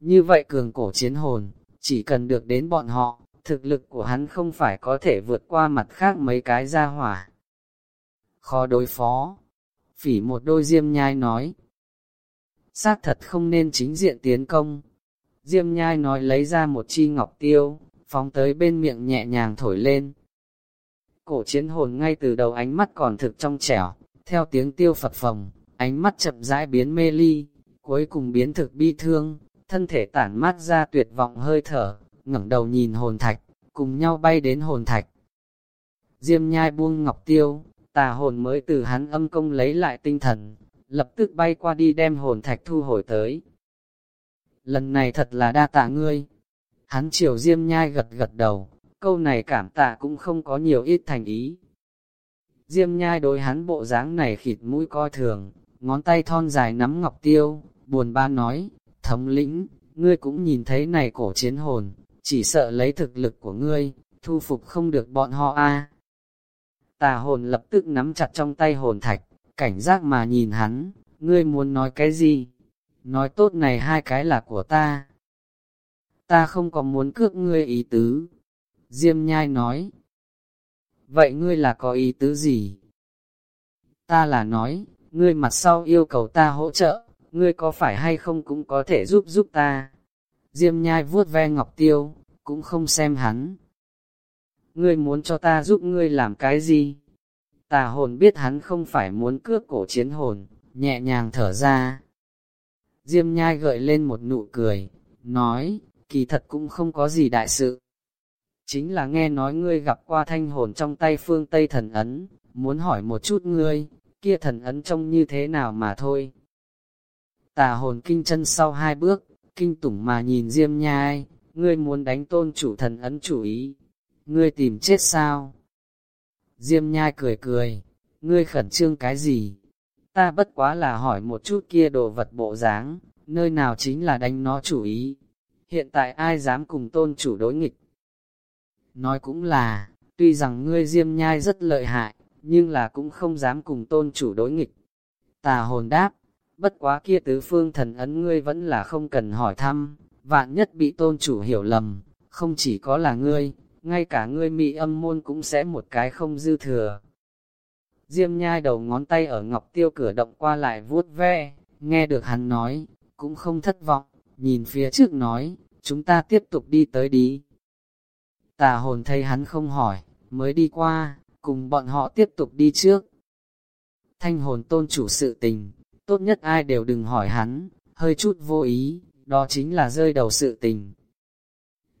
Như vậy cường cổ chiến hồn, chỉ cần được đến bọn họ, thực lực của hắn không phải có thể vượt qua mặt khác mấy cái gia hỏa. Khó đối phó. Phỉ một đôi diêm nhai nói. Xác thật không nên chính diện tiến công. Diêm nhai nói lấy ra một chi ngọc tiêu, phóng tới bên miệng nhẹ nhàng thổi lên. Cổ chiến hồn ngay từ đầu ánh mắt còn thực trong trẻo, theo tiếng tiêu phật phồng, ánh mắt chậm rãi biến mê ly, cuối cùng biến thực bi thương, thân thể tản mát ra tuyệt vọng hơi thở, ngẩng đầu nhìn hồn thạch, cùng nhau bay đến hồn thạch. Diêm nhai buông ngọc tiêu, tà hồn mới từ hắn âm công lấy lại tinh thần, lập tức bay qua đi đem hồn thạch thu hồi tới. Lần này thật là đa tạ ngươi. Hắn chiều diêm nhai gật gật đầu, câu này cảm tạ cũng không có nhiều ít thành ý. Diêm nhai đối hắn bộ dáng này khịt mũi coi thường, ngón tay thon dài nắm ngọc tiêu, buồn ba nói, thống lĩnh, ngươi cũng nhìn thấy này cổ chiến hồn, chỉ sợ lấy thực lực của ngươi, thu phục không được bọn họ a. Tà hồn lập tức nắm chặt trong tay hồn thạch, cảnh giác mà nhìn hắn, ngươi muốn nói cái gì? Nói tốt này hai cái là của ta. Ta không có muốn cướp ngươi ý tứ. Diêm nhai nói. Vậy ngươi là có ý tứ gì? Ta là nói, ngươi mặt sau yêu cầu ta hỗ trợ, ngươi có phải hay không cũng có thể giúp giúp ta. Diêm nhai vuốt ve ngọc tiêu, cũng không xem hắn. Ngươi muốn cho ta giúp ngươi làm cái gì? Tà hồn biết hắn không phải muốn cướp cổ chiến hồn, nhẹ nhàng thở ra. Diêm nhai gợi lên một nụ cười, nói, kỳ thật cũng không có gì đại sự. Chính là nghe nói ngươi gặp qua thanh hồn trong tay phương Tây thần ấn, muốn hỏi một chút ngươi, kia thần ấn trông như thế nào mà thôi. Tà hồn kinh chân sau hai bước, kinh tủng mà nhìn Diêm Nhai, ngươi muốn đánh tôn chủ thần ấn chủ ý, ngươi tìm chết sao? Diêm Nhai cười cười, ngươi khẩn trương cái gì? Ta bất quá là hỏi một chút kia đồ vật bộ dáng, nơi nào chính là đánh nó chủ ý. Hiện tại ai dám cùng tôn chủ đối nghịch? Nói cũng là, tuy rằng ngươi Diêm Nhai rất lợi hại, nhưng là cũng không dám cùng tôn chủ đối nghịch. Tà hồn đáp, bất quá kia tứ phương thần ấn ngươi vẫn là không cần hỏi thăm, vạn nhất bị tôn chủ hiểu lầm, không chỉ có là ngươi, ngay cả ngươi mị âm môn cũng sẽ một cái không dư thừa. Diêm nhai đầu ngón tay ở ngọc tiêu cửa động qua lại vuốt ve, nghe được hắn nói, cũng không thất vọng, nhìn phía trước nói, chúng ta tiếp tục đi tới đi. Tà hồn thấy hắn không hỏi, mới đi qua, cùng bọn họ tiếp tục đi trước. Thanh hồn tôn chủ sự tình, tốt nhất ai đều đừng hỏi hắn, hơi chút vô ý, đó chính là rơi đầu sự tình.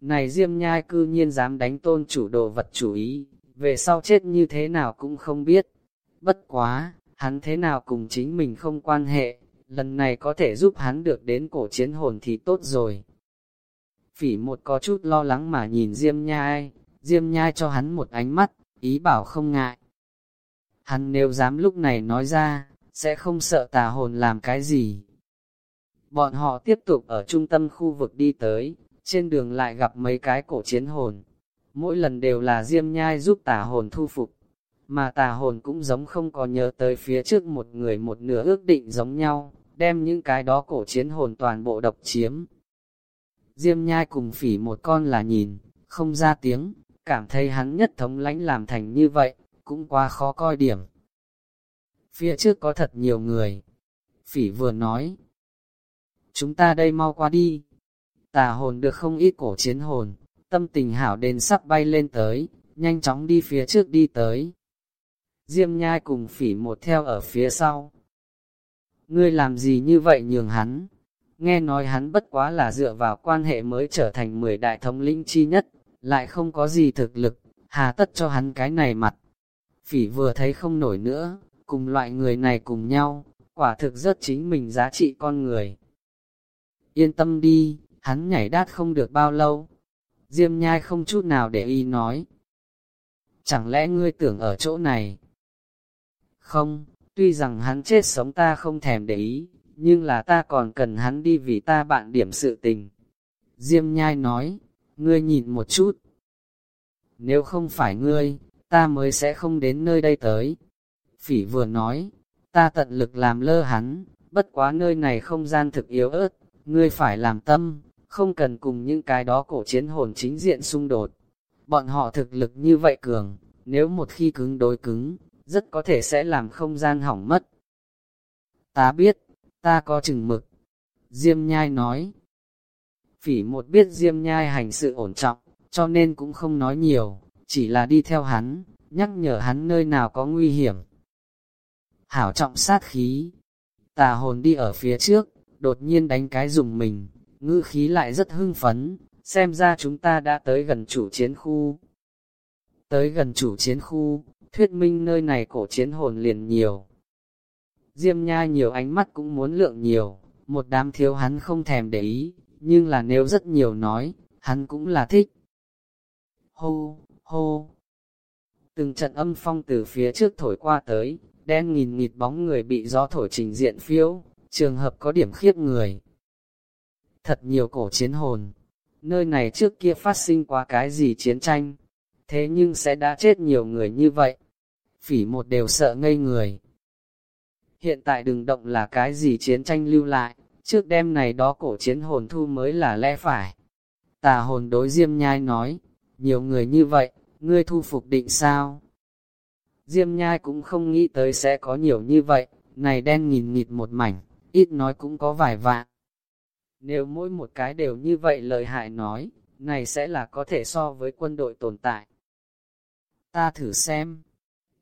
Này Diêm Nhai cư nhiên dám đánh tôn chủ đồ vật chủ ý, về sau chết như thế nào cũng không biết. Bất quá, hắn thế nào cùng chính mình không quan hệ, lần này có thể giúp hắn được đến cổ chiến hồn thì tốt rồi. Phỉ một có chút lo lắng mà nhìn Diêm Nhai, Diêm Nhai cho hắn một ánh mắt, ý bảo không ngại. Hắn nếu dám lúc này nói ra, sẽ không sợ tà hồn làm cái gì. Bọn họ tiếp tục ở trung tâm khu vực đi tới, trên đường lại gặp mấy cái cổ chiến hồn. Mỗi lần đều là Diêm Nhai giúp tà hồn thu phục, mà tà hồn cũng giống không có nhớ tới phía trước một người một nửa ước định giống nhau, đem những cái đó cổ chiến hồn toàn bộ độc chiếm. Diêm nhai cùng phỉ một con là nhìn, không ra tiếng, cảm thấy hắn nhất thống lãnh làm thành như vậy, cũng quá khó coi điểm. Phía trước có thật nhiều người. Phỉ vừa nói, chúng ta đây mau qua đi. Tà hồn được không ít cổ chiến hồn, tâm tình hảo đến sắp bay lên tới, nhanh chóng đi phía trước đi tới. Diêm nhai cùng phỉ một theo ở phía sau. Ngươi làm gì như vậy nhường hắn? Nghe nói hắn bất quá là dựa vào quan hệ mới trở thành 10 đại thống lĩnh chi nhất, lại không có gì thực lực, hà tất cho hắn cái này mặt. Phỉ vừa thấy không nổi nữa, cùng loại người này cùng nhau, quả thực rất chính mình giá trị con người. Yên tâm đi, hắn nhảy đát không được bao lâu. Diêm nhai không chút nào để y nói. Chẳng lẽ ngươi tưởng ở chỗ này? Không, tuy rằng hắn chết sống ta không thèm để ý, nhưng là ta còn cần hắn đi vì ta bạn điểm sự tình. Diêm nhai nói, ngươi nhìn một chút. Nếu không phải ngươi, ta mới sẽ không đến nơi đây tới. Phỉ vừa nói, ta tận lực làm lơ hắn, bất quá nơi này không gian thực yếu ớt, ngươi phải làm tâm, không cần cùng những cái đó cổ chiến hồn chính diện xung đột. Bọn họ thực lực như vậy cường, nếu một khi cứng đối cứng, rất có thể sẽ làm không gian hỏng mất. Ta biết, ta có chừng mực. Diêm nhai nói. Phỉ một biết Diêm nhai hành sự ổn trọng, cho nên cũng không nói nhiều, chỉ là đi theo hắn, nhắc nhở hắn nơi nào có nguy hiểm. Hảo trọng sát khí. Tà hồn đi ở phía trước, đột nhiên đánh cái dùng mình, ngữ khí lại rất hưng phấn, xem ra chúng ta đã tới gần chủ chiến khu. Tới gần chủ chiến khu, thuyết minh nơi này cổ chiến hồn liền nhiều. Diêm nha nhiều ánh mắt cũng muốn lượng nhiều, một đám thiếu hắn không thèm để ý, nhưng là nếu rất nhiều nói, hắn cũng là thích. Hô, hô. Từng trận âm phong từ phía trước thổi qua tới, đen nghìn nghịt bóng người bị gió thổi trình diện phiếu, trường hợp có điểm khiếp người. Thật nhiều cổ chiến hồn, nơi này trước kia phát sinh qua cái gì chiến tranh, thế nhưng sẽ đã chết nhiều người như vậy. Phỉ một đều sợ ngây người. Hiện tại đừng động là cái gì chiến tranh lưu lại, trước đêm này đó cổ chiến hồn thu mới là lẽ phải. Tà hồn đối Diêm Nhai nói, nhiều người như vậy, ngươi thu phục định sao? Diêm Nhai cũng không nghĩ tới sẽ có nhiều như vậy, này đen nghìn nghịt một mảnh, ít nói cũng có vài vạn. Nếu mỗi một cái đều như vậy lợi hại nói, này sẽ là có thể so với quân đội tồn tại. Ta thử xem,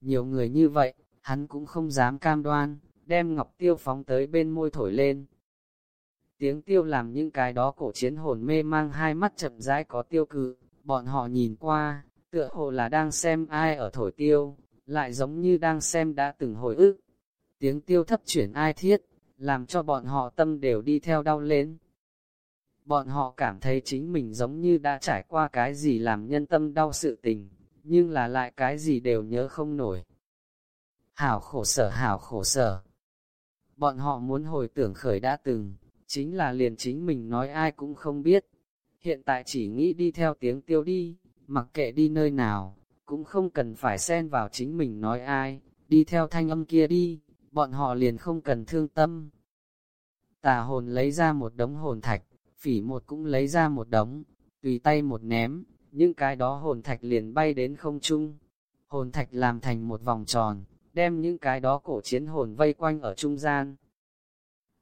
nhiều người như vậy, hắn cũng không dám cam đoan, đem ngọc tiêu phóng tới bên môi thổi lên. Tiếng tiêu làm những cái đó cổ chiến hồn mê mang hai mắt chậm rãi có tiêu cự, bọn họ nhìn qua, tựa hồ là đang xem ai ở thổi tiêu, lại giống như đang xem đã từng hồi ức. Tiếng tiêu thấp chuyển ai thiết, làm cho bọn họ tâm đều đi theo đau lên. Bọn họ cảm thấy chính mình giống như đã trải qua cái gì làm nhân tâm đau sự tình, nhưng là lại cái gì đều nhớ không nổi. Hảo khổ sở hảo khổ sở. Bọn họ muốn hồi tưởng khởi đã từng, chính là liền chính mình nói ai cũng không biết. Hiện tại chỉ nghĩ đi theo tiếng tiêu đi, mặc kệ đi nơi nào, cũng không cần phải xen vào chính mình nói ai, đi theo thanh âm kia đi, bọn họ liền không cần thương tâm. Tà hồn lấy ra một đống hồn thạch, phỉ một cũng lấy ra một đống, tùy tay một ném, những cái đó hồn thạch liền bay đến không trung. Hồn thạch làm thành một vòng tròn, đem những cái đó cổ chiến hồn vây quanh ở trung gian.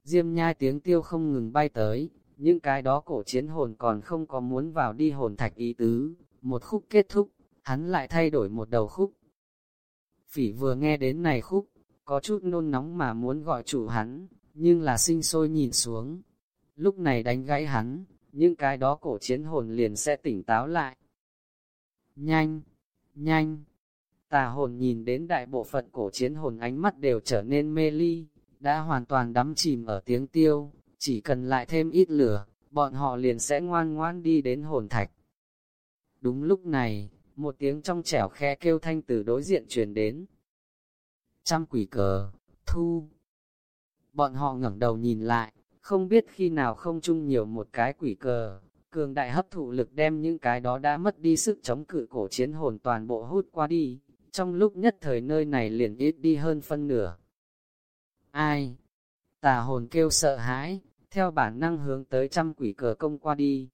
Diêm nhai tiếng tiêu không ngừng bay tới, những cái đó cổ chiến hồn còn không có muốn vào đi hồn thạch ý tứ, một khúc kết thúc, hắn lại thay đổi một đầu khúc. Phỉ vừa nghe đến này khúc, có chút nôn nóng mà muốn gọi chủ hắn, nhưng là sinh sôi nhìn xuống. Lúc này đánh gãy hắn, những cái đó cổ chiến hồn liền sẽ tỉnh táo lại. Nhanh, nhanh, tà hồn nhìn đến đại bộ phận cổ chiến hồn ánh mắt đều trở nên mê ly, đã hoàn toàn đắm chìm ở tiếng tiêu, chỉ cần lại thêm ít lửa, bọn họ liền sẽ ngoan ngoan đi đến hồn thạch. Đúng lúc này, một tiếng trong trẻo khe kêu thanh từ đối diện truyền đến. Trăm quỷ cờ, thu. Bọn họ ngẩng đầu nhìn lại, không biết khi nào không chung nhiều một cái quỷ cờ, cường đại hấp thụ lực đem những cái đó đã mất đi sức chống cự cổ chiến hồn toàn bộ hút qua đi, trong lúc nhất thời nơi này liền ít đi hơn phân nửa. Ai? Tà hồn kêu sợ hãi, theo bản năng hướng tới trăm quỷ cờ công qua đi.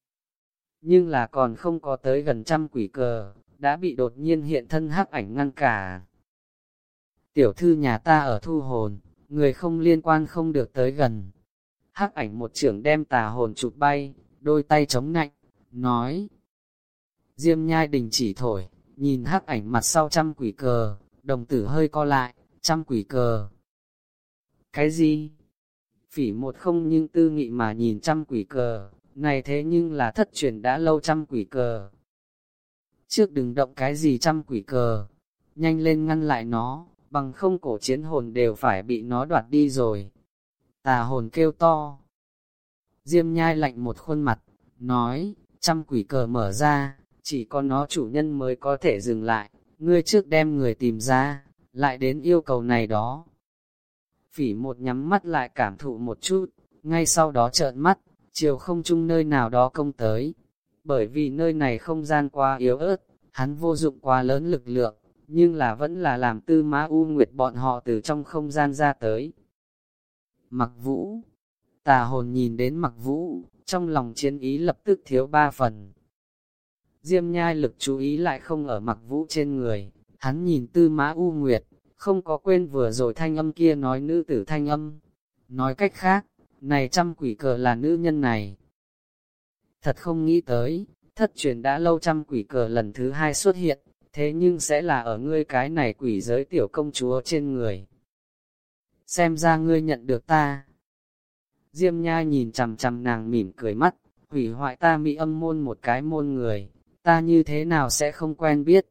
Nhưng là còn không có tới gần trăm quỷ cờ, đã bị đột nhiên hiện thân hắc ảnh ngăn cả. Tiểu thư nhà ta ở thu hồn, người không liên quan không được tới gần. Hắc ảnh một trưởng đem tà hồn chụp bay, đôi tay chống nạnh, nói. Diêm nhai đình chỉ thổi, nhìn hắc ảnh mặt sau trăm quỷ cờ, đồng tử hơi co lại, trăm quỷ cờ. Cái gì? Phỉ một không nhưng tư nghị mà nhìn trăm quỷ cờ, này thế nhưng là thất truyền đã lâu trăm quỷ cờ. Trước đừng động cái gì trăm quỷ cờ, nhanh lên ngăn lại nó, bằng không cổ chiến hồn đều phải bị nó đoạt đi rồi. Tà hồn kêu to. Diêm nhai lạnh một khuôn mặt, nói, trăm quỷ cờ mở ra, chỉ có nó chủ nhân mới có thể dừng lại, ngươi trước đem người tìm ra, lại đến yêu cầu này đó. Phỉ một nhắm mắt lại cảm thụ một chút, ngay sau đó trợn mắt, chiều không chung nơi nào đó công tới. Bởi vì nơi này không gian quá yếu ớt, hắn vô dụng quá lớn lực lượng, nhưng là vẫn là làm tư má u nguyệt bọn họ từ trong không gian ra tới. Mặc vũ, tà hồn nhìn đến mặc vũ, trong lòng chiến ý lập tức thiếu ba phần. Diêm nhai lực chú ý lại không ở mặc vũ trên người, hắn nhìn tư mã u nguyệt, không có quên vừa rồi thanh âm kia nói nữ tử thanh âm. Nói cách khác, này trăm quỷ cờ là nữ nhân này. Thật không nghĩ tới, thất truyền đã lâu trăm quỷ cờ lần thứ hai xuất hiện, thế nhưng sẽ là ở ngươi cái này quỷ giới tiểu công chúa trên người. Xem ra ngươi nhận được ta. Diêm nha nhìn chằm chằm nàng mỉm cười mắt, hủy hoại ta mỹ âm môn một cái môn người, ta như thế nào sẽ không quen biết.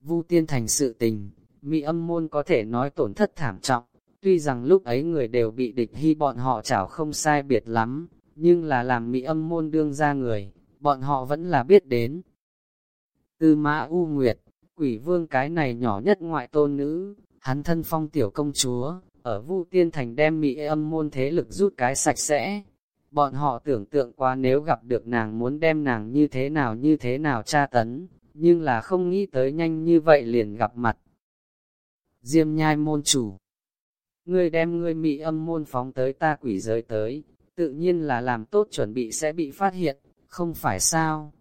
Vu tiên thành sự tình, mỹ âm môn có thể nói tổn thất thảm trọng, tuy rằng lúc ấy người đều bị địch hy bọn họ chảo không sai biệt lắm, nhưng là làm mỹ âm môn đương ra người, bọn họ vẫn là biết đến. Tư mã U Nguyệt, quỷ vương cái này nhỏ nhất ngoại tôn nữ, hắn thân phong tiểu công chúa, ở Vu Tiên Thành đem mỹ âm môn thế lực rút cái sạch sẽ. Bọn họ tưởng tượng qua nếu gặp được nàng muốn đem nàng như thế nào như thế nào tra tấn, nhưng là không nghĩ tới nhanh như vậy liền gặp mặt. Diêm nhai môn chủ Ngươi đem ngươi mỹ âm môn phóng tới ta quỷ giới tới, tự nhiên là làm tốt chuẩn bị sẽ bị phát hiện, không phải sao?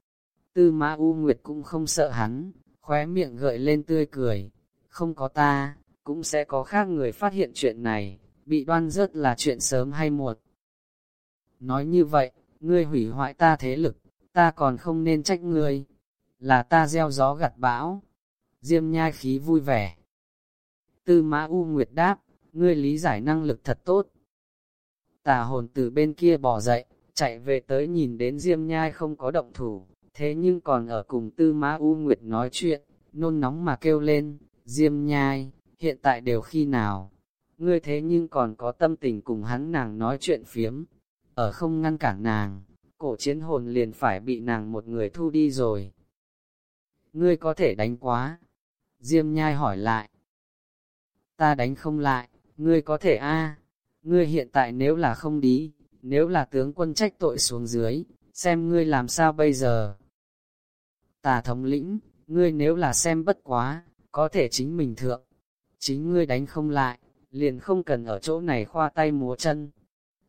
Tư mã U Nguyệt cũng không sợ hắn, khóe miệng gợi lên tươi cười, không có ta, cũng sẽ có khác người phát hiện chuyện này, bị đoan rớt là chuyện sớm hay muộn. Nói như vậy, ngươi hủy hoại ta thế lực, ta còn không nên trách ngươi, là ta gieo gió gặt bão. Diêm nhai khí vui vẻ. Tư mã U Nguyệt đáp, ngươi lý giải năng lực thật tốt. Tà hồn từ bên kia bỏ dậy, chạy về tới nhìn đến Diêm nhai không có động thủ, thế nhưng còn ở cùng tư mã U Nguyệt nói chuyện, nôn nóng mà kêu lên, Diêm nhai, hiện tại đều khi nào? Ngươi thế nhưng còn có tâm tình cùng hắn nàng nói chuyện phiếm, ở không ngăn cản nàng, cổ chiến hồn liền phải bị nàng một người thu đi rồi. Ngươi có thể đánh quá. Diêm nhai hỏi lại. Ta đánh không lại, ngươi có thể a Ngươi hiện tại nếu là không đi, nếu là tướng quân trách tội xuống dưới, xem ngươi làm sao bây giờ. Tà thống lĩnh, ngươi nếu là xem bất quá, có thể chính mình thượng. Chính ngươi đánh không lại, liền không cần ở chỗ này khoa tay múa chân.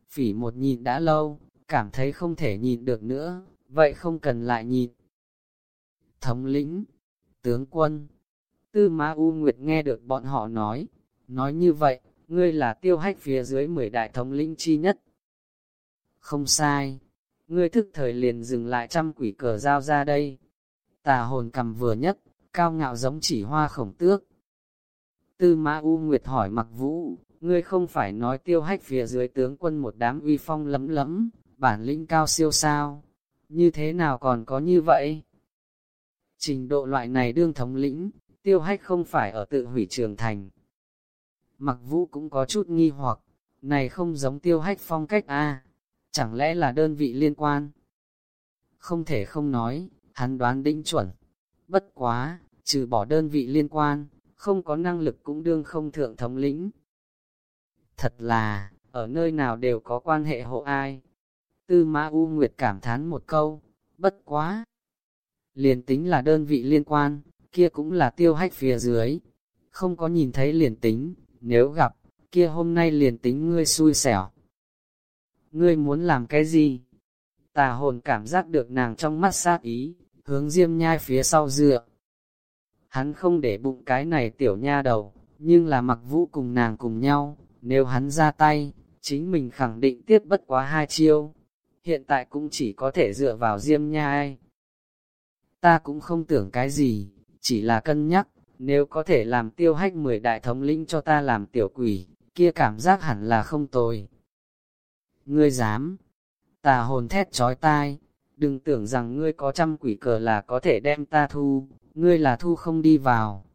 Phỉ một nhìn đã lâu, cảm thấy không thể nhìn được nữa, vậy không cần lại nhìn. Thống lĩnh, tướng quân, tư Ma U Nguyệt nghe được bọn họ nói, nói như vậy, ngươi là tiêu hách phía dưới mười đại thống lĩnh chi nhất. Không sai, ngươi thức thời liền dừng lại trăm quỷ cờ giao ra đây. Tà hồn cầm vừa nhất, cao ngạo giống chỉ hoa khổng tước. Tư Mã U Nguyệt hỏi mặc vũ, ngươi không phải nói tiêu hách phía dưới tướng quân một đám uy phong lấm lấm, bản lĩnh cao siêu sao? Như thế nào còn có như vậy? Trình độ loại này đương thống lĩnh, tiêu hách không phải ở tự hủy trường thành. Mặc vũ cũng có chút nghi hoặc, này không giống tiêu hách phong cách a chẳng lẽ là đơn vị liên quan? Không thể không nói, hắn đoán đĩnh chuẩn. Bất quá, trừ bỏ đơn vị liên quan, không có năng lực cũng đương không thượng thống lĩnh. Thật là, ở nơi nào đều có quan hệ hộ ai. Tư Mã U Nguyệt cảm thán một câu, bất quá. Liền tính là đơn vị liên quan, kia cũng là tiêu hách phía dưới. Không có nhìn thấy liền tính, nếu gặp, kia hôm nay liền tính ngươi xui xẻo. Ngươi muốn làm cái gì? Tà hồn cảm giác được nàng trong mắt sát ý, hướng diêm nhai phía sau dựa. Hắn không để bụng cái này tiểu nha đầu, nhưng là mặc vũ cùng nàng cùng nhau, nếu hắn ra tay, chính mình khẳng định tiếp bất quá hai chiêu. Hiện tại cũng chỉ có thể dựa vào diêm nha ai Ta cũng không tưởng cái gì, chỉ là cân nhắc, nếu có thể làm tiêu hách mười đại thống lĩnh cho ta làm tiểu quỷ, kia cảm giác hẳn là không tồi. Ngươi dám, tà hồn thét trói tai, đừng tưởng rằng ngươi có trăm quỷ cờ là có thể đem ta thu, ngươi là thu không đi vào.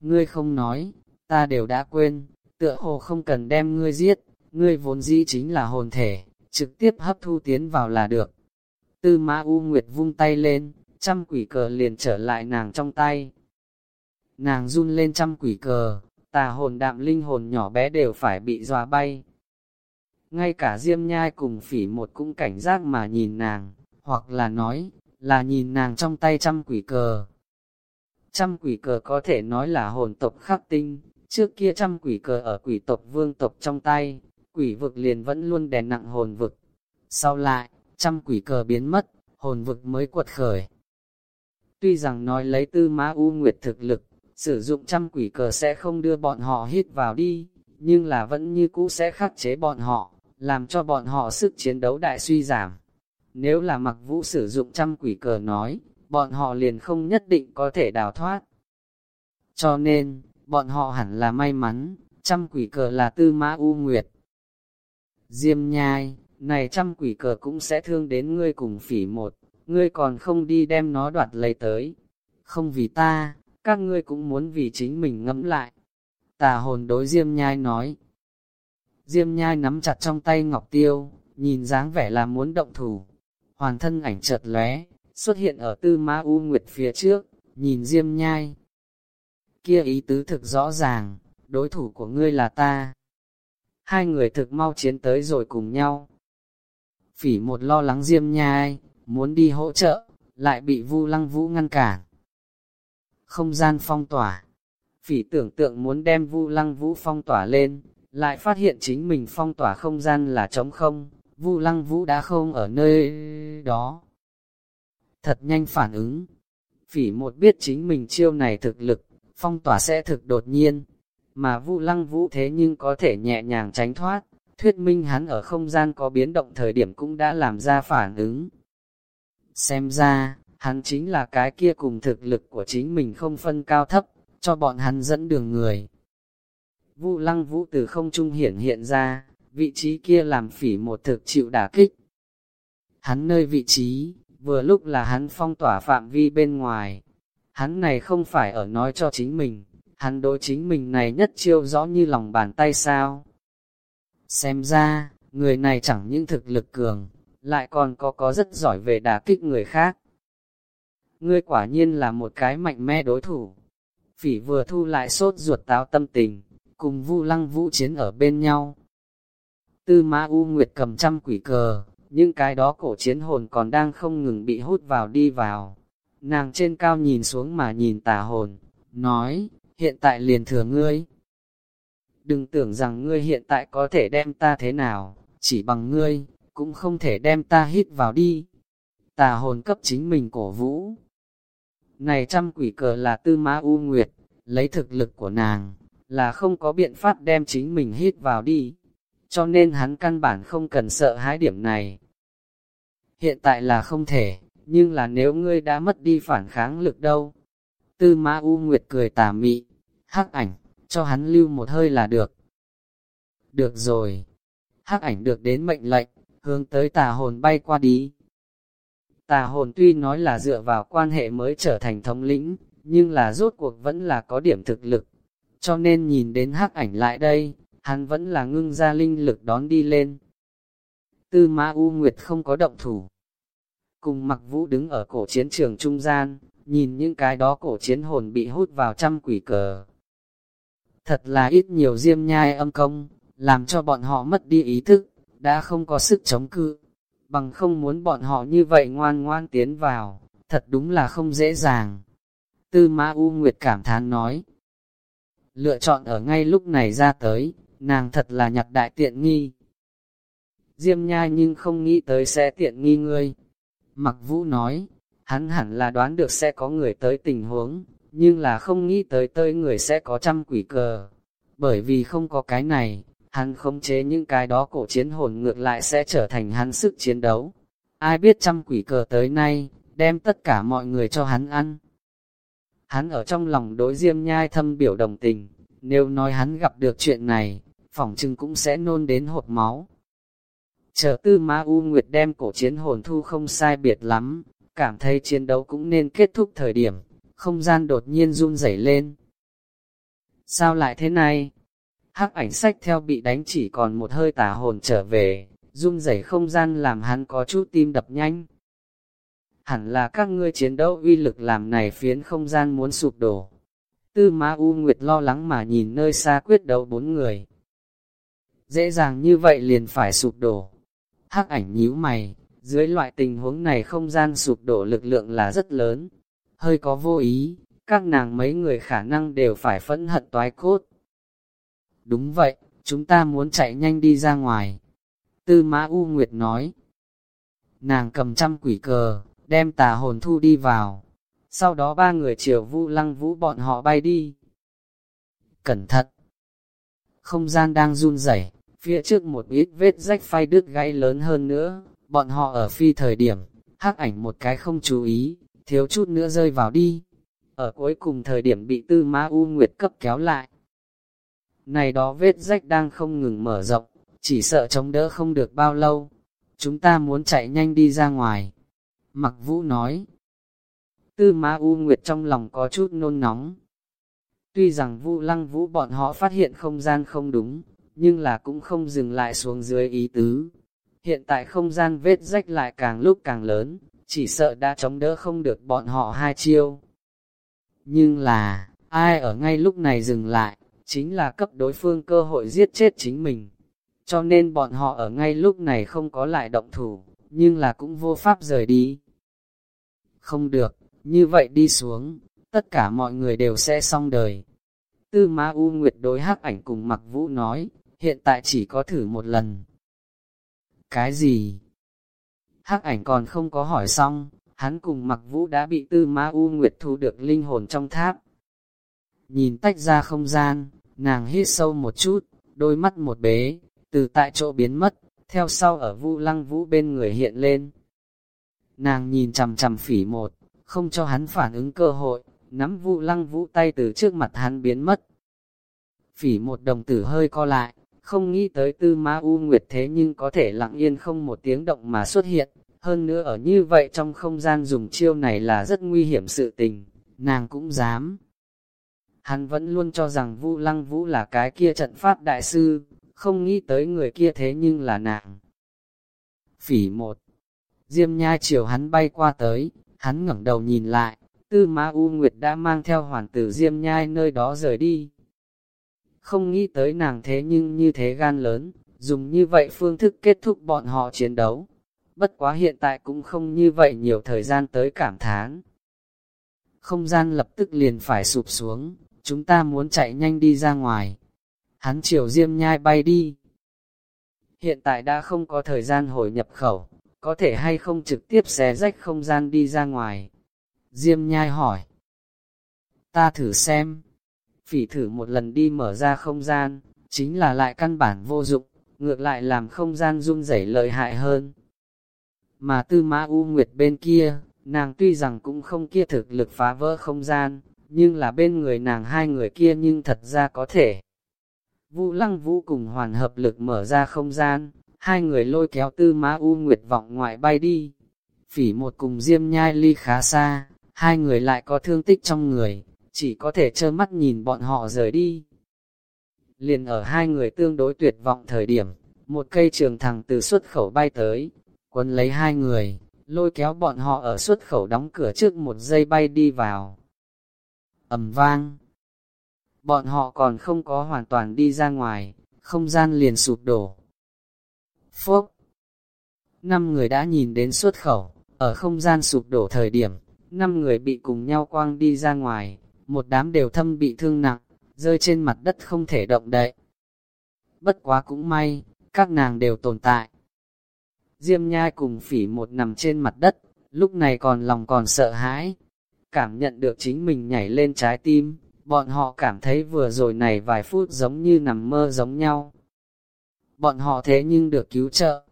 Ngươi không nói, ta đều đã quên, tựa hồ không cần đem ngươi giết, ngươi vốn dĩ chính là hồn thể, trực tiếp hấp thu tiến vào là được. Tư mã U Nguyệt vung tay lên, trăm quỷ cờ liền trở lại nàng trong tay. Nàng run lên trăm quỷ cờ, tà hồn đạm linh hồn nhỏ bé đều phải bị dọa bay. Ngay cả Diêm Nhai cùng phỉ một cũng cảnh giác mà nhìn nàng, hoặc là nói, là nhìn nàng trong tay trăm quỷ cờ. Trăm quỷ cờ có thể nói là hồn tộc khắc tinh, trước kia trăm quỷ cờ ở quỷ tộc vương tộc trong tay, quỷ vực liền vẫn luôn đè nặng hồn vực. Sau lại, trăm quỷ cờ biến mất, hồn vực mới quật khởi. Tuy rằng nói lấy tư má u nguyệt thực lực, sử dụng trăm quỷ cờ sẽ không đưa bọn họ hít vào đi, nhưng là vẫn như cũ sẽ khắc chế bọn họ, làm cho bọn họ sức chiến đấu đại suy giảm. Nếu là mặc vũ sử dụng trăm quỷ cờ nói, bọn họ liền không nhất định có thể đào thoát. Cho nên, bọn họ hẳn là may mắn, trăm quỷ cờ là tư mã u nguyệt. Diêm nhai, này trăm quỷ cờ cũng sẽ thương đến ngươi cùng phỉ một, ngươi còn không đi đem nó đoạt lấy tới. Không vì ta, các ngươi cũng muốn vì chính mình ngẫm lại. Tà hồn đối Diêm nhai nói. Diêm nhai nắm chặt trong tay ngọc tiêu, nhìn dáng vẻ là muốn động thủ. Hoàn thân ảnh chợt lóe, xuất hiện ở tư ma u nguyệt phía trước, nhìn Diêm nhai. Kia ý tứ thực rõ ràng, đối thủ của ngươi là ta. Hai người thực mau chiến tới rồi cùng nhau. Phỉ một lo lắng Diêm nhai, muốn đi hỗ trợ, lại bị Vu Lăng Vũ ngăn cản. Không gian phong tỏa. Phỉ tưởng tượng muốn đem Vu Lăng Vũ phong tỏa lên, lại phát hiện chính mình phong tỏa không gian là trống không, Vu Lăng Vũ đã không ở nơi đó. Thật nhanh phản ứng. Phỉ một biết chính mình chiêu này thực lực, phong tỏa sẽ thực đột nhiên, mà Vu Lăng Vũ thế nhưng có thể nhẹ nhàng tránh thoát, thuyết minh hắn ở không gian có biến động thời điểm cũng đã làm ra phản ứng. Xem ra, hắn chính là cái kia cùng thực lực của chính mình không phân cao thấp, cho bọn hắn dẫn đường người. Vu lăng vũ từ không trung hiển hiện ra, vị trí kia làm phỉ một thực chịu đả kích. Hắn nơi vị trí, vừa lúc là hắn phong tỏa phạm vi bên ngoài. Hắn này không phải ở nói cho chính mình, hắn đối chính mình này nhất chiêu rõ như lòng bàn tay sao. Xem ra, người này chẳng những thực lực cường, lại còn có có rất giỏi về đả kích người khác. Ngươi quả nhiên là một cái mạnh mẽ đối thủ. Phỉ vừa thu lại sốt ruột táo tâm tình, cùng vu lăng vũ chiến ở bên nhau. Tư Ma U Nguyệt cầm trăm quỷ cờ, những cái đó cổ chiến hồn còn đang không ngừng bị hút vào đi vào. Nàng trên cao nhìn xuống mà nhìn tà hồn, nói, hiện tại liền thừa ngươi. Đừng tưởng rằng ngươi hiện tại có thể đem ta thế nào, chỉ bằng ngươi, cũng không thể đem ta hít vào đi. tà hồn cấp chính mình cổ vũ. Này trăm quỷ cờ là tư mã u nguyệt, lấy thực lực của nàng, là không có biện pháp đem chính mình hít vào đi, cho nên hắn căn bản không cần sợ hãi điểm này. Hiện tại là không thể, nhưng là nếu ngươi đã mất đi phản kháng lực đâu. Tư Ma U Nguyệt cười tà mị, hắc ảnh, cho hắn lưu một hơi là được. Được rồi. hắc ảnh được đến mệnh lệnh, hướng tới tà hồn bay qua đi. Tà hồn tuy nói là dựa vào quan hệ mới trở thành thống lĩnh, nhưng là rốt cuộc vẫn là có điểm thực lực. Cho nên nhìn đến hắc ảnh lại đây, hắn vẫn là ngưng ra linh lực đón đi lên. Tư ma U Nguyệt không có động thủ. Cùng mặc vũ đứng ở cổ chiến trường trung gian, nhìn những cái đó cổ chiến hồn bị hút vào trăm quỷ cờ. Thật là ít nhiều diêm nhai âm công, làm cho bọn họ mất đi ý thức, đã không có sức chống cự. Bằng không muốn bọn họ như vậy ngoan ngoan tiến vào, thật đúng là không dễ dàng. Tư ma U Nguyệt cảm thán nói. Lựa chọn ở ngay lúc này ra tới, nàng thật là nhặt đại tiện nghi. Diêm nhai nhưng không nghĩ tới sẽ tiện nghi ngươi. Mặc vũ nói, hắn hẳn là đoán được sẽ có người tới tình huống, nhưng là không nghĩ tới tới người sẽ có trăm quỷ cờ. Bởi vì không có cái này, hắn không chế những cái đó cổ chiến hồn ngược lại sẽ trở thành hắn sức chiến đấu. Ai biết trăm quỷ cờ tới nay, đem tất cả mọi người cho hắn ăn. Hắn ở trong lòng đối diêm nhai thâm biểu đồng tình, nếu nói hắn gặp được chuyện này, phòng chừng cũng sẽ nôn đến hột máu. Chờ tư ma U Nguyệt đem cổ chiến hồn thu không sai biệt lắm, cảm thấy chiến đấu cũng nên kết thúc thời điểm, không gian đột nhiên run rẩy lên. Sao lại thế này? Hắc ảnh sách theo bị đánh chỉ còn một hơi tà hồn trở về, run rẩy không gian làm hắn có chút tim đập nhanh. Hẳn là các ngươi chiến đấu uy lực làm này phiến không gian muốn sụp đổ. Tư Ma U Nguyệt lo lắng mà nhìn nơi xa quyết đấu bốn người. Dễ dàng như vậy liền phải sụp đổ. Hắc ảnh nhíu mày, dưới loại tình huống này không gian sụp đổ lực lượng là rất lớn. Hơi có vô ý, các nàng mấy người khả năng đều phải phẫn hận toái cốt. Đúng vậy, chúng ta muốn chạy nhanh đi ra ngoài. Tư Mã U Nguyệt nói. Nàng cầm trăm quỷ cờ, đem tà hồn thu đi vào. Sau đó ba người chiều vu lăng vũ bọn họ bay đi. Cẩn thận! Không gian đang run rẩy, phía trước một ít vết rách phai đứt gãy lớn hơn nữa, bọn họ ở phi thời điểm, hắc ảnh một cái không chú ý, thiếu chút nữa rơi vào đi. Ở cuối cùng thời điểm bị tư ma u nguyệt cấp kéo lại. Này đó vết rách đang không ngừng mở rộng, chỉ sợ chống đỡ không được bao lâu. Chúng ta muốn chạy nhanh đi ra ngoài. Mặc vũ nói. Tư ma u nguyệt trong lòng có chút nôn nóng. Tuy rằng vu lăng vũ bọn họ phát hiện không gian không đúng, nhưng là cũng không dừng lại xuống dưới ý tứ. Hiện tại không gian vết rách lại càng lúc càng lớn, chỉ sợ đã chống đỡ không được bọn họ hai chiêu. Nhưng là, ai ở ngay lúc này dừng lại, chính là cấp đối phương cơ hội giết chết chính mình. Cho nên bọn họ ở ngay lúc này không có lại động thủ, nhưng là cũng vô pháp rời đi. Không được, như vậy đi xuống, tất cả mọi người đều sẽ xong đời. Tư Ma U Nguyệt đối hắc ảnh cùng mặc vũ nói, hiện tại chỉ có thử một lần. Cái gì? Hắc ảnh còn không có hỏi xong, hắn cùng mặc vũ đã bị tư ma u nguyệt thu được linh hồn trong tháp. Nhìn tách ra không gian, nàng hít sâu một chút, đôi mắt một bế, từ tại chỗ biến mất, theo sau ở vu lăng vũ bên người hiện lên. Nàng nhìn chằm chằm phỉ một, không cho hắn phản ứng cơ hội, nắm vu lăng vũ tay từ trước mặt hắn biến mất. Phỉ một đồng tử hơi co lại, không nghĩ tới tư ma u nguyệt thế nhưng có thể lặng yên không một tiếng động mà xuất hiện, hơn nữa ở như vậy trong không gian dùng chiêu này là rất nguy hiểm sự tình, nàng cũng dám. Hắn vẫn luôn cho rằng Vu Lăng Vũ là cái kia trận pháp đại sư, không nghĩ tới người kia thế nhưng là nàng. Phỉ một Diêm nha chiều hắn bay qua tới, hắn ngẩng đầu nhìn lại, tư ma U Nguyệt đã mang theo hoàn tử Diêm nhai nơi đó rời đi không nghĩ tới nàng thế nhưng như thế gan lớn, dùng như vậy phương thức kết thúc bọn họ chiến đấu. Bất quá hiện tại cũng không như vậy nhiều thời gian tới cảm thán. Không gian lập tức liền phải sụp xuống, chúng ta muốn chạy nhanh đi ra ngoài. Hắn chiều diêm nhai bay đi. Hiện tại đã không có thời gian hồi nhập khẩu, có thể hay không trực tiếp xé rách không gian đi ra ngoài. Diêm nhai hỏi. Ta thử xem. Phỉ thử một lần đi mở ra không gian, chính là lại căn bản vô dụng, ngược lại làm không gian run rẩy lợi hại hơn. Mà tư mã U Nguyệt bên kia, nàng tuy rằng cũng không kia thực lực phá vỡ không gian, nhưng là bên người nàng hai người kia nhưng thật ra có thể. Vũ lăng vũ cùng hoàn hợp lực mở ra không gian, hai người lôi kéo tư mã U Nguyệt vọng ngoại bay đi. Phỉ một cùng diêm nhai ly khá xa, hai người lại có thương tích trong người, chỉ có thể trơ mắt nhìn bọn họ rời đi. Liền ở hai người tương đối tuyệt vọng thời điểm, một cây trường thẳng từ xuất khẩu bay tới, quấn lấy hai người, lôi kéo bọn họ ở xuất khẩu đóng cửa trước một giây bay đi vào. ầm vang. Bọn họ còn không có hoàn toàn đi ra ngoài, không gian liền sụp đổ. Phốc. Năm người đã nhìn đến xuất khẩu, ở không gian sụp đổ thời điểm, năm người bị cùng nhau quang đi ra ngoài, một đám đều thâm bị thương nặng, rơi trên mặt đất không thể động đậy. Bất quá cũng may, các nàng đều tồn tại. Diêm nhai cùng phỉ một nằm trên mặt đất, lúc này còn lòng còn sợ hãi. Cảm nhận được chính mình nhảy lên trái tim, bọn họ cảm thấy vừa rồi này vài phút giống như nằm mơ giống nhau. Bọn họ thế nhưng được cứu trợ.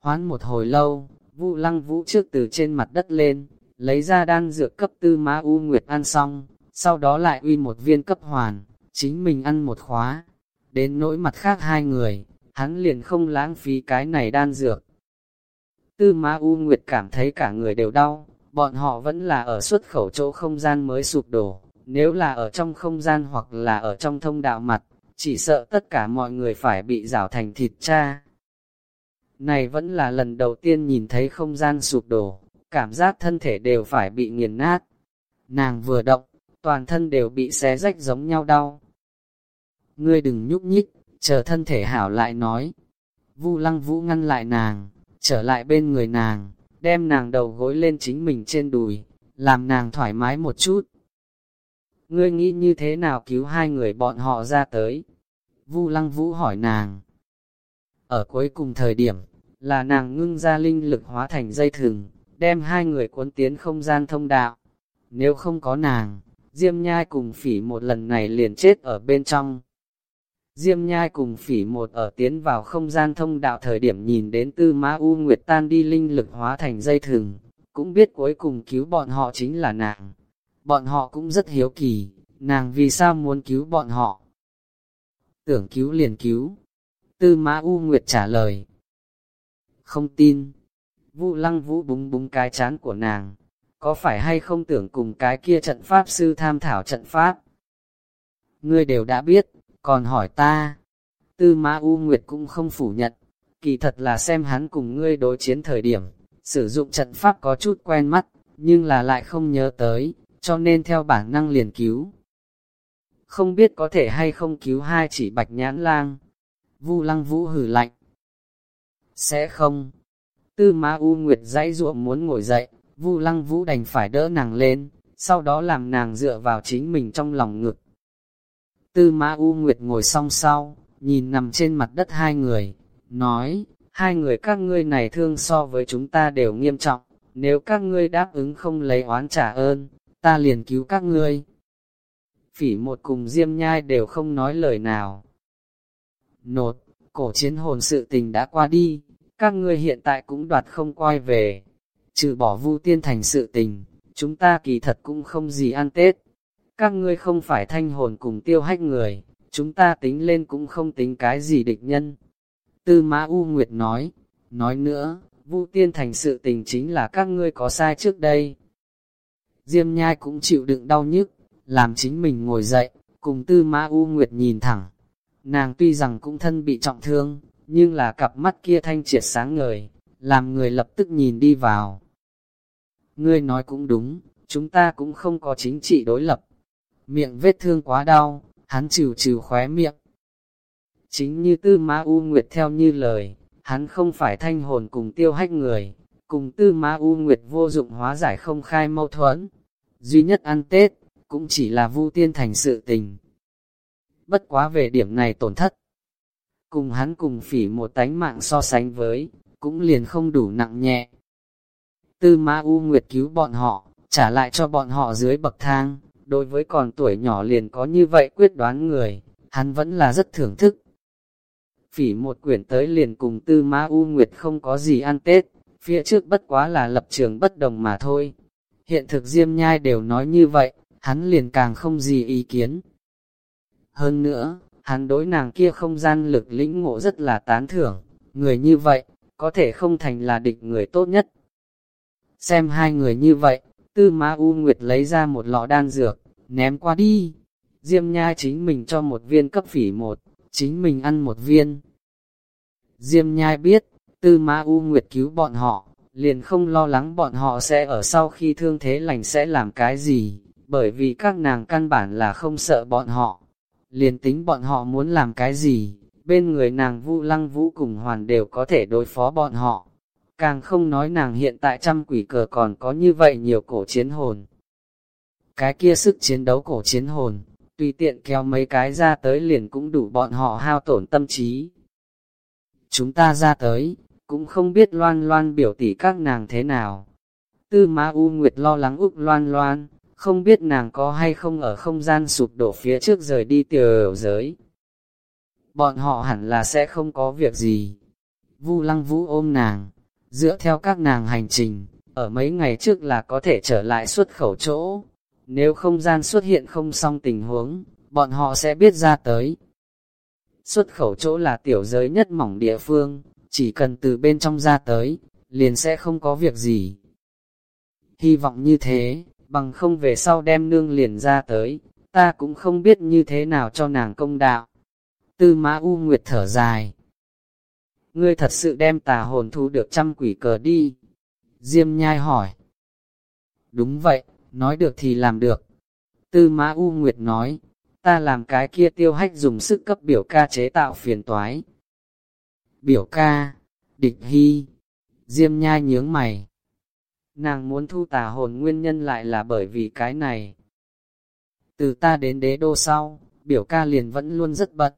Hoán một hồi lâu, Vu lăng vũ trước từ trên mặt đất lên, lấy ra đan dược cấp tư má U Nguyệt ăn xong, sau đó lại uy một viên cấp hoàn, chính mình ăn một khóa. Đến nỗi mặt khác hai người, hắn liền không lãng phí cái này đan dược. Tư Ma U Nguyệt cảm thấy cả người đều đau, bọn họ vẫn là ở xuất khẩu chỗ không gian mới sụp đổ, nếu là ở trong không gian hoặc là ở trong thông đạo mặt, chỉ sợ tất cả mọi người phải bị rào thành thịt cha. Này vẫn là lần đầu tiên nhìn thấy không gian sụp đổ, cảm giác thân thể đều phải bị nghiền nát. Nàng vừa động, toàn thân đều bị xé rách giống nhau đau. Ngươi đừng nhúc nhích, chờ thân thể hảo lại nói. Vu lăng vũ ngăn lại nàng, trở lại bên người nàng, đem nàng đầu gối lên chính mình trên đùi, làm nàng thoải mái một chút. Ngươi nghĩ như thế nào cứu hai người bọn họ ra tới? Vu lăng vũ hỏi nàng. Ở cuối cùng thời điểm, là nàng ngưng ra linh lực hóa thành dây thừng, đem hai người cuốn tiến không gian thông đạo. Nếu không có nàng, Diêm Nhai cùng phỉ một lần này liền chết ở bên trong. Diêm Nhai cùng phỉ một ở tiến vào không gian thông đạo thời điểm nhìn đến tư mã U Nguyệt tan đi linh lực hóa thành dây thừng, cũng biết cuối cùng cứu bọn họ chính là nàng. Bọn họ cũng rất hiếu kỳ, nàng vì sao muốn cứu bọn họ. Tưởng cứu liền cứu. Tư mã U Nguyệt trả lời. Không tin. Vu lăng vũ búng búng cái chán của nàng. Có phải hay không tưởng cùng cái kia trận pháp sư tham thảo trận pháp? Ngươi đều đã biết, còn hỏi ta. Tư Ma U Nguyệt cũng không phủ nhận, kỳ thật là xem hắn cùng ngươi đối chiến thời điểm, sử dụng trận pháp có chút quen mắt, nhưng là lại không nhớ tới, cho nên theo bản năng liền cứu. Không biết có thể hay không cứu hai chỉ bạch nhãn lang. Vu lăng vũ hử lạnh. Sẽ không. Tư Ma U Nguyệt dãy ruộng muốn ngồi dậy, Vu lăng vũ đành phải đỡ nàng lên, sau đó làm nàng dựa vào chính mình trong lòng ngực, Tư Ma U Nguyệt ngồi song sau, nhìn nằm trên mặt đất hai người, nói, hai người các ngươi này thương so với chúng ta đều nghiêm trọng, nếu các ngươi đáp ứng không lấy oán trả ơn, ta liền cứu các ngươi. Phỉ một cùng Diêm Nhai đều không nói lời nào. Nột, cổ chiến hồn sự tình đã qua đi, các ngươi hiện tại cũng đoạt không quay về. Trừ bỏ vu tiên thành sự tình, chúng ta kỳ thật cũng không gì ăn Tết các ngươi không phải thanh hồn cùng tiêu hách người, chúng ta tính lên cũng không tính cái gì địch nhân. Tư Mã U Nguyệt nói, nói nữa, Vu Tiên Thành sự tình chính là các ngươi có sai trước đây. Diêm Nhai cũng chịu đựng đau nhức, làm chính mình ngồi dậy, cùng Tư Mã U Nguyệt nhìn thẳng. Nàng tuy rằng cũng thân bị trọng thương, nhưng là cặp mắt kia thanh triệt sáng ngời, làm người lập tức nhìn đi vào. Ngươi nói cũng đúng, chúng ta cũng không có chính trị đối lập, miệng vết thương quá đau, hắn trừ trừ khóe miệng. Chính như tư ma U Nguyệt theo như lời, hắn không phải thanh hồn cùng tiêu hách người, cùng tư ma U Nguyệt vô dụng hóa giải không khai mâu thuẫn. Duy nhất ăn Tết, cũng chỉ là vu tiên thành sự tình. Bất quá về điểm này tổn thất. Cùng hắn cùng phỉ một tánh mạng so sánh với, cũng liền không đủ nặng nhẹ. Tư Ma U Nguyệt cứu bọn họ, trả lại cho bọn họ dưới bậc thang, đối với còn tuổi nhỏ liền có như vậy quyết đoán người, hắn vẫn là rất thưởng thức. Phỉ một quyển tới liền cùng Tư Ma U Nguyệt không có gì ăn Tết, phía trước bất quá là lập trường bất đồng mà thôi. Hiện thực Diêm Nhai đều nói như vậy, hắn liền càng không gì ý kiến. Hơn nữa, hắn đối nàng kia không gian lực lĩnh ngộ rất là tán thưởng, người như vậy, có thể không thành là địch người tốt nhất. Xem hai người như vậy, tư ma U Nguyệt lấy ra một lọ đan dược, ném qua đi. Diêm nhai chính mình cho một viên cấp phỉ một, chính mình ăn một viên. Diêm nhai biết, tư ma U Nguyệt cứu bọn họ, liền không lo lắng bọn họ sẽ ở sau khi thương thế lành sẽ làm cái gì, bởi vì các nàng căn bản là không sợ bọn họ. Liền tính bọn họ muốn làm cái gì, bên người nàng Vu Lăng Vũ cùng Hoàn đều có thể đối phó bọn họ. Càng không nói nàng hiện tại trăm quỷ cờ còn có như vậy nhiều cổ chiến hồn. Cái kia sức chiến đấu cổ chiến hồn, tùy tiện kéo mấy cái ra tới liền cũng đủ bọn họ hao tổn tâm trí. Chúng ta ra tới, cũng không biết loan loan biểu tỷ các nàng thế nào. Tư Ma U Nguyệt lo lắng úc loan loan, không biết nàng có hay không ở không gian sụp đổ phía trước rời đi tiểu giới. Bọn họ hẳn là sẽ không có việc gì. Vu lăng vũ ôm nàng, dựa theo các nàng hành trình, ở mấy ngày trước là có thể trở lại xuất khẩu chỗ. Nếu không gian xuất hiện không xong tình huống, bọn họ sẽ biết ra tới. Xuất khẩu chỗ là tiểu giới nhất mỏng địa phương, chỉ cần từ bên trong ra tới, liền sẽ không có việc gì. Hy vọng như thế, bằng không về sau đem nương liền ra tới, ta cũng không biết như thế nào cho nàng công đạo. Tư mã U Nguyệt thở dài. Ngươi thật sự đem tà hồn thu được trăm quỷ cờ đi. Diêm nhai hỏi. Đúng vậy, nói được thì làm được. Tư mã U Nguyệt nói, ta làm cái kia tiêu hách dùng sức cấp biểu ca chế tạo phiền toái. Biểu ca, địch hy, diêm nhai nhướng mày. Nàng muốn thu tà hồn nguyên nhân lại là bởi vì cái này. Từ ta đến đế đô sau, biểu ca liền vẫn luôn rất bận.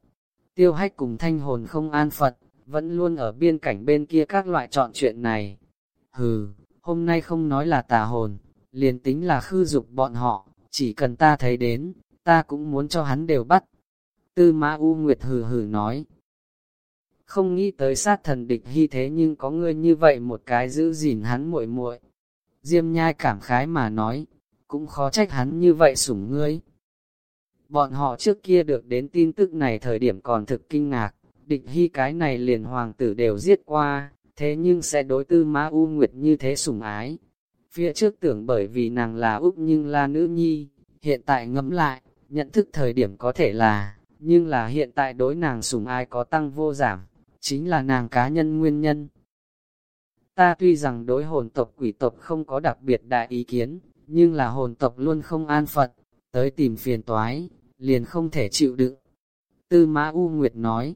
Tiêu hách cùng thanh hồn không an phận, vẫn luôn ở biên cảnh bên kia các loại chọn chuyện này. Hừ, hôm nay không nói là tà hồn, liền tính là khư dục bọn họ, chỉ cần ta thấy đến, ta cũng muốn cho hắn đều bắt. Tư Mã U Nguyệt hừ hừ nói. Không nghĩ tới sát thần địch hy thế nhưng có ngươi như vậy một cái giữ gìn hắn muội muội. Diêm nhai cảm khái mà nói, cũng khó trách hắn như vậy sủng ngươi. Bọn họ trước kia được đến tin tức này thời điểm còn thực kinh ngạc, địch hy cái này liền hoàng tử đều giết qua, thế nhưng sẽ đối tư Ma U Nguyệt như thế sủng ái. Phía trước tưởng bởi vì nàng là Úc nhưng là nữ nhi, hiện tại ngẫm lại, nhận thức thời điểm có thể là, nhưng là hiện tại đối nàng sủng ai có tăng vô giảm, chính là nàng cá nhân nguyên nhân. Ta tuy rằng đối hồn tộc quỷ tộc không có đặc biệt đại ý kiến, nhưng là hồn tộc luôn không an phận, tới tìm phiền toái, liền không thể chịu đựng. Tư Mã U Nguyệt nói,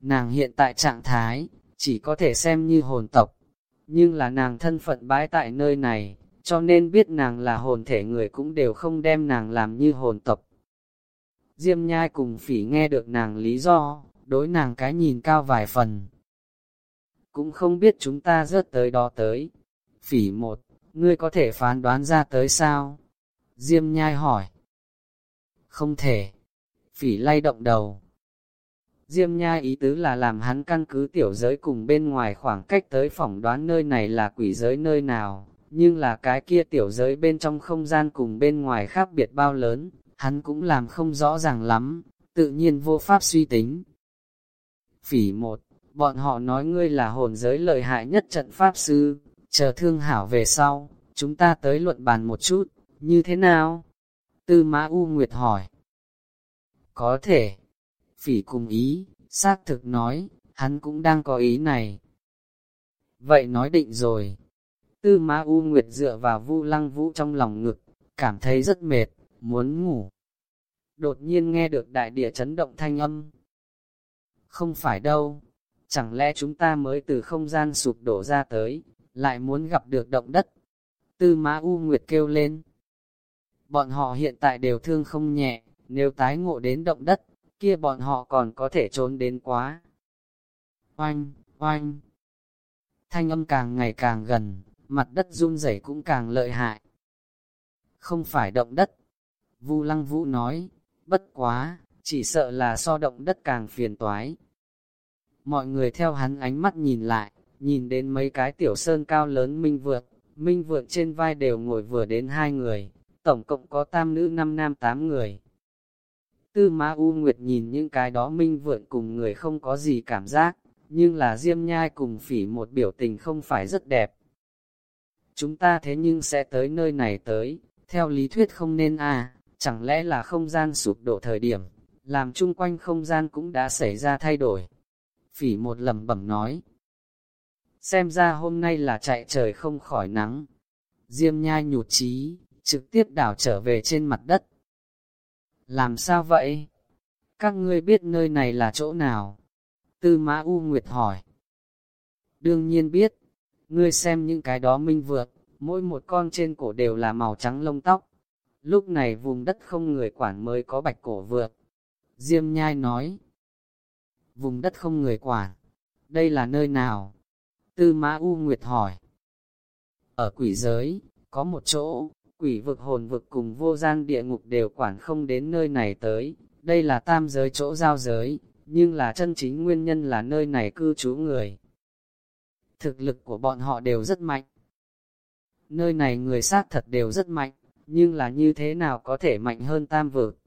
nàng hiện tại trạng thái, chỉ có thể xem như hồn tộc, nhưng là nàng thân phận bái tại nơi này, cho nên biết nàng là hồn thể người cũng đều không đem nàng làm như hồn tộc. Diêm nhai cùng phỉ nghe được nàng lý do, đối nàng cái nhìn cao vài phần. Cũng không biết chúng ta rớt tới đó tới. Phỉ một, ngươi có thể phán đoán ra tới sao? Diêm nhai hỏi. Không thể. Phỉ lay động đầu. Diêm nhai ý tứ là làm hắn căn cứ tiểu giới cùng bên ngoài khoảng cách tới phỏng đoán nơi này là quỷ giới nơi nào, nhưng là cái kia tiểu giới bên trong không gian cùng bên ngoài khác biệt bao lớn, hắn cũng làm không rõ ràng lắm, tự nhiên vô pháp suy tính. Phỉ một, bọn họ nói ngươi là hồn giới lợi hại nhất trận pháp sư, chờ thương hảo về sau, chúng ta tới luận bàn một chút, như thế nào? Tư Mã U Nguyệt hỏi. Có thể. Phỉ cùng ý, xác thực nói, hắn cũng đang có ý này. Vậy nói định rồi. Tư Mã U Nguyệt dựa vào Vu Lăng Vũ trong lòng ngực, cảm thấy rất mệt, muốn ngủ. Đột nhiên nghe được đại địa chấn động thanh âm. Không phải đâu, chẳng lẽ chúng ta mới từ không gian sụp đổ ra tới, lại muốn gặp được động đất. Tư Mã U Nguyệt kêu lên. Bọn họ hiện tại đều thương không nhẹ, nếu tái ngộ đến động đất, kia bọn họ còn có thể trốn đến quá. Oanh, oanh, Thanh âm càng ngày càng gần, mặt đất run rẩy cũng càng lợi hại. Không phải động đất. Vu Lăng Vũ nói, bất quá, chỉ sợ là so động đất càng phiền toái. Mọi người theo hắn ánh mắt nhìn lại, nhìn đến mấy cái tiểu sơn cao lớn minh vượt, minh vượt trên vai đều ngồi vừa đến hai người, tổng cộng có tam nữ năm nam tám người. Tư Ma U Nguyệt nhìn những cái đó minh vượn cùng người không có gì cảm giác, nhưng là diêm nhai cùng phỉ một biểu tình không phải rất đẹp. Chúng ta thế nhưng sẽ tới nơi này tới, theo lý thuyết không nên à, chẳng lẽ là không gian sụp đổ thời điểm, làm chung quanh không gian cũng đã xảy ra thay đổi. Phỉ một lầm bẩm nói, xem ra hôm nay là chạy trời không khỏi nắng. Diêm nhai nhụt chí, trực tiếp đảo trở về trên mặt đất. Làm sao vậy? Các ngươi biết nơi này là chỗ nào? Tư Mã U Nguyệt hỏi. Đương nhiên biết, ngươi xem những cái đó minh vượt, mỗi một con trên cổ đều là màu trắng lông tóc. Lúc này vùng đất không người quản mới có bạch cổ vượt. Diêm nhai nói. Vùng đất không người quản. Đây là nơi nào? Tư Mã U Nguyệt hỏi. Ở quỷ giới, có một chỗ, quỷ vực hồn vực cùng vô gian địa ngục đều quản không đến nơi này tới. Đây là tam giới chỗ giao giới, nhưng là chân chính nguyên nhân là nơi này cư trú người. Thực lực của bọn họ đều rất mạnh. Nơi này người xác thật đều rất mạnh, nhưng là như thế nào có thể mạnh hơn tam vực?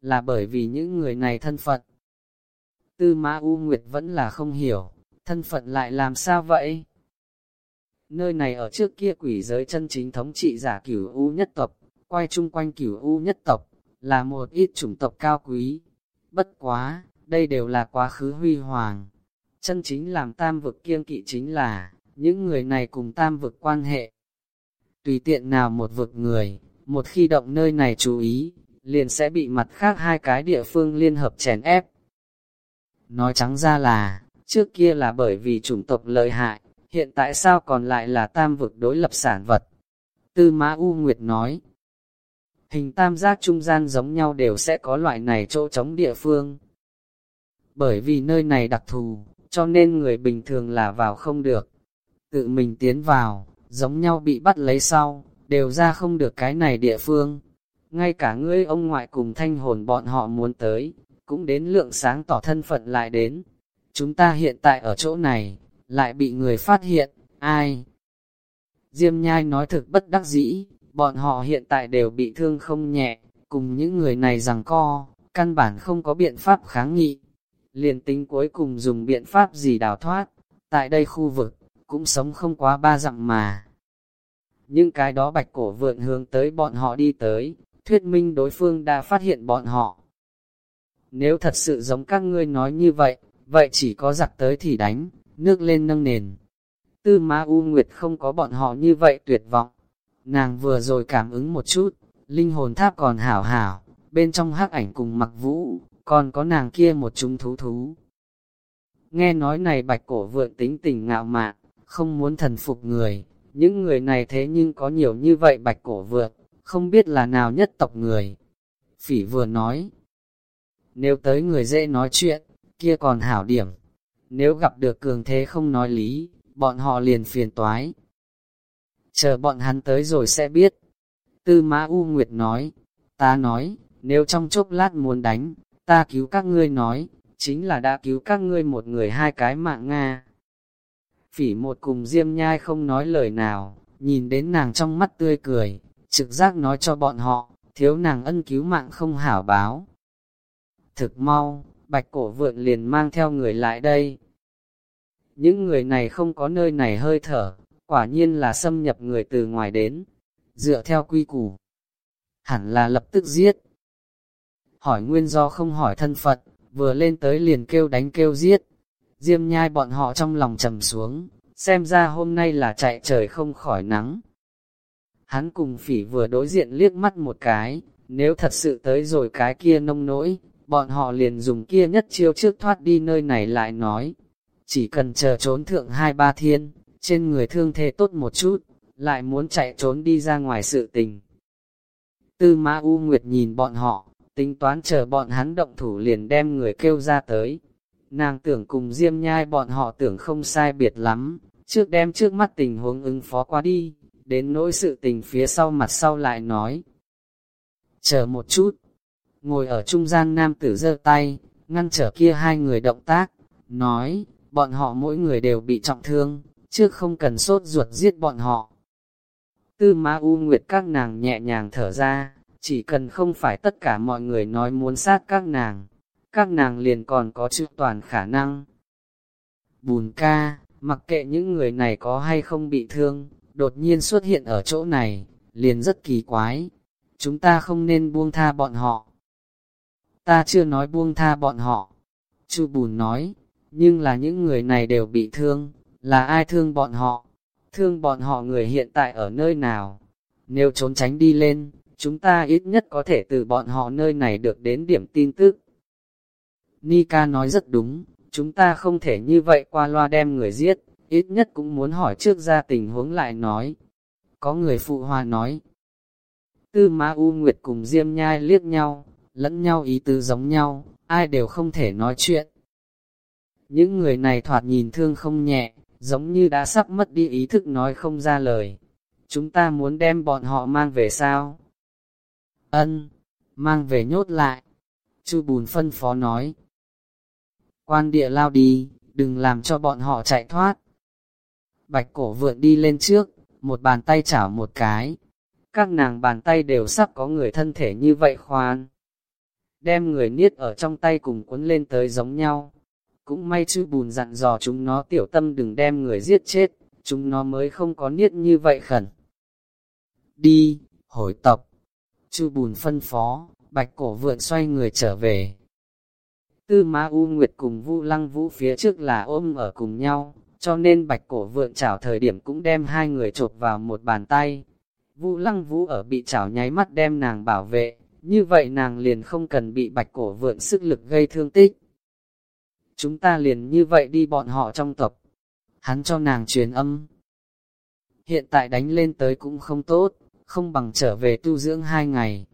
Là bởi vì những người này thân phận. Tư Ma U Nguyệt vẫn là không hiểu, thân phận lại làm sao vậy? Nơi này ở trước kia quỷ giới chân chính thống trị giả cửu U nhất tộc, quay chung quanh cửu U nhất tộc, là một ít chủng tộc cao quý. Bất quá, đây đều là quá khứ huy hoàng. Chân chính làm tam vực kiêng kỵ chính là, những người này cùng tam vực quan hệ. Tùy tiện nào một vực người, một khi động nơi này chú ý, liền sẽ bị mặt khác hai cái địa phương liên hợp chèn ép. Nói trắng ra là, trước kia là bởi vì chủng tộc lợi hại, hiện tại sao còn lại là tam vực đối lập sản vật. Tư Mã U Nguyệt nói, hình tam giác trung gian giống nhau đều sẽ có loại này chỗ trống địa phương, bởi vì nơi này đặc thù, cho nên người bình thường là vào không được. Tự mình tiến vào, giống nhau bị bắt lấy sau, đều ra không được cái này địa phương. Ngay cả ngươi ông ngoại cùng thanh hồn bọn họ muốn tới, cũng đến lượng sáng tỏ thân phận lại đến. Chúng ta hiện tại ở chỗ này, lại bị người phát hiện, ai? Diêm nhai nói thực bất đắc dĩ, bọn họ hiện tại đều bị thương không nhẹ, cùng những người này rằng co, căn bản không có biện pháp kháng nghị liền tính cuối cùng dùng biện pháp gì đào thoát, tại đây khu vực, cũng sống không quá ba dặm mà. Những cái đó bạch cổ vượn hướng tới bọn họ đi tới, thuyết minh đối phương đã phát hiện bọn họ. Nếu thật sự giống các ngươi nói như vậy, vậy chỉ có giặc tới thì đánh, nước lên nâng nền. Tư Ma U Nguyệt không có bọn họ như vậy tuyệt vọng. Nàng vừa rồi cảm ứng một chút, linh hồn tháp còn hảo hảo, bên trong hắc ảnh cùng mặc vũ, còn có nàng kia một chúng thú thú. Nghe nói này bạch cổ vượng tính tình ngạo mạn, không muốn thần phục người, những người này thế nhưng có nhiều như vậy bạch cổ vượng, không biết là nào nhất tộc người. Phỉ vừa nói, nếu tới người dễ nói chuyện, kia còn hảo điểm, nếu gặp được cường thế không nói lý, bọn họ liền phiền toái. Chờ bọn hắn tới rồi sẽ biết. Tư Mã U Nguyệt nói, ta nói, nếu trong chốc lát muốn đánh, ta cứu các ngươi nói, chính là đã cứu các ngươi một người hai cái mạng Nga. Phỉ một cùng diêm nhai không nói lời nào, nhìn đến nàng trong mắt tươi cười, trực giác nói cho bọn họ, thiếu nàng ân cứu mạng không hảo báo. Thực mau, bạch cổ vượng liền mang theo người lại đây. Những người này không có nơi này hơi thở, quả nhiên là xâm nhập người từ ngoài đến, dựa theo quy củ. Hẳn là lập tức giết, hỏi nguyên do không hỏi thân phận, vừa lên tới liền kêu đánh kêu giết. Diêm nhai bọn họ trong lòng trầm xuống, xem ra hôm nay là chạy trời không khỏi nắng. Hắn cùng phỉ vừa đối diện liếc mắt một cái, nếu thật sự tới rồi cái kia nông nỗi, bọn họ liền dùng kia nhất chiêu trước thoát đi nơi này lại nói. Chỉ cần chờ trốn thượng hai ba thiên, trên người thương thế tốt một chút, lại muốn chạy trốn đi ra ngoài sự tình. Tư Ma U Nguyệt nhìn bọn họ, tính toán chờ bọn hắn động thủ liền đem người kêu ra tới. Nàng tưởng cùng Diêm Nhai bọn họ tưởng không sai biệt lắm, trước đem trước mắt tình huống ứng phó qua đi, đến nỗi sự tình phía sau mặt sau lại nói. Chờ một chút, ngồi ở trung gian nam tử giơ tay, ngăn trở kia hai người động tác, nói, bọn họ mỗi người đều bị trọng thương, trước không cần sốt ruột giết bọn họ. Tư Ma U Nguyệt các nàng nhẹ nhàng thở ra, chỉ cần không phải tất cả mọi người nói muốn sát các nàng, các nàng liền còn có chữ toàn khả năng. Bùn ca, mặc kệ những người này có hay không bị thương, đột nhiên xuất hiện ở chỗ này, liền rất kỳ quái. Chúng ta không nên buông tha bọn họ. Ta chưa nói buông tha bọn họ. Chu bùn nói, nhưng là những người này đều bị thương, là ai thương bọn họ? Thương bọn họ người hiện tại ở nơi nào? Nếu trốn tránh đi lên, chúng ta ít nhất có thể từ bọn họ nơi này được đến điểm tin tức. Nika nói rất đúng, chúng ta không thể như vậy qua loa đem người giết, ít nhất cũng muốn hỏi trước ra tình huống lại nói. Có người phụ hòa nói. Tư Ma U Nguyệt cùng Diêm Nhai liếc nhau, lẫn nhau ý tứ giống nhau, ai đều không thể nói chuyện. Những người này thoạt nhìn thương không nhẹ, giống như đã sắp mất đi ý thức nói không ra lời. Chúng ta muốn đem bọn họ mang về sao? Ân, mang về nhốt lại. Chu bùn phân phó nói. Quan địa lao đi, đừng làm cho bọn họ chạy thoát. Bạch cổ vượn đi lên trước, một bàn tay chảo một cái. Các nàng bàn tay đều sắp có người thân thể như vậy khoan. Đem người niết ở trong tay cùng cuốn lên tới giống nhau. Cũng may chư bùn dặn dò chúng nó tiểu tâm đừng đem người giết chết, chúng nó mới không có niết như vậy khẩn. Đi, hồi tập. Chu bùn phân phó, bạch cổ vượn xoay người trở về. Tư Ma U Nguyệt cùng Vu Lăng Vũ phía trước là ôm ở cùng nhau, cho nên bạch cổ vượn chảo thời điểm cũng đem hai người chộp vào một bàn tay. Vu Lăng Vũ ở bị chảo nháy mắt đem nàng bảo vệ, như vậy nàng liền không cần bị bạch cổ vượn sức lực gây thương tích. Chúng ta liền như vậy đi bọn họ trong tộc. Hắn cho nàng truyền âm. Hiện tại đánh lên tới cũng không tốt, không bằng trở về tu dưỡng hai ngày.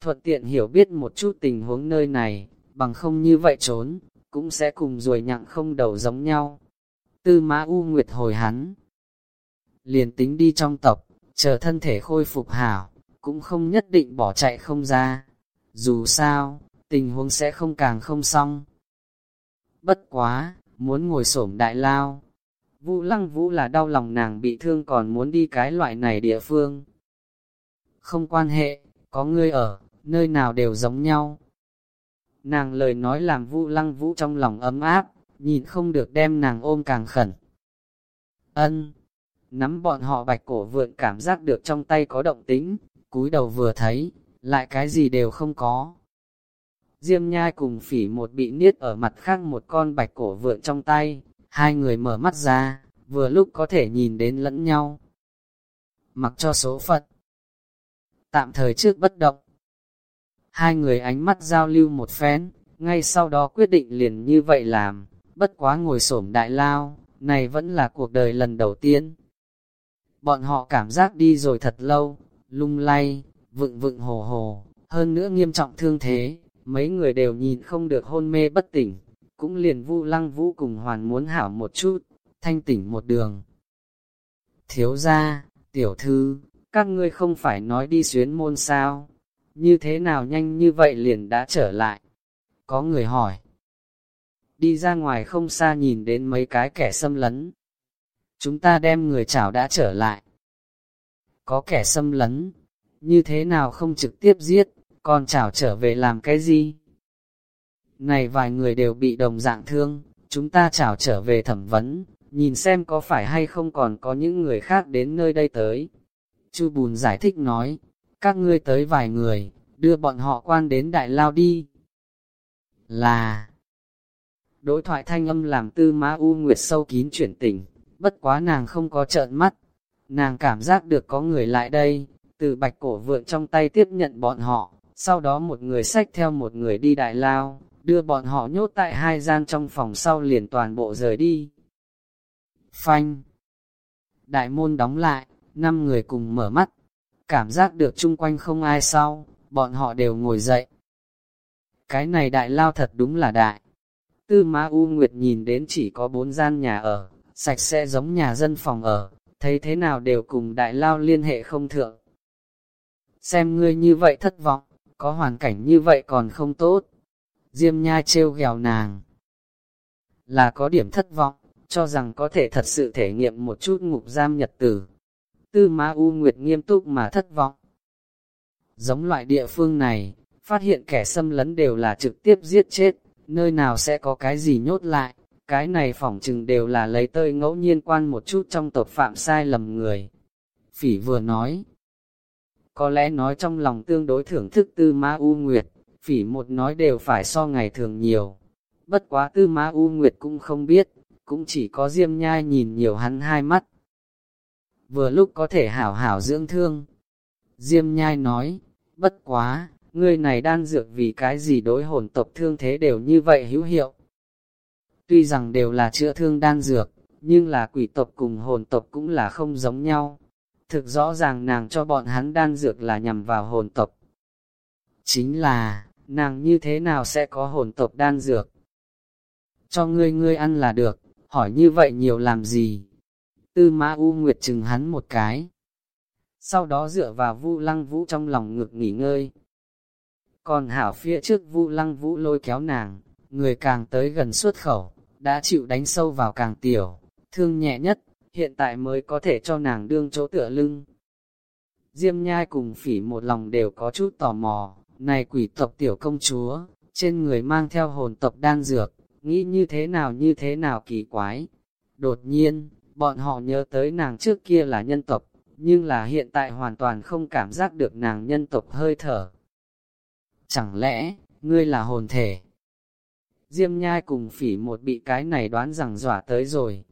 Thuận tiện hiểu biết một chút tình huống nơi này, bằng không như vậy trốn, cũng sẽ cùng ruồi nhặng không đầu giống nhau. Tư mã U Nguyệt hồi hắn. Liền tính đi trong tộc, chờ thân thể khôi phục hảo, cũng không nhất định bỏ chạy không ra. Dù sao, tình huống sẽ không càng không xong. Bất quá, muốn ngồi xổm đại lao. Vũ lăng vũ là đau lòng nàng bị thương còn muốn đi cái loại này địa phương. Không quan hệ, có ngươi ở, nơi nào đều giống nhau. Nàng lời nói làm vũ lăng vũ trong lòng ấm áp, nhìn không được đem nàng ôm càng khẩn. Ân, nắm bọn họ bạch cổ vượn cảm giác được trong tay có động tính, cúi đầu vừa thấy, lại cái gì đều không có. Diêm nhai cùng phỉ một bị niết ở mặt khác một con bạch cổ vượn trong tay, hai người mở mắt ra, vừa lúc có thể nhìn đến lẫn nhau. Mặc cho số phận. Tạm thời trước bất động. Hai người ánh mắt giao lưu một phen, ngay sau đó quyết định liền như vậy làm, bất quá ngồi xổm đại lao, này vẫn là cuộc đời lần đầu tiên. Bọn họ cảm giác đi rồi thật lâu, lung lay, vựng vựng hồ hồ, hơn nữa nghiêm trọng thương thế, mấy người đều nhìn không được hôn mê bất tỉnh, cũng liền vu lăng vũ cùng hoàn muốn hảo một chút, thanh tỉnh một đường. Thiếu gia, tiểu thư, các ngươi không phải nói đi xuyến môn sao, như thế nào nhanh như vậy liền đã trở lại. Có người hỏi, đi ra ngoài không xa nhìn đến mấy cái kẻ xâm lấn. Chúng ta đem người chảo đã trở lại. Có kẻ xâm lấn, như thế nào không trực tiếp giết, còn chảo trở về làm cái gì? Này vài người đều bị đồng dạng thương, chúng ta chảo trở về thẩm vấn, nhìn xem có phải hay không còn có những người khác đến nơi đây tới. Chu Bùn giải thích nói, các ngươi tới vài người, đưa bọn họ quan đến đại lao đi. Là... Đối thoại thanh âm làm tư má U Nguyệt sâu kín chuyển tình, bất quá nàng không có trợn mắt. Nàng cảm giác được có người lại đây, từ bạch cổ vượng trong tay tiếp nhận bọn họ, sau đó một người xách theo một người đi đại lao, đưa bọn họ nhốt tại hai gian trong phòng sau liền toàn bộ rời đi. Phanh Đại môn đóng lại, năm người cùng mở mắt, cảm giác được chung quanh không ai sau, bọn họ đều ngồi dậy. Cái này đại lao thật đúng là đại. Tư Ma U Nguyệt nhìn đến chỉ có bốn gian nhà ở, sạch sẽ giống nhà dân phòng ở, thấy thế nào đều cùng đại lao liên hệ không thượng. Xem ngươi như vậy thất vọng, có hoàn cảnh như vậy còn không tốt. Diêm nha trêu ghèo nàng. Là có điểm thất vọng, cho rằng có thể thật sự thể nghiệm một chút ngục giam nhật tử. Tư Ma U Nguyệt nghiêm túc mà thất vọng. Giống loại địa phương này, phát hiện kẻ xâm lấn đều là trực tiếp giết chết, nơi nào sẽ có cái gì nhốt lại, cái này phỏng chừng đều là lấy tơi ngẫu nhiên quan một chút trong tộc phạm sai lầm người. Phỉ vừa nói, có lẽ nói trong lòng tương đối thưởng thức tư ma U Nguyệt, phỉ một nói đều phải so ngày thường nhiều. Bất quá tư ma U Nguyệt cũng không biết, cũng chỉ có diêm nhai nhìn nhiều hắn hai mắt. Vừa lúc có thể hảo hảo dưỡng thương. Diêm nhai nói, bất quá, ngươi này đan dược vì cái gì đối hồn tộc thương thế đều như vậy hữu hiệu. Tuy rằng đều là chữa thương đan dược, nhưng là quỷ tộc cùng hồn tộc cũng là không giống nhau. Thực rõ ràng nàng cho bọn hắn đan dược là nhằm vào hồn tộc. Chính là, nàng như thế nào sẽ có hồn tộc đan dược? Cho ngươi ngươi ăn là được, hỏi như vậy nhiều làm gì? Tư mã U Nguyệt chừng hắn một cái. Sau đó dựa vào Vu Lăng Vũ trong lòng ngực nghỉ ngơi. Còn hảo phía trước Vu Lăng Vũ lôi kéo nàng, người càng tới gần xuất khẩu, đã chịu đánh sâu vào càng tiểu, thương nhẹ nhất, hiện tại mới có thể cho nàng đương chỗ tựa lưng. Diêm nhai cùng phỉ một lòng đều có chút tò mò, này quỷ tộc tiểu công chúa, trên người mang theo hồn tộc đan dược, nghĩ như thế nào như thế nào kỳ quái. Đột nhiên, bọn họ nhớ tới nàng trước kia là nhân tộc, nhưng là hiện tại hoàn toàn không cảm giác được nàng nhân tộc hơi thở. Chẳng lẽ, ngươi là hồn thể? Diêm nhai cùng phỉ một bị cái này đoán rằng dọa tới rồi.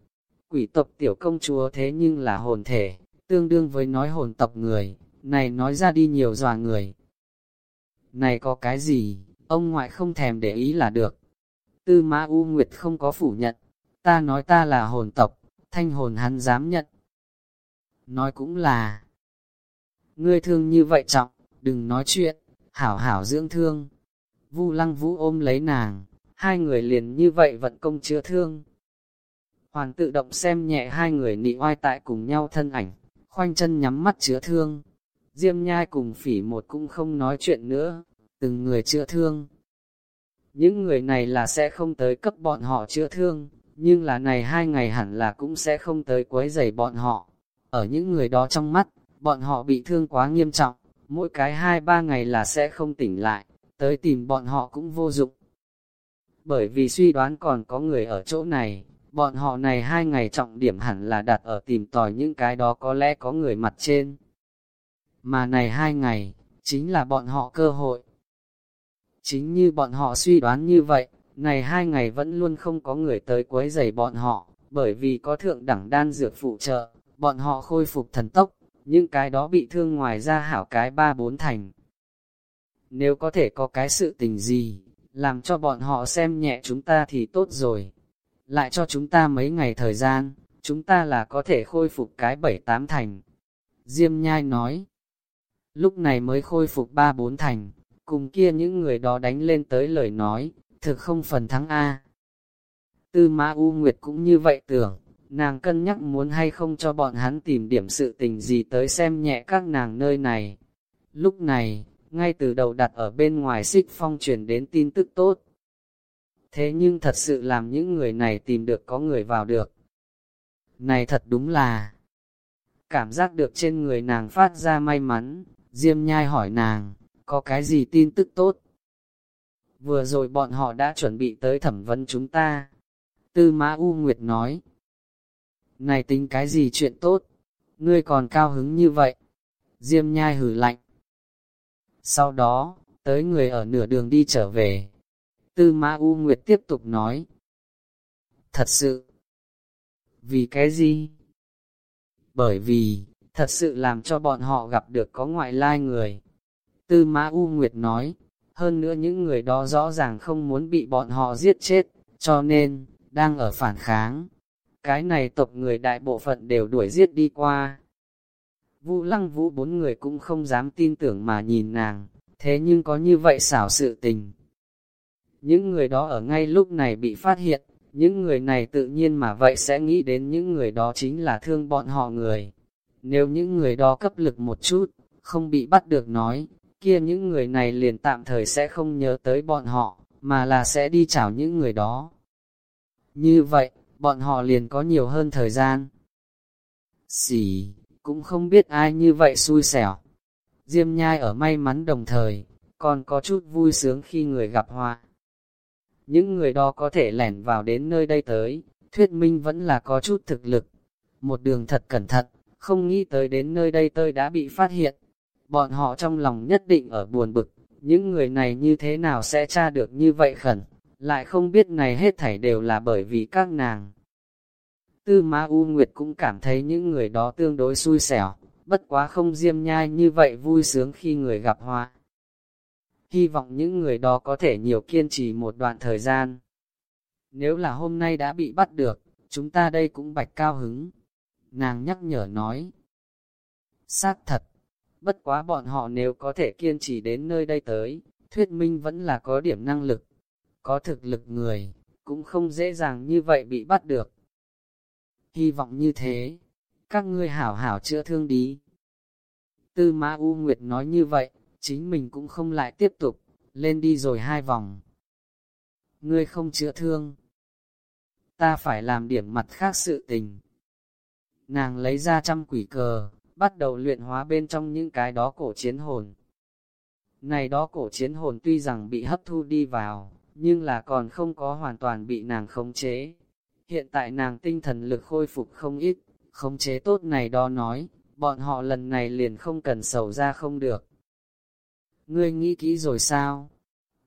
Quỷ tộc tiểu công chúa thế nhưng là hồn thể, tương đương với nói hồn tộc người, này nói ra đi nhiều dọa người. Này có cái gì, ông ngoại không thèm để ý là được. Tư Mã U Nguyệt không có phủ nhận, ta nói ta là hồn tộc, thanh hồn hắn dám nhận. Nói cũng là, ngươi thương như vậy trọng, đừng nói chuyện, hảo hảo dưỡng thương. Vu lăng vũ ôm lấy nàng, hai người liền như vậy vận công chữa thương. hoàng tự động xem nhẹ hai người nị oai tại cùng nhau thân ảnh, khoanh chân nhắm mắt chữa thương. Diêm nhai cùng phỉ một cũng không nói chuyện nữa, từng người chữa thương. Những người này là sẽ không tới cấp bọn họ chữa thương, nhưng là này hai ngày hẳn là cũng sẽ không tới quấy rầy bọn họ. Ở những người đó trong mắt, bọn họ bị thương quá nghiêm trọng, mỗi cái hai ba ngày là sẽ không tỉnh lại, tới tìm bọn họ cũng vô dụng. Bởi vì suy đoán còn có người ở chỗ này, bọn họ này hai ngày trọng điểm hẳn là đặt ở tìm tòi những cái đó có lẽ có người mặt trên. Mà này hai ngày, chính là bọn họ cơ hội. Chính như bọn họ suy đoán như vậy, này hai ngày vẫn luôn không có người tới quấy rầy bọn họ, bởi vì có thượng đẳng đan dược phụ trợ, bọn họ khôi phục thần tốc, những cái đó bị thương ngoài ra hảo cái ba bốn thành. Nếu có thể có cái sự tình gì, làm cho bọn họ xem nhẹ chúng ta thì tốt rồi. Lại cho chúng ta mấy ngày thời gian, chúng ta là có thể khôi phục cái bảy tám thành. Diêm nhai nói, lúc này mới khôi phục ba bốn thành, cùng kia những người đó đánh lên tới lời nói, thực không phần thắng A. Tư Ma U Nguyệt cũng như vậy tưởng, nàng cân nhắc muốn hay không cho bọn hắn tìm điểm sự tình gì tới xem nhẹ các nàng nơi này. Lúc này, ngay từ đầu đặt ở bên ngoài xích phong truyền đến tin tức tốt. Thế nhưng thật sự làm những người này tìm được có người vào được. Này thật đúng là, cảm giác được trên người nàng phát ra may mắn, Diêm nhai hỏi nàng, có cái gì tin tức tốt? Vừa rồi bọn họ đã chuẩn bị tới thẩm vấn chúng ta. Tư Mã U Nguyệt nói, này tính cái gì chuyện tốt? Ngươi còn cao hứng như vậy? Diêm nhai hử lạnh. Sau đó, tới người ở nửa đường đi trở về. Tư Ma U Nguyệt tiếp tục nói. Thật sự. Vì cái gì? Bởi vì, thật sự làm cho bọn họ gặp được có ngoại lai người. Tư Ma U Nguyệt nói, hơn nữa những người đó rõ ràng không muốn bị bọn họ giết chết, cho nên, đang ở phản kháng. Cái này tộc người đại bộ phận đều đuổi giết đi qua. Vũ lăng vũ bốn người cũng không dám tin tưởng mà nhìn nàng, thế nhưng có như vậy xảo sự tình. Những người đó ở ngay lúc này bị phát hiện, những người này tự nhiên mà vậy sẽ nghĩ đến những người đó chính là thương bọn họ người. Nếu những người đó cấp lực một chút, không bị bắt được nói, kia những người này liền tạm thời sẽ không nhớ tới bọn họ, mà là sẽ đi chảo những người đó. Như vậy, bọn họ liền có nhiều hơn thời gian. Xỉ, cũng không biết ai như vậy xui xẻo. Diêm nhai ở may mắn đồng thời, còn có chút vui sướng khi người gặp họa. Những người đó có thể lẻn vào đến nơi đây tới, thuyết minh vẫn là có chút thực lực. Một đường thật cẩn thận, không nghĩ tới đến nơi đây tôi đã bị phát hiện. Bọn họ trong lòng nhất định ở buồn bực, những người này như thế nào sẽ tra được như vậy khẩn, lại không biết này hết thảy đều là bởi vì các nàng. Tư Ma U Nguyệt cũng cảm thấy những người đó tương đối xui xẻo, bất quá không diêm nhai như vậy vui sướng khi người gặp hoa. Hy vọng những người đó có thể nhiều kiên trì một đoạn thời gian. Nếu là hôm nay đã bị bắt được, chúng ta đây cũng bạch cao hứng. Nàng nhắc nhở nói. Xác thật, bất quá bọn họ nếu có thể kiên trì đến nơi đây tới, thuyết minh vẫn là có điểm năng lực. Có thực lực người, cũng không dễ dàng như vậy bị bắt được. Hy vọng như thế, các ngươi hảo hảo chữa thương đi. Tư Mã U Nguyệt nói như vậy, chính mình cũng không lại tiếp tục, lên đi rồi hai vòng. Ngươi không chữa thương. Ta phải làm điểm mặt khác sự tình. Nàng lấy ra trăm quỷ cờ, bắt đầu luyện hóa bên trong những cái đó cổ chiến hồn. Này đó cổ chiến hồn tuy rằng bị hấp thu đi vào, nhưng là còn không có hoàn toàn bị nàng khống chế. Hiện tại nàng tinh thần lực khôi phục không ít, khống chế tốt này đó nói, bọn họ lần này liền không cần sầu ra không được. Ngươi nghĩ kỹ rồi sao?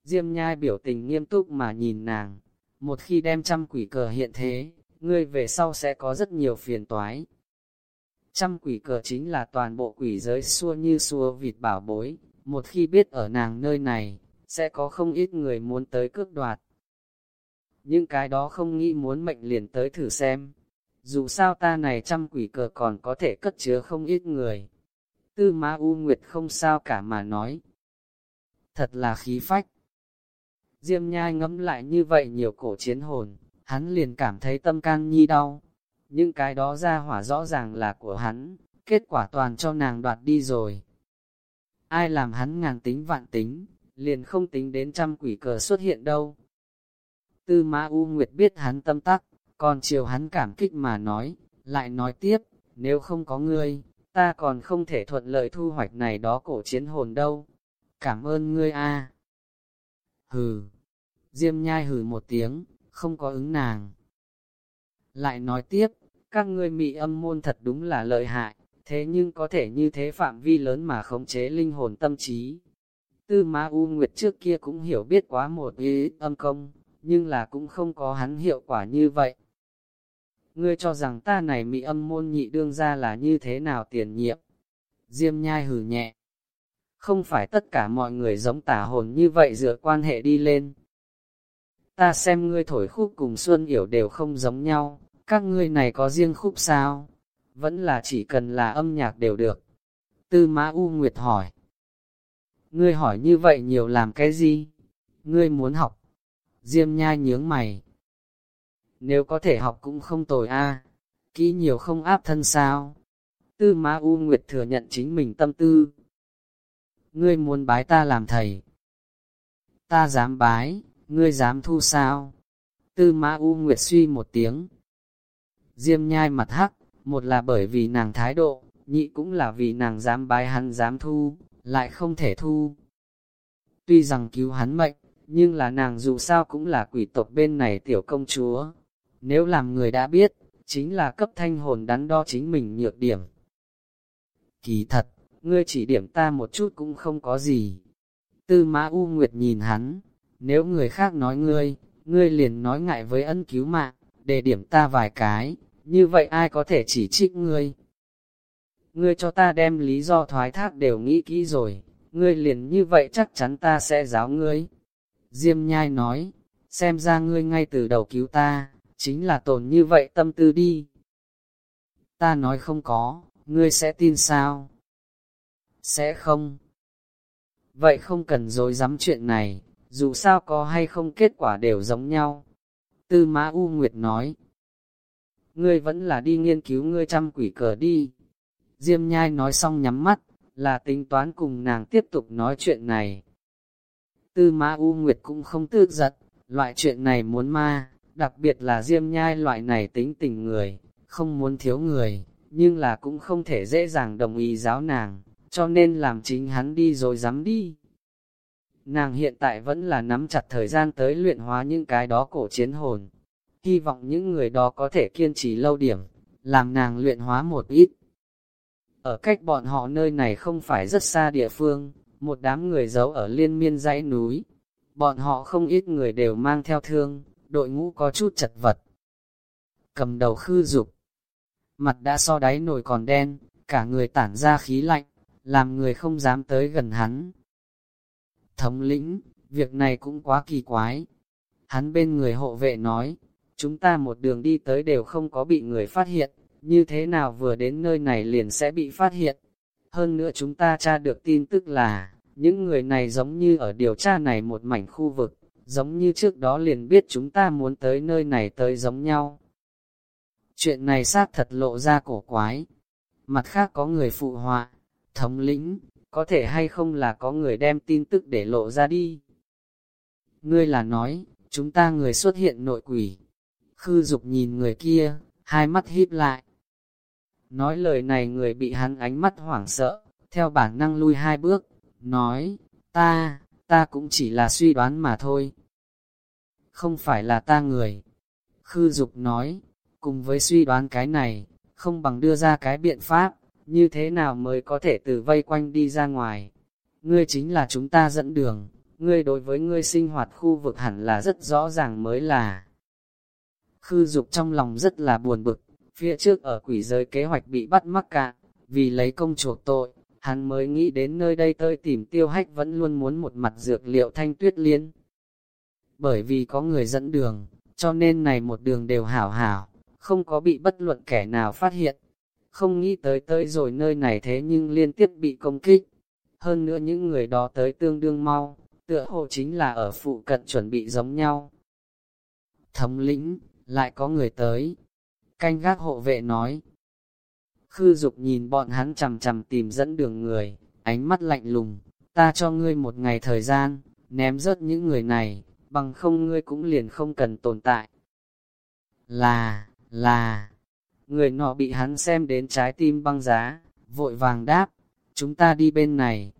Diêm nhai biểu tình nghiêm túc mà nhìn nàng, một khi đem trăm quỷ cờ hiện thế, ngươi về sau sẽ có rất nhiều phiền toái. Trăm quỷ cờ chính là toàn bộ quỷ giới xua như xua vịt bảo bối, một khi biết ở nàng nơi này, sẽ có không ít người muốn tới cướp đoạt những cái đó không nghĩ muốn mệnh liền tới thử xem. Dù sao ta này trăm quỷ cờ còn có thể cất chứa không ít người. Tư Ma U Nguyệt không sao cả mà nói. Thật là khí phách. Diêm nhai ngẫm lại như vậy nhiều cổ chiến hồn, hắn liền cảm thấy tâm can nhi đau. Những cái đó ra hỏa rõ ràng là của hắn, kết quả toàn cho nàng đoạt đi rồi. Ai làm hắn ngàn tính vạn tính, liền không tính đến trăm quỷ cờ xuất hiện đâu. Tư Ma U Nguyệt biết hắn tâm tắc, còn chiều hắn cảm kích mà nói, lại nói tiếp, nếu không có ngươi, ta còn không thể thuận lợi thu hoạch này đó cổ chiến hồn đâu. Cảm ơn ngươi a. Hừ. Diêm nhai hừ một tiếng, không có ứng nàng. Lại nói tiếp, các ngươi mị âm môn thật đúng là lợi hại, thế nhưng có thể như thế phạm vi lớn mà khống chế linh hồn tâm trí. Tư Ma U Nguyệt trước kia cũng hiểu biết quá một ý âm công, nhưng là cũng không có hắn hiệu quả như vậy. Ngươi cho rằng ta này mị âm môn nhị đương ra là như thế nào tiền nhiệm? Diêm nhai hử nhẹ. Không phải tất cả mọi người giống tả hồn như vậy dựa quan hệ đi lên. Ta xem ngươi thổi khúc cùng Xuân Yểu đều không giống nhau, các ngươi này có riêng khúc sao? Vẫn là chỉ cần là âm nhạc đều được. Tư Mã U Nguyệt hỏi. Ngươi hỏi như vậy nhiều làm cái gì? Ngươi muốn học? Diêm nhai nhướng mày. Nếu có thể học cũng không tồi a kỹ nhiều không áp thân sao? Tư Ma U Nguyệt thừa nhận chính mình tâm tư. Ngươi muốn bái ta làm thầy. Ta dám bái, ngươi dám thu sao? Tư Ma U Nguyệt suy một tiếng. Diêm nhai mặt hắc, một là bởi vì nàng thái độ, nhị cũng là vì nàng dám bái hắn dám thu, lại không thể thu. Tuy rằng cứu hắn mệnh, nhưng là nàng dù sao cũng là quỷ tộc bên này tiểu công chúa. Nếu làm người đã biết, chính là cấp thanh hồn đắn đo chính mình nhược điểm. Kỳ thật, ngươi chỉ điểm ta một chút cũng không có gì. Tư mã U Nguyệt nhìn hắn, nếu người khác nói ngươi, ngươi liền nói ngại với ân cứu mạng, để điểm ta vài cái, như vậy ai có thể chỉ trích ngươi. Ngươi cho ta đem lý do thoái thác đều nghĩ kỹ rồi, ngươi liền như vậy chắc chắn ta sẽ giáo ngươi. Diêm nhai nói, xem ra ngươi ngay từ đầu cứu ta, chính là tổn như vậy tâm tư đi. Ta nói không có, ngươi sẽ tin sao? Sẽ không. Vậy không cần dối dám chuyện này, dù sao có hay không kết quả đều giống nhau. Tư Mã U Nguyệt nói, ngươi vẫn là đi nghiên cứu ngươi trăm quỷ cờ đi. Diêm nhai nói xong nhắm mắt, là tính toán cùng nàng tiếp tục nói chuyện này. Tư Ma U Nguyệt cũng không tự giật, loại chuyện này muốn ma, đặc biệt là diêm nhai loại này tính tình người, không muốn thiếu người, nhưng là cũng không thể dễ dàng đồng ý giáo nàng, cho nên làm chính hắn đi rồi dám đi. Nàng hiện tại vẫn là nắm chặt thời gian tới luyện hóa những cái đó cổ chiến hồn. Hy vọng những người đó có thể kiên trì lâu điểm, làm nàng luyện hóa một ít. Ở cách bọn họ nơi này không phải rất xa địa phương, một đám người giấu ở liên miên dãy núi. Bọn họ không ít người đều mang theo thương, đội ngũ có chút chật vật. Cầm đầu khư dục, mặt đã so đáy nổi còn đen, cả người tản ra khí lạnh, làm người không dám tới gần hắn. Thống lĩnh, việc này cũng quá kỳ quái. Hắn bên người hộ vệ nói, chúng ta một đường đi tới đều không có bị người phát hiện, như thế nào vừa đến nơi này liền sẽ bị phát hiện. Hơn nữa chúng ta tra được tin tức là, những người này giống như ở điều tra này một mảnh khu vực, giống như trước đó liền biết chúng ta muốn tới nơi này tới giống nhau. Chuyện này xác thật lộ ra cổ quái. Mặt khác có người phụ họa, thống lĩnh, có thể hay không là có người đem tin tức để lộ ra đi. Ngươi là nói, chúng ta người xuất hiện nội quỷ. Khư dục nhìn người kia, hai mắt híp lại. Nói lời này người bị hắn ánh mắt hoảng sợ, theo bản năng lui hai bước, nói, ta, ta cũng chỉ là suy đoán mà thôi. Không phải là ta người. Khư dục nói, cùng với suy đoán cái này, không bằng đưa ra cái biện pháp, như thế nào mới có thể từ vây quanh đi ra ngoài. Ngươi chính là chúng ta dẫn đường, ngươi đối với ngươi sinh hoạt khu vực hẳn là rất rõ ràng mới là. Khư dục trong lòng rất là buồn bực, phía trước ở quỷ giới kế hoạch bị bắt mắc cạn, vì lấy công chuộc tội, hắn mới nghĩ đến nơi đây tới tìm tiêu hách vẫn luôn muốn một mặt dược liệu thanh tuyết liên. Bởi vì có người dẫn đường, cho nên này một đường đều hảo hảo, không có bị bất luận kẻ nào phát hiện. Không nghĩ tới tới rồi nơi này thế nhưng liên tiếp bị công kích. Hơn nữa những người đó tới tương đương mau, tựa hồ chính là ở phụ cận chuẩn bị giống nhau. Thống lĩnh, lại có người tới. Canh gác hộ vệ nói. Khư dục nhìn bọn hắn chầm chầm tìm dẫn đường người, ánh mắt lạnh lùng, ta cho ngươi một ngày thời gian, ném rớt những người này, bằng không ngươi cũng liền không cần tồn tại. Là, là, người nọ bị hắn xem đến trái tim băng giá, vội vàng đáp, chúng ta đi bên này.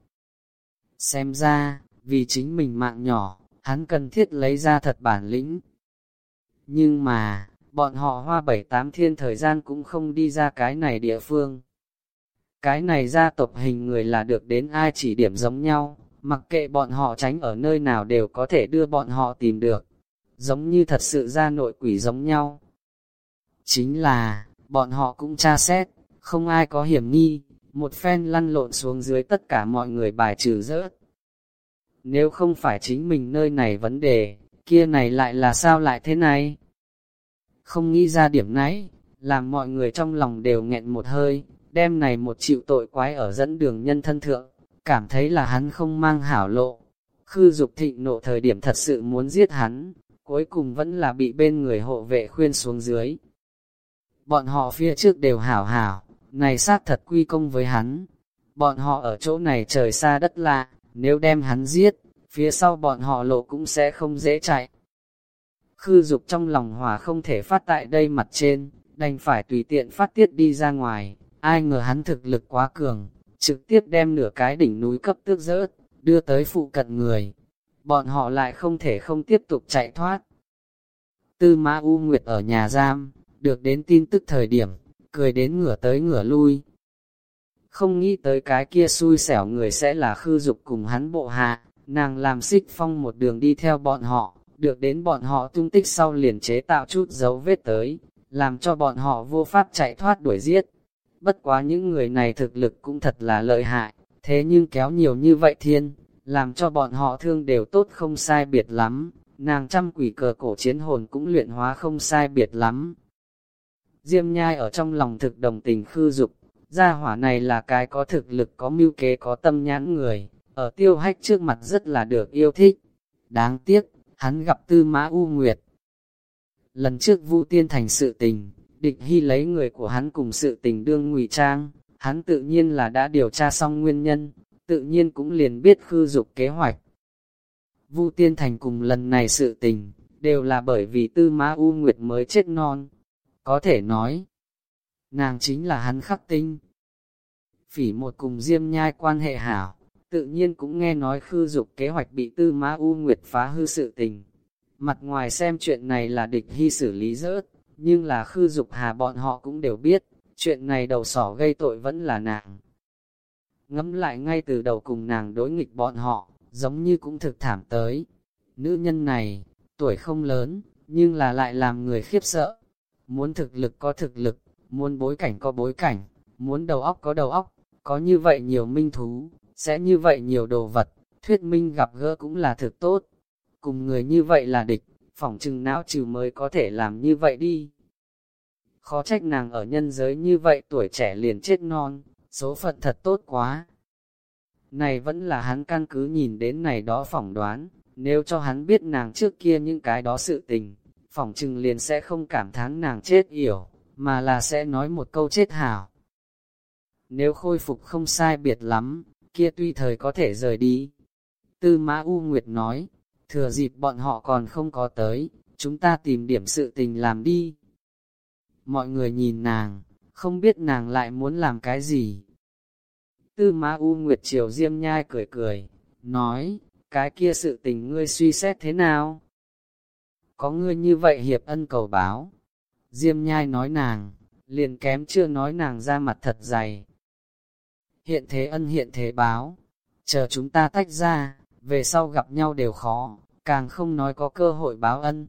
Xem ra, vì chính mình mạng nhỏ, hắn cần thiết lấy ra thật bản lĩnh. Nhưng mà, bọn họ hoa bảy tám thiên thời gian cũng không đi ra cái này địa phương. Cái này gia tộc hình người là được đến ai chỉ điểm giống nhau, mặc kệ bọn họ tránh ở nơi nào đều có thể đưa bọn họ tìm được, giống như thật sự ra nội quỷ giống nhau. Chính là, bọn họ cũng tra xét, không ai có hiểm nghi, một phen lăn lộn xuống dưới tất cả mọi người bài trừ rớt. Nếu không phải chính mình nơi này vấn đề, kia này lại là sao lại thế này? Không nghĩ ra điểm nãy, làm mọi người trong lòng đều nghẹn một hơi, đem này một chịu tội quái ở dẫn đường nhân thân thượng, cảm thấy là hắn không mang hảo lộ. Khư dục thịnh nộ thời điểm thật sự muốn giết hắn, cuối cùng vẫn là bị bên người hộ vệ khuyên xuống dưới. Bọn họ phía trước đều hảo hảo, này sát thật quy công với hắn. Bọn họ ở chỗ này trời xa đất lạ, nếu đem hắn giết, phía sau bọn họ lộ cũng sẽ không dễ chạy. Khư dục trong lòng hòa không thể phát tại đây mặt trên, đành phải tùy tiện phát tiết đi ra ngoài, ai ngờ hắn thực lực quá cường, trực tiếp đem nửa cái đỉnh núi cấp tước rớt, đưa tới phụ cận người. Bọn họ lại không thể không tiếp tục chạy thoát. Tư Mã U Nguyệt ở nhà giam, được đến tin tức thời điểm, cười đến ngửa tới ngửa lui. Không nghĩ tới cái kia xui xẻo người sẽ là khư dục cùng hắn bộ hạ, nàng làm xích phong một đường đi theo bọn họ, được đến bọn họ tung tích sau liền chế tạo chút dấu vết tới, làm cho bọn họ vô pháp chạy thoát đuổi giết. Bất quá những người này thực lực cũng thật là lợi hại, thế nhưng kéo nhiều như vậy thiên, làm cho bọn họ thương đều tốt không sai biệt lắm, nàng trăm quỷ cờ cổ chiến hồn cũng luyện hóa không sai biệt lắm. Diêm nhai ở trong lòng thực đồng tình khư dục, gia hỏa này là cái có thực lực có mưu kế có tâm nhãn người, ở tiêu hách trước mặt rất là được yêu thích. Đáng tiếc, hắn gặp tư mã U Nguyệt. Lần trước Vu Tiên Thành sự tình, địch hy lấy người của hắn cùng sự tình đương ngụy trang, hắn tự nhiên là đã điều tra xong nguyên nhân, tự nhiên cũng liền biết khư dục kế hoạch. Vu Tiên Thành cùng lần này sự tình, đều là bởi vì tư mã U Nguyệt mới chết non. Có thể nói, nàng chính là hắn khắc tinh. Phỉ một cùng diêm nhai quan hệ hảo, tự nhiên cũng nghe nói khư dục kế hoạch bị tư mã U Nguyệt phá hư sự tình. Mặt ngoài xem chuyện này là địch hy xử lý rớt, nhưng là khư dục hà bọn họ cũng đều biết, chuyện này đầu sỏ gây tội vẫn là nàng. Ngẫm lại ngay từ đầu cùng nàng đối nghịch bọn họ, giống như cũng thực thảm tới. Nữ nhân này, tuổi không lớn, nhưng là lại làm người khiếp sợ. Muốn thực lực có thực lực, muốn bối cảnh có bối cảnh, muốn đầu óc có đầu óc, có như vậy nhiều minh thú, sẽ như vậy nhiều đồ vật, thuyết minh gặp gỡ cũng là thực tốt. Cùng người như vậy là địch, phỏng chừng não trừ mới có thể làm như vậy đi. Khó trách nàng ở nhân giới như vậy tuổi trẻ liền chết non, số phận thật tốt quá. Này vẫn là hắn căn cứ nhìn đến này đó phỏng đoán, nếu cho hắn biết nàng trước kia những cái đó sự tình, phỏng chừng liền sẽ không cảm thán nàng chết yểu, mà là sẽ nói một câu chết hảo. Nếu khôi phục không sai biệt lắm, kia tuy thời có thể rời đi. Tư Mã U Nguyệt nói, thừa dịp bọn họ còn không có tới, chúng ta tìm điểm sự tình làm đi. Mọi người nhìn nàng, không biết nàng lại muốn làm cái gì. Tư Mã U Nguyệt Triều Diêm Nhai cười cười, nói, cái kia sự tình ngươi suy xét thế nào? Có ngươi như vậy hiệp ân cầu báo. Diêm Nhai nói nàng, liền kém chưa nói nàng ra mặt thật dày. Hiện thế ân hiện thế báo, chờ chúng ta tách ra, về sau gặp nhau đều khó, càng không nói có cơ hội báo ân.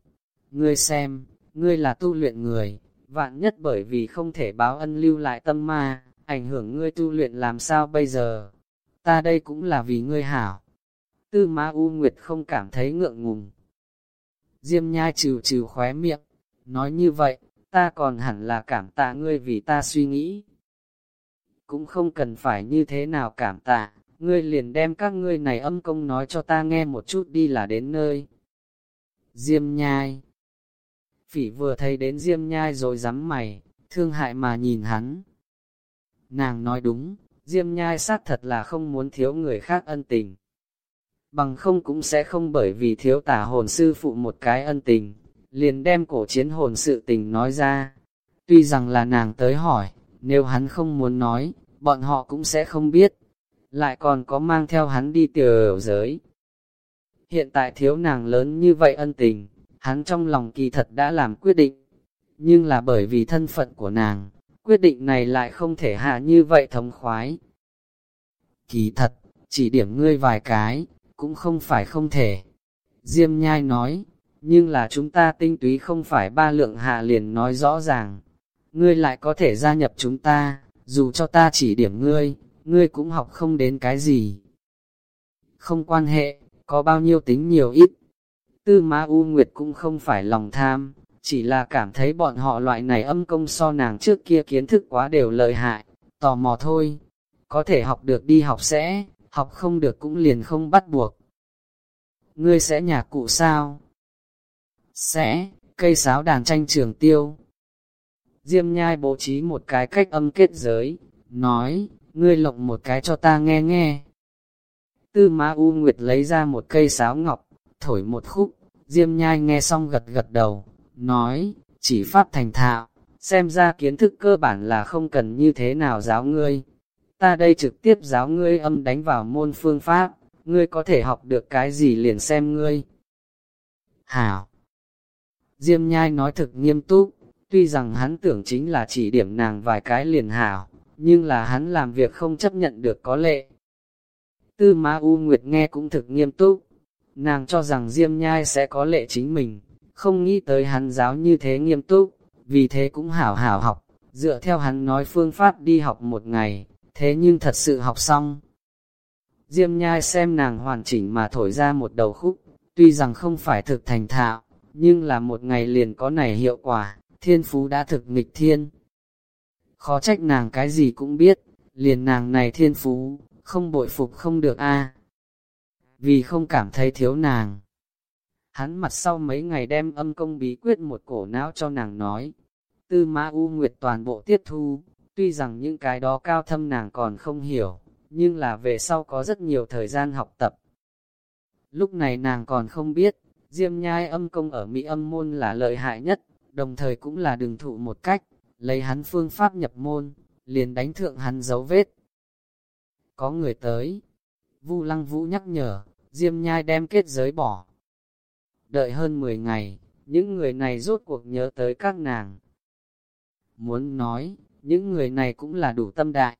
Ngươi xem, ngươi là tu luyện người, vạn nhất bởi vì không thể báo ân lưu lại tâm ma, ảnh hưởng ngươi tu luyện làm sao bây giờ? Ta đây cũng là vì ngươi hảo. Tư Ma U Nguyệt không cảm thấy ngượng ngùng. Diêm nhai trừ trừ khóe miệng, nói như vậy, ta còn hẳn là cảm tạ ngươi vì ta suy nghĩ. Cũng không cần phải như thế nào cảm tạ, ngươi liền đem các ngươi này âm công nói cho ta nghe một chút đi là đến nơi. Diêm nhai Phỉ vừa thấy đến diêm nhai rồi rắm mày, thương hại mà nhìn hắn. Nàng nói đúng, diêm nhai xác thật là không muốn thiếu người khác ân tình. Bằng không cũng sẽ không bởi vì thiếu tả hồn sư phụ một cái ân tình, liền đem cổ chiến hồn sự tình nói ra. Tuy rằng là nàng tới hỏi, nếu hắn không muốn nói, bọn họ cũng sẽ không biết. Lại còn có mang theo hắn đi tiểu giới. Hiện tại thiếu nàng lớn như vậy ân tình, hắn trong lòng kỳ thật đã làm quyết định. Nhưng là bởi vì thân phận của nàng, quyết định này lại không thể hạ như vậy thống khoái. Kỳ thật, chỉ điểm ngươi vài cái, cũng không phải không thể. Diêm nhai nói, nhưng là chúng ta tinh túy không phải ba lượng hạ liền nói rõ ràng. Ngươi lại có thể gia nhập chúng ta, dù cho ta chỉ điểm ngươi, ngươi cũng học không đến cái gì. Không quan hệ, có bao nhiêu tính nhiều ít. Tư Ma U Nguyệt cũng không phải lòng tham, chỉ là cảm thấy bọn họ loại này âm công so nàng trước kia kiến thức quá đều lợi hại, tò mò thôi. Có thể học được đi học sẽ, học không được cũng liền không bắt buộc. Ngươi sẽ nhạc cụ sao? Sẽ, cây sáo đàn tranh trường tiêu. Diêm nhai bố trí một cái cách âm kết giới, nói, ngươi lộng một cái cho ta nghe nghe. Tư Ma U Nguyệt lấy ra một cây sáo ngọc, thổi một khúc, Diêm nhai nghe xong gật gật đầu, nói, chỉ pháp thành thạo, xem ra kiến thức cơ bản là không cần như thế nào giáo ngươi. Ta đây trực tiếp giáo ngươi âm đánh vào môn phương pháp, ngươi có thể học được cái gì liền xem ngươi. Hảo! Diêm nhai nói thực nghiêm túc, tuy rằng hắn tưởng chính là chỉ điểm nàng vài cái liền hảo, nhưng là hắn làm việc không chấp nhận được có lệ. Tư Ma U Nguyệt nghe cũng thực nghiêm túc, nàng cho rằng Diêm Nhai sẽ có lệ chính mình, không nghĩ tới hắn giáo như thế nghiêm túc, vì thế cũng hảo hảo học, dựa theo hắn nói phương pháp đi học một ngày, thế nhưng thật sự học xong. Diêm Nhai xem nàng hoàn chỉnh mà thổi ra một đầu khúc, tuy rằng không phải thực thành thạo, nhưng là một ngày liền có này hiệu quả, thiên phú đã thực nghịch thiên. Khó trách nàng cái gì cũng biết, liền nàng này thiên phú, không bội phục không được a vì không cảm thấy thiếu nàng. Hắn mặt sau mấy ngày đem âm công bí quyết một cổ não cho nàng nói. Tư Ma U Nguyệt toàn bộ tiết thu, tuy rằng những cái đó cao thâm nàng còn không hiểu, nhưng là về sau có rất nhiều thời gian học tập. Lúc này nàng còn không biết, Diêm nhai âm công ở Mỹ âm môn là lợi hại nhất, đồng thời cũng là đường thụ một cách, lấy hắn phương pháp nhập môn, liền đánh thượng hắn dấu vết. Có người tới, Vu Lăng Vũ nhắc nhở, Diêm nhai đem kết giới bỏ. Đợi hơn 10 ngày, những người này rốt cuộc nhớ tới các nàng. Muốn nói, những người này cũng là đủ tâm đại.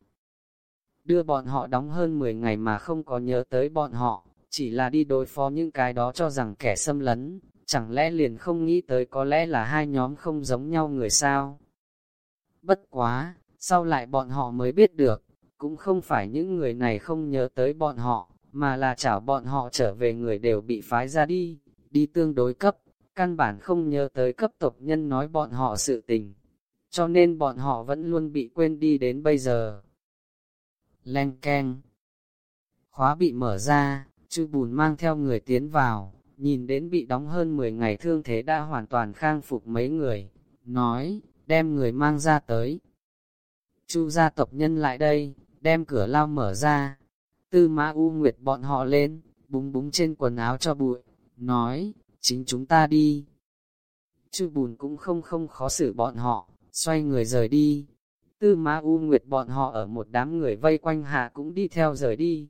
Đưa bọn họ đóng hơn 10 ngày mà không có nhớ tới bọn họ, chỉ là đi đối phó những cái đó cho rằng kẻ xâm lấn, chẳng lẽ liền không nghĩ tới có lẽ là hai nhóm không giống nhau người sao? Bất quá, sau lại bọn họ mới biết được, cũng không phải những người này không nhớ tới bọn họ, mà là chảo bọn họ trở về người đều bị phái ra đi, đi tương đối cấp, căn bản không nhớ tới cấp tộc nhân nói bọn họ sự tình, cho nên bọn họ vẫn luôn bị quên đi đến bây giờ. Len keng Khóa bị mở ra, chư bùn mang theo người tiến vào, nhìn đến bị đóng hơn 10 ngày thương thế đã hoàn toàn khang phục mấy người, nói, đem người mang ra tới. Chu gia tộc nhân lại đây, đem cửa lao mở ra, tư mã u nguyệt bọn họ lên, búng búng trên quần áo cho bụi, nói, chính chúng ta đi. Chu bùn cũng không không khó xử bọn họ, xoay người rời đi. Tư mã u nguyệt bọn họ ở một đám người vây quanh hạ cũng đi theo rời đi.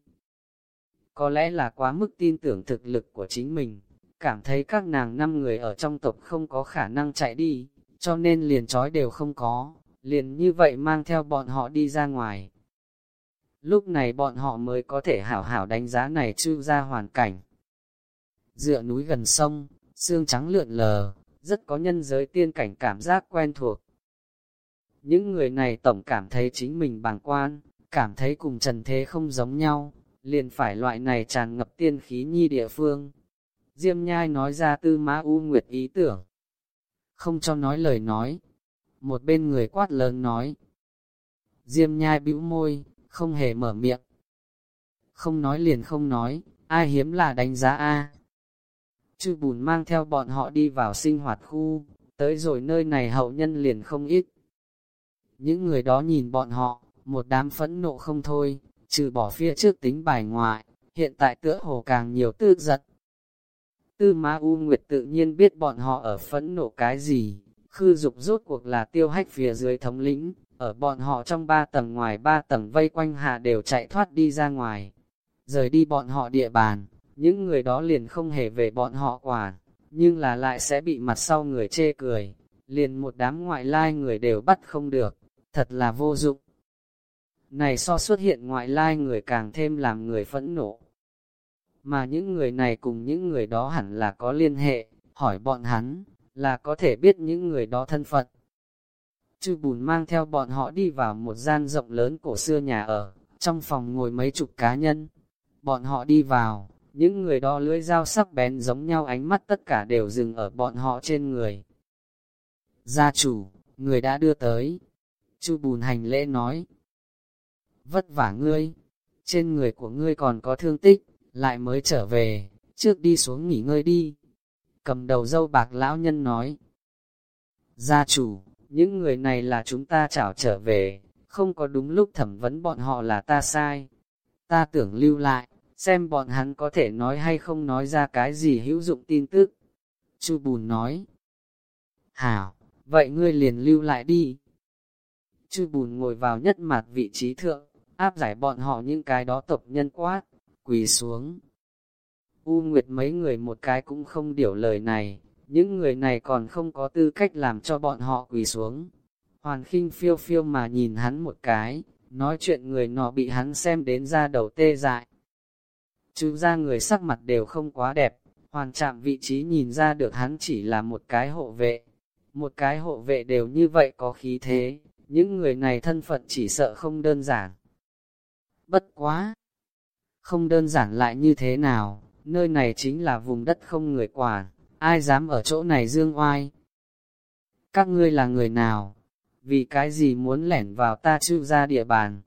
Có lẽ là quá mức tin tưởng thực lực của chính mình, cảm thấy các nàng năm người ở trong tộc không có khả năng chạy đi, cho nên liền trói đều không có, liền như vậy mang theo bọn họ đi ra ngoài. Lúc này bọn họ mới có thể hảo hảo đánh giá này chư ra hoàn cảnh. Dựa núi gần sông, xương trắng lượn lờ, rất có nhân giới tiên cảnh cảm giác quen thuộc. Những người này tổng cảm thấy chính mình bằng quan, cảm thấy cùng trần thế không giống nhau, liền phải loại này tràn ngập tiên khí nhi địa phương. Diêm nhai nói ra tư mã u nguyệt ý tưởng. Không cho nói lời nói. Một bên người quát lớn nói. Diêm nhai bĩu môi, không hề mở miệng. Không nói liền không nói, ai hiếm là đánh giá A. Chư bùn mang theo bọn họ đi vào sinh hoạt khu, tới rồi nơi này hậu nhân liền không ít. Những người đó nhìn bọn họ, một đám phẫn nộ không thôi, trừ bỏ phía trước tính bài ngoại, hiện tại tựa hồ càng nhiều tư giật. Tư Ma U Nguyệt tự nhiên biết bọn họ ở phẫn nộ cái gì, khư dục rốt cuộc là tiêu hách phía dưới thống lĩnh, ở bọn họ trong ba tầng ngoài ba tầng vây quanh hạ đều chạy thoát đi ra ngoài. Rời đi bọn họ địa bàn, những người đó liền không hề về bọn họ quản, nhưng là lại sẽ bị mặt sau người chê cười, liền một đám ngoại lai người đều bắt không được, thật là vô dụng. Này so xuất hiện ngoại lai người càng thêm làm người phẫn nộ. Mà những người này cùng những người đó hẳn là có liên hệ, hỏi bọn hắn, là có thể biết những người đó thân phận. Chư bùn mang theo bọn họ đi vào một gian rộng lớn cổ xưa nhà ở, trong phòng ngồi mấy chục cá nhân. Bọn họ đi vào, những người đó lưỡi dao sắc bén giống nhau ánh mắt tất cả đều dừng ở bọn họ trên người. Gia chủ, người đã đưa tới. Chu bùn hành lễ nói. Vất vả ngươi, trên người của ngươi còn có thương tích, lại mới trở về, trước đi xuống nghỉ ngơi đi. Cầm đầu dâu bạc lão nhân nói. Gia chủ, những người này là chúng ta chảo trở về, không có đúng lúc thẩm vấn bọn họ là ta sai. Ta tưởng lưu lại, xem bọn hắn có thể nói hay không nói ra cái gì hữu dụng tin tức. Chu Bùn nói. Hảo, vậy ngươi liền lưu lại đi. Chu Bùn ngồi vào nhất mặt vị trí thượng, áp giải bọn họ những cái đó tộc nhân quát, quỳ xuống. U Nguyệt mấy người một cái cũng không điểu lời này, những người này còn không có tư cách làm cho bọn họ quỳ xuống. Hoàn khinh phiêu phiêu mà nhìn hắn một cái, nói chuyện người nọ bị hắn xem đến ra đầu tê dại. Chú ra người sắc mặt đều không quá đẹp, hoàn chạm vị trí nhìn ra được hắn chỉ là một cái hộ vệ. Một cái hộ vệ đều như vậy có khí thế, những người này thân phận chỉ sợ không đơn giản. Bất quá! Không đơn giản lại như thế nào, nơi này chính là vùng đất không người quản ai dám ở chỗ này dương oai? Các ngươi là người nào? Vì cái gì muốn lẻn vào ta chư ra địa bàn?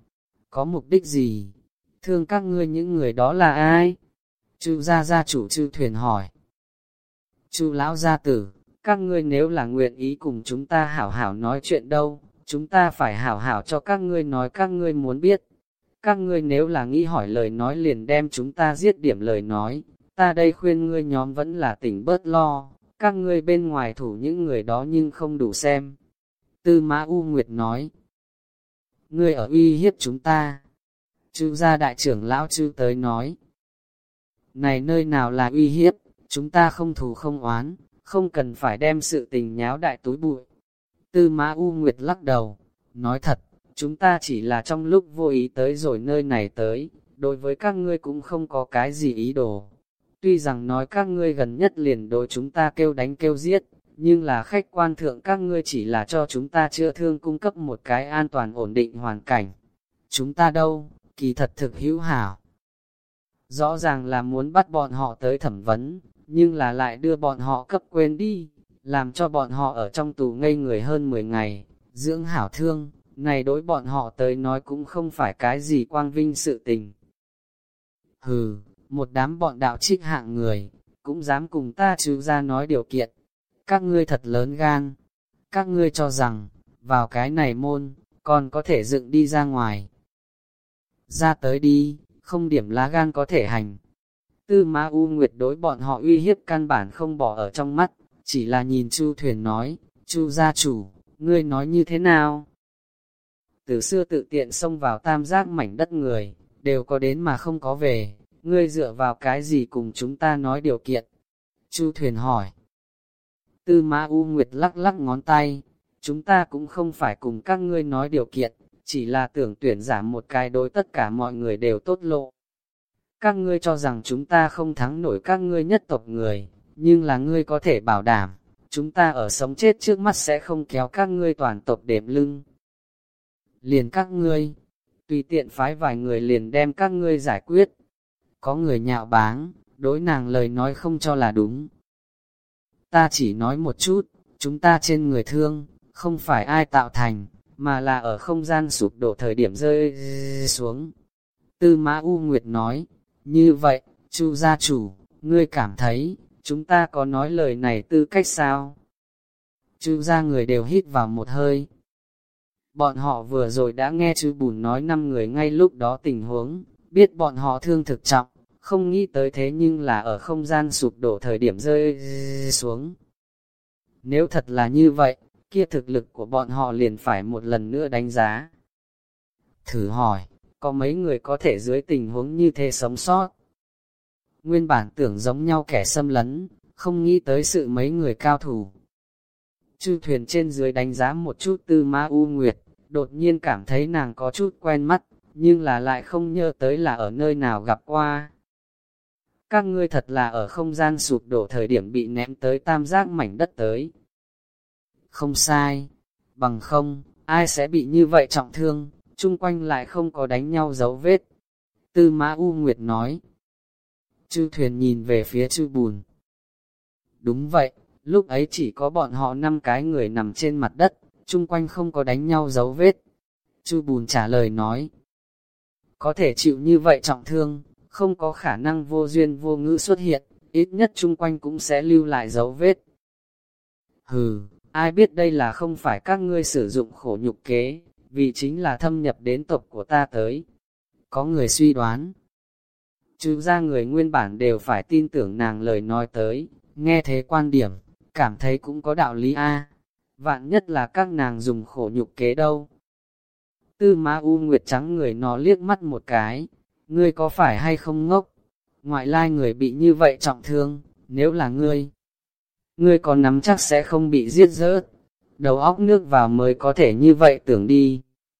Có mục đích gì? Thương các ngươi những người đó là ai? Chư gia gia chủ chư thuyền hỏi. Chu lão gia tử, các ngươi nếu là nguyện ý cùng chúng ta hảo hảo nói chuyện đâu, chúng ta phải hảo hảo cho các ngươi nói các ngươi muốn biết. Các ngươi nếu là nghĩ hỏi lời nói liền đem chúng ta giết điểm lời nói, ta đây khuyên ngươi nhóm vẫn là tỉnh bớt lo, các ngươi bên ngoài thủ những người đó nhưng không đủ xem. Tư Mã U Nguyệt nói, ngươi ở uy hiếp chúng ta. chư gia đại trưởng lão chư tới nói, này nơi nào là uy hiếp, chúng ta không thù không oán, không cần phải đem sự tình nháo đại túi bụi. Tư Mã U Nguyệt lắc đầu, nói thật, chúng ta chỉ là trong lúc vô ý tới rồi nơi này tới, đối với các ngươi cũng không có cái gì ý đồ. Tuy rằng nói các ngươi gần nhất liền đối chúng ta kêu đánh kêu giết, nhưng là khách quan thượng các ngươi chỉ là cho chúng ta chữa thương cung cấp một cái an toàn ổn định hoàn cảnh. Chúng ta đâu, kỳ thật thực hữu hảo. Rõ ràng là muốn bắt bọn họ tới thẩm vấn, nhưng là lại đưa bọn họ cấp quên đi, làm cho bọn họ ở trong tù ngây người hơn 10 ngày, dưỡng hảo thương, này đối bọn họ tới nói cũng không phải cái gì quang vinh sự tình. Hừ, một đám bọn đạo trích hạng người, cũng dám cùng ta chú ra nói điều kiện. Các ngươi thật lớn gan, các ngươi cho rằng, vào cái này môn, còn có thể dựng đi ra ngoài. Ra tới đi, không điểm lá gan có thể hành. Tư Ma U Nguyệt đối bọn họ uy hiếp căn bản không bỏ ở trong mắt, chỉ là nhìn Chu Thuyền nói, Chu gia chủ, ngươi nói như thế nào? Từ xưa tự tiện xông vào tam giác mảnh đất người, đều có đến mà không có về, ngươi dựa vào cái gì cùng chúng ta nói điều kiện? Chu Thuyền hỏi. Tư Ma U Nguyệt lắc lắc ngón tay, chúng ta cũng không phải cùng các ngươi nói điều kiện, chỉ là tưởng tuyển giảm một cái đối tất cả mọi người đều tốt lộ. Các ngươi cho rằng chúng ta không thắng nổi các ngươi nhất tộc người, nhưng là ngươi có thể bảo đảm, chúng ta ở sống chết trước mắt sẽ không kéo các ngươi toàn tộc đệm lưng. Liền các ngươi, tùy tiện phái vài người liền đem các ngươi giải quyết. Có người nhạo báng, đối nàng lời nói không cho là đúng. Ta chỉ nói một chút, chúng ta trên người thương, không phải ai tạo thành, mà là ở không gian sụp đổ thời điểm rơi xuống. Tư Mã U Nguyệt nói, như vậy, Chu gia chủ, ngươi cảm thấy, chúng ta có nói lời này tư cách sao? Chu gia người đều hít vào một hơi. Bọn họ vừa rồi đã nghe chú bùn nói năm người ngay lúc đó tình huống, biết bọn họ thương thực trọng, không nghĩ tới thế nhưng là ở không gian sụp đổ thời điểm rơi xuống. Nếu thật là như vậy, kia thực lực của bọn họ liền phải một lần nữa đánh giá. Thử hỏi, có mấy người có thể dưới tình huống như thế sống sót? Nguyên bản tưởng giống nhau kẻ xâm lấn, không nghĩ tới sự mấy người cao thủ. Chư thuyền trên dưới đánh giá một chút tư ma u nguyệt, đột nhiên cảm thấy nàng có chút quen mắt, nhưng là lại không nhớ tới là ở nơi nào gặp qua. Các ngươi thật là ở không gian sụp đổ thời điểm bị ném tới tam giác mảnh đất tới. Không sai, bằng không, ai sẽ bị như vậy trọng thương, chung quanh lại không có đánh nhau dấu vết. Tư Mã U Nguyệt nói. Chư thuyền nhìn về phía chư bùn. Đúng vậy, lúc ấy chỉ có bọn họ năm cái người nằm trên mặt đất, chung quanh không có đánh nhau dấu vết. Chu bùn trả lời nói, có thể chịu như vậy trọng thương, không có khả năng vô duyên vô ngữ xuất hiện, ít nhất chung quanh cũng sẽ lưu lại dấu vết. Hừ, ai biết đây là không phải các ngươi sử dụng khổ nhục kế, vì chính là thâm nhập đến tộc của ta tới. Có người suy đoán, chứ ra người nguyên bản đều phải tin tưởng nàng lời nói tới, nghe thế quan điểm, cảm thấy cũng có đạo lý a. Vạn nhất là các nàng dùng khổ nhục kế đâu. Tư Ma U Nguyệt trắng người nó liếc mắt một cái, ngươi có phải hay không ngốc? Ngoại lai người bị như vậy trọng thương, nếu là ngươi, ngươi có nắm chắc sẽ không bị giết rớt. Đầu óc nước vào mới có thể như vậy tưởng đi.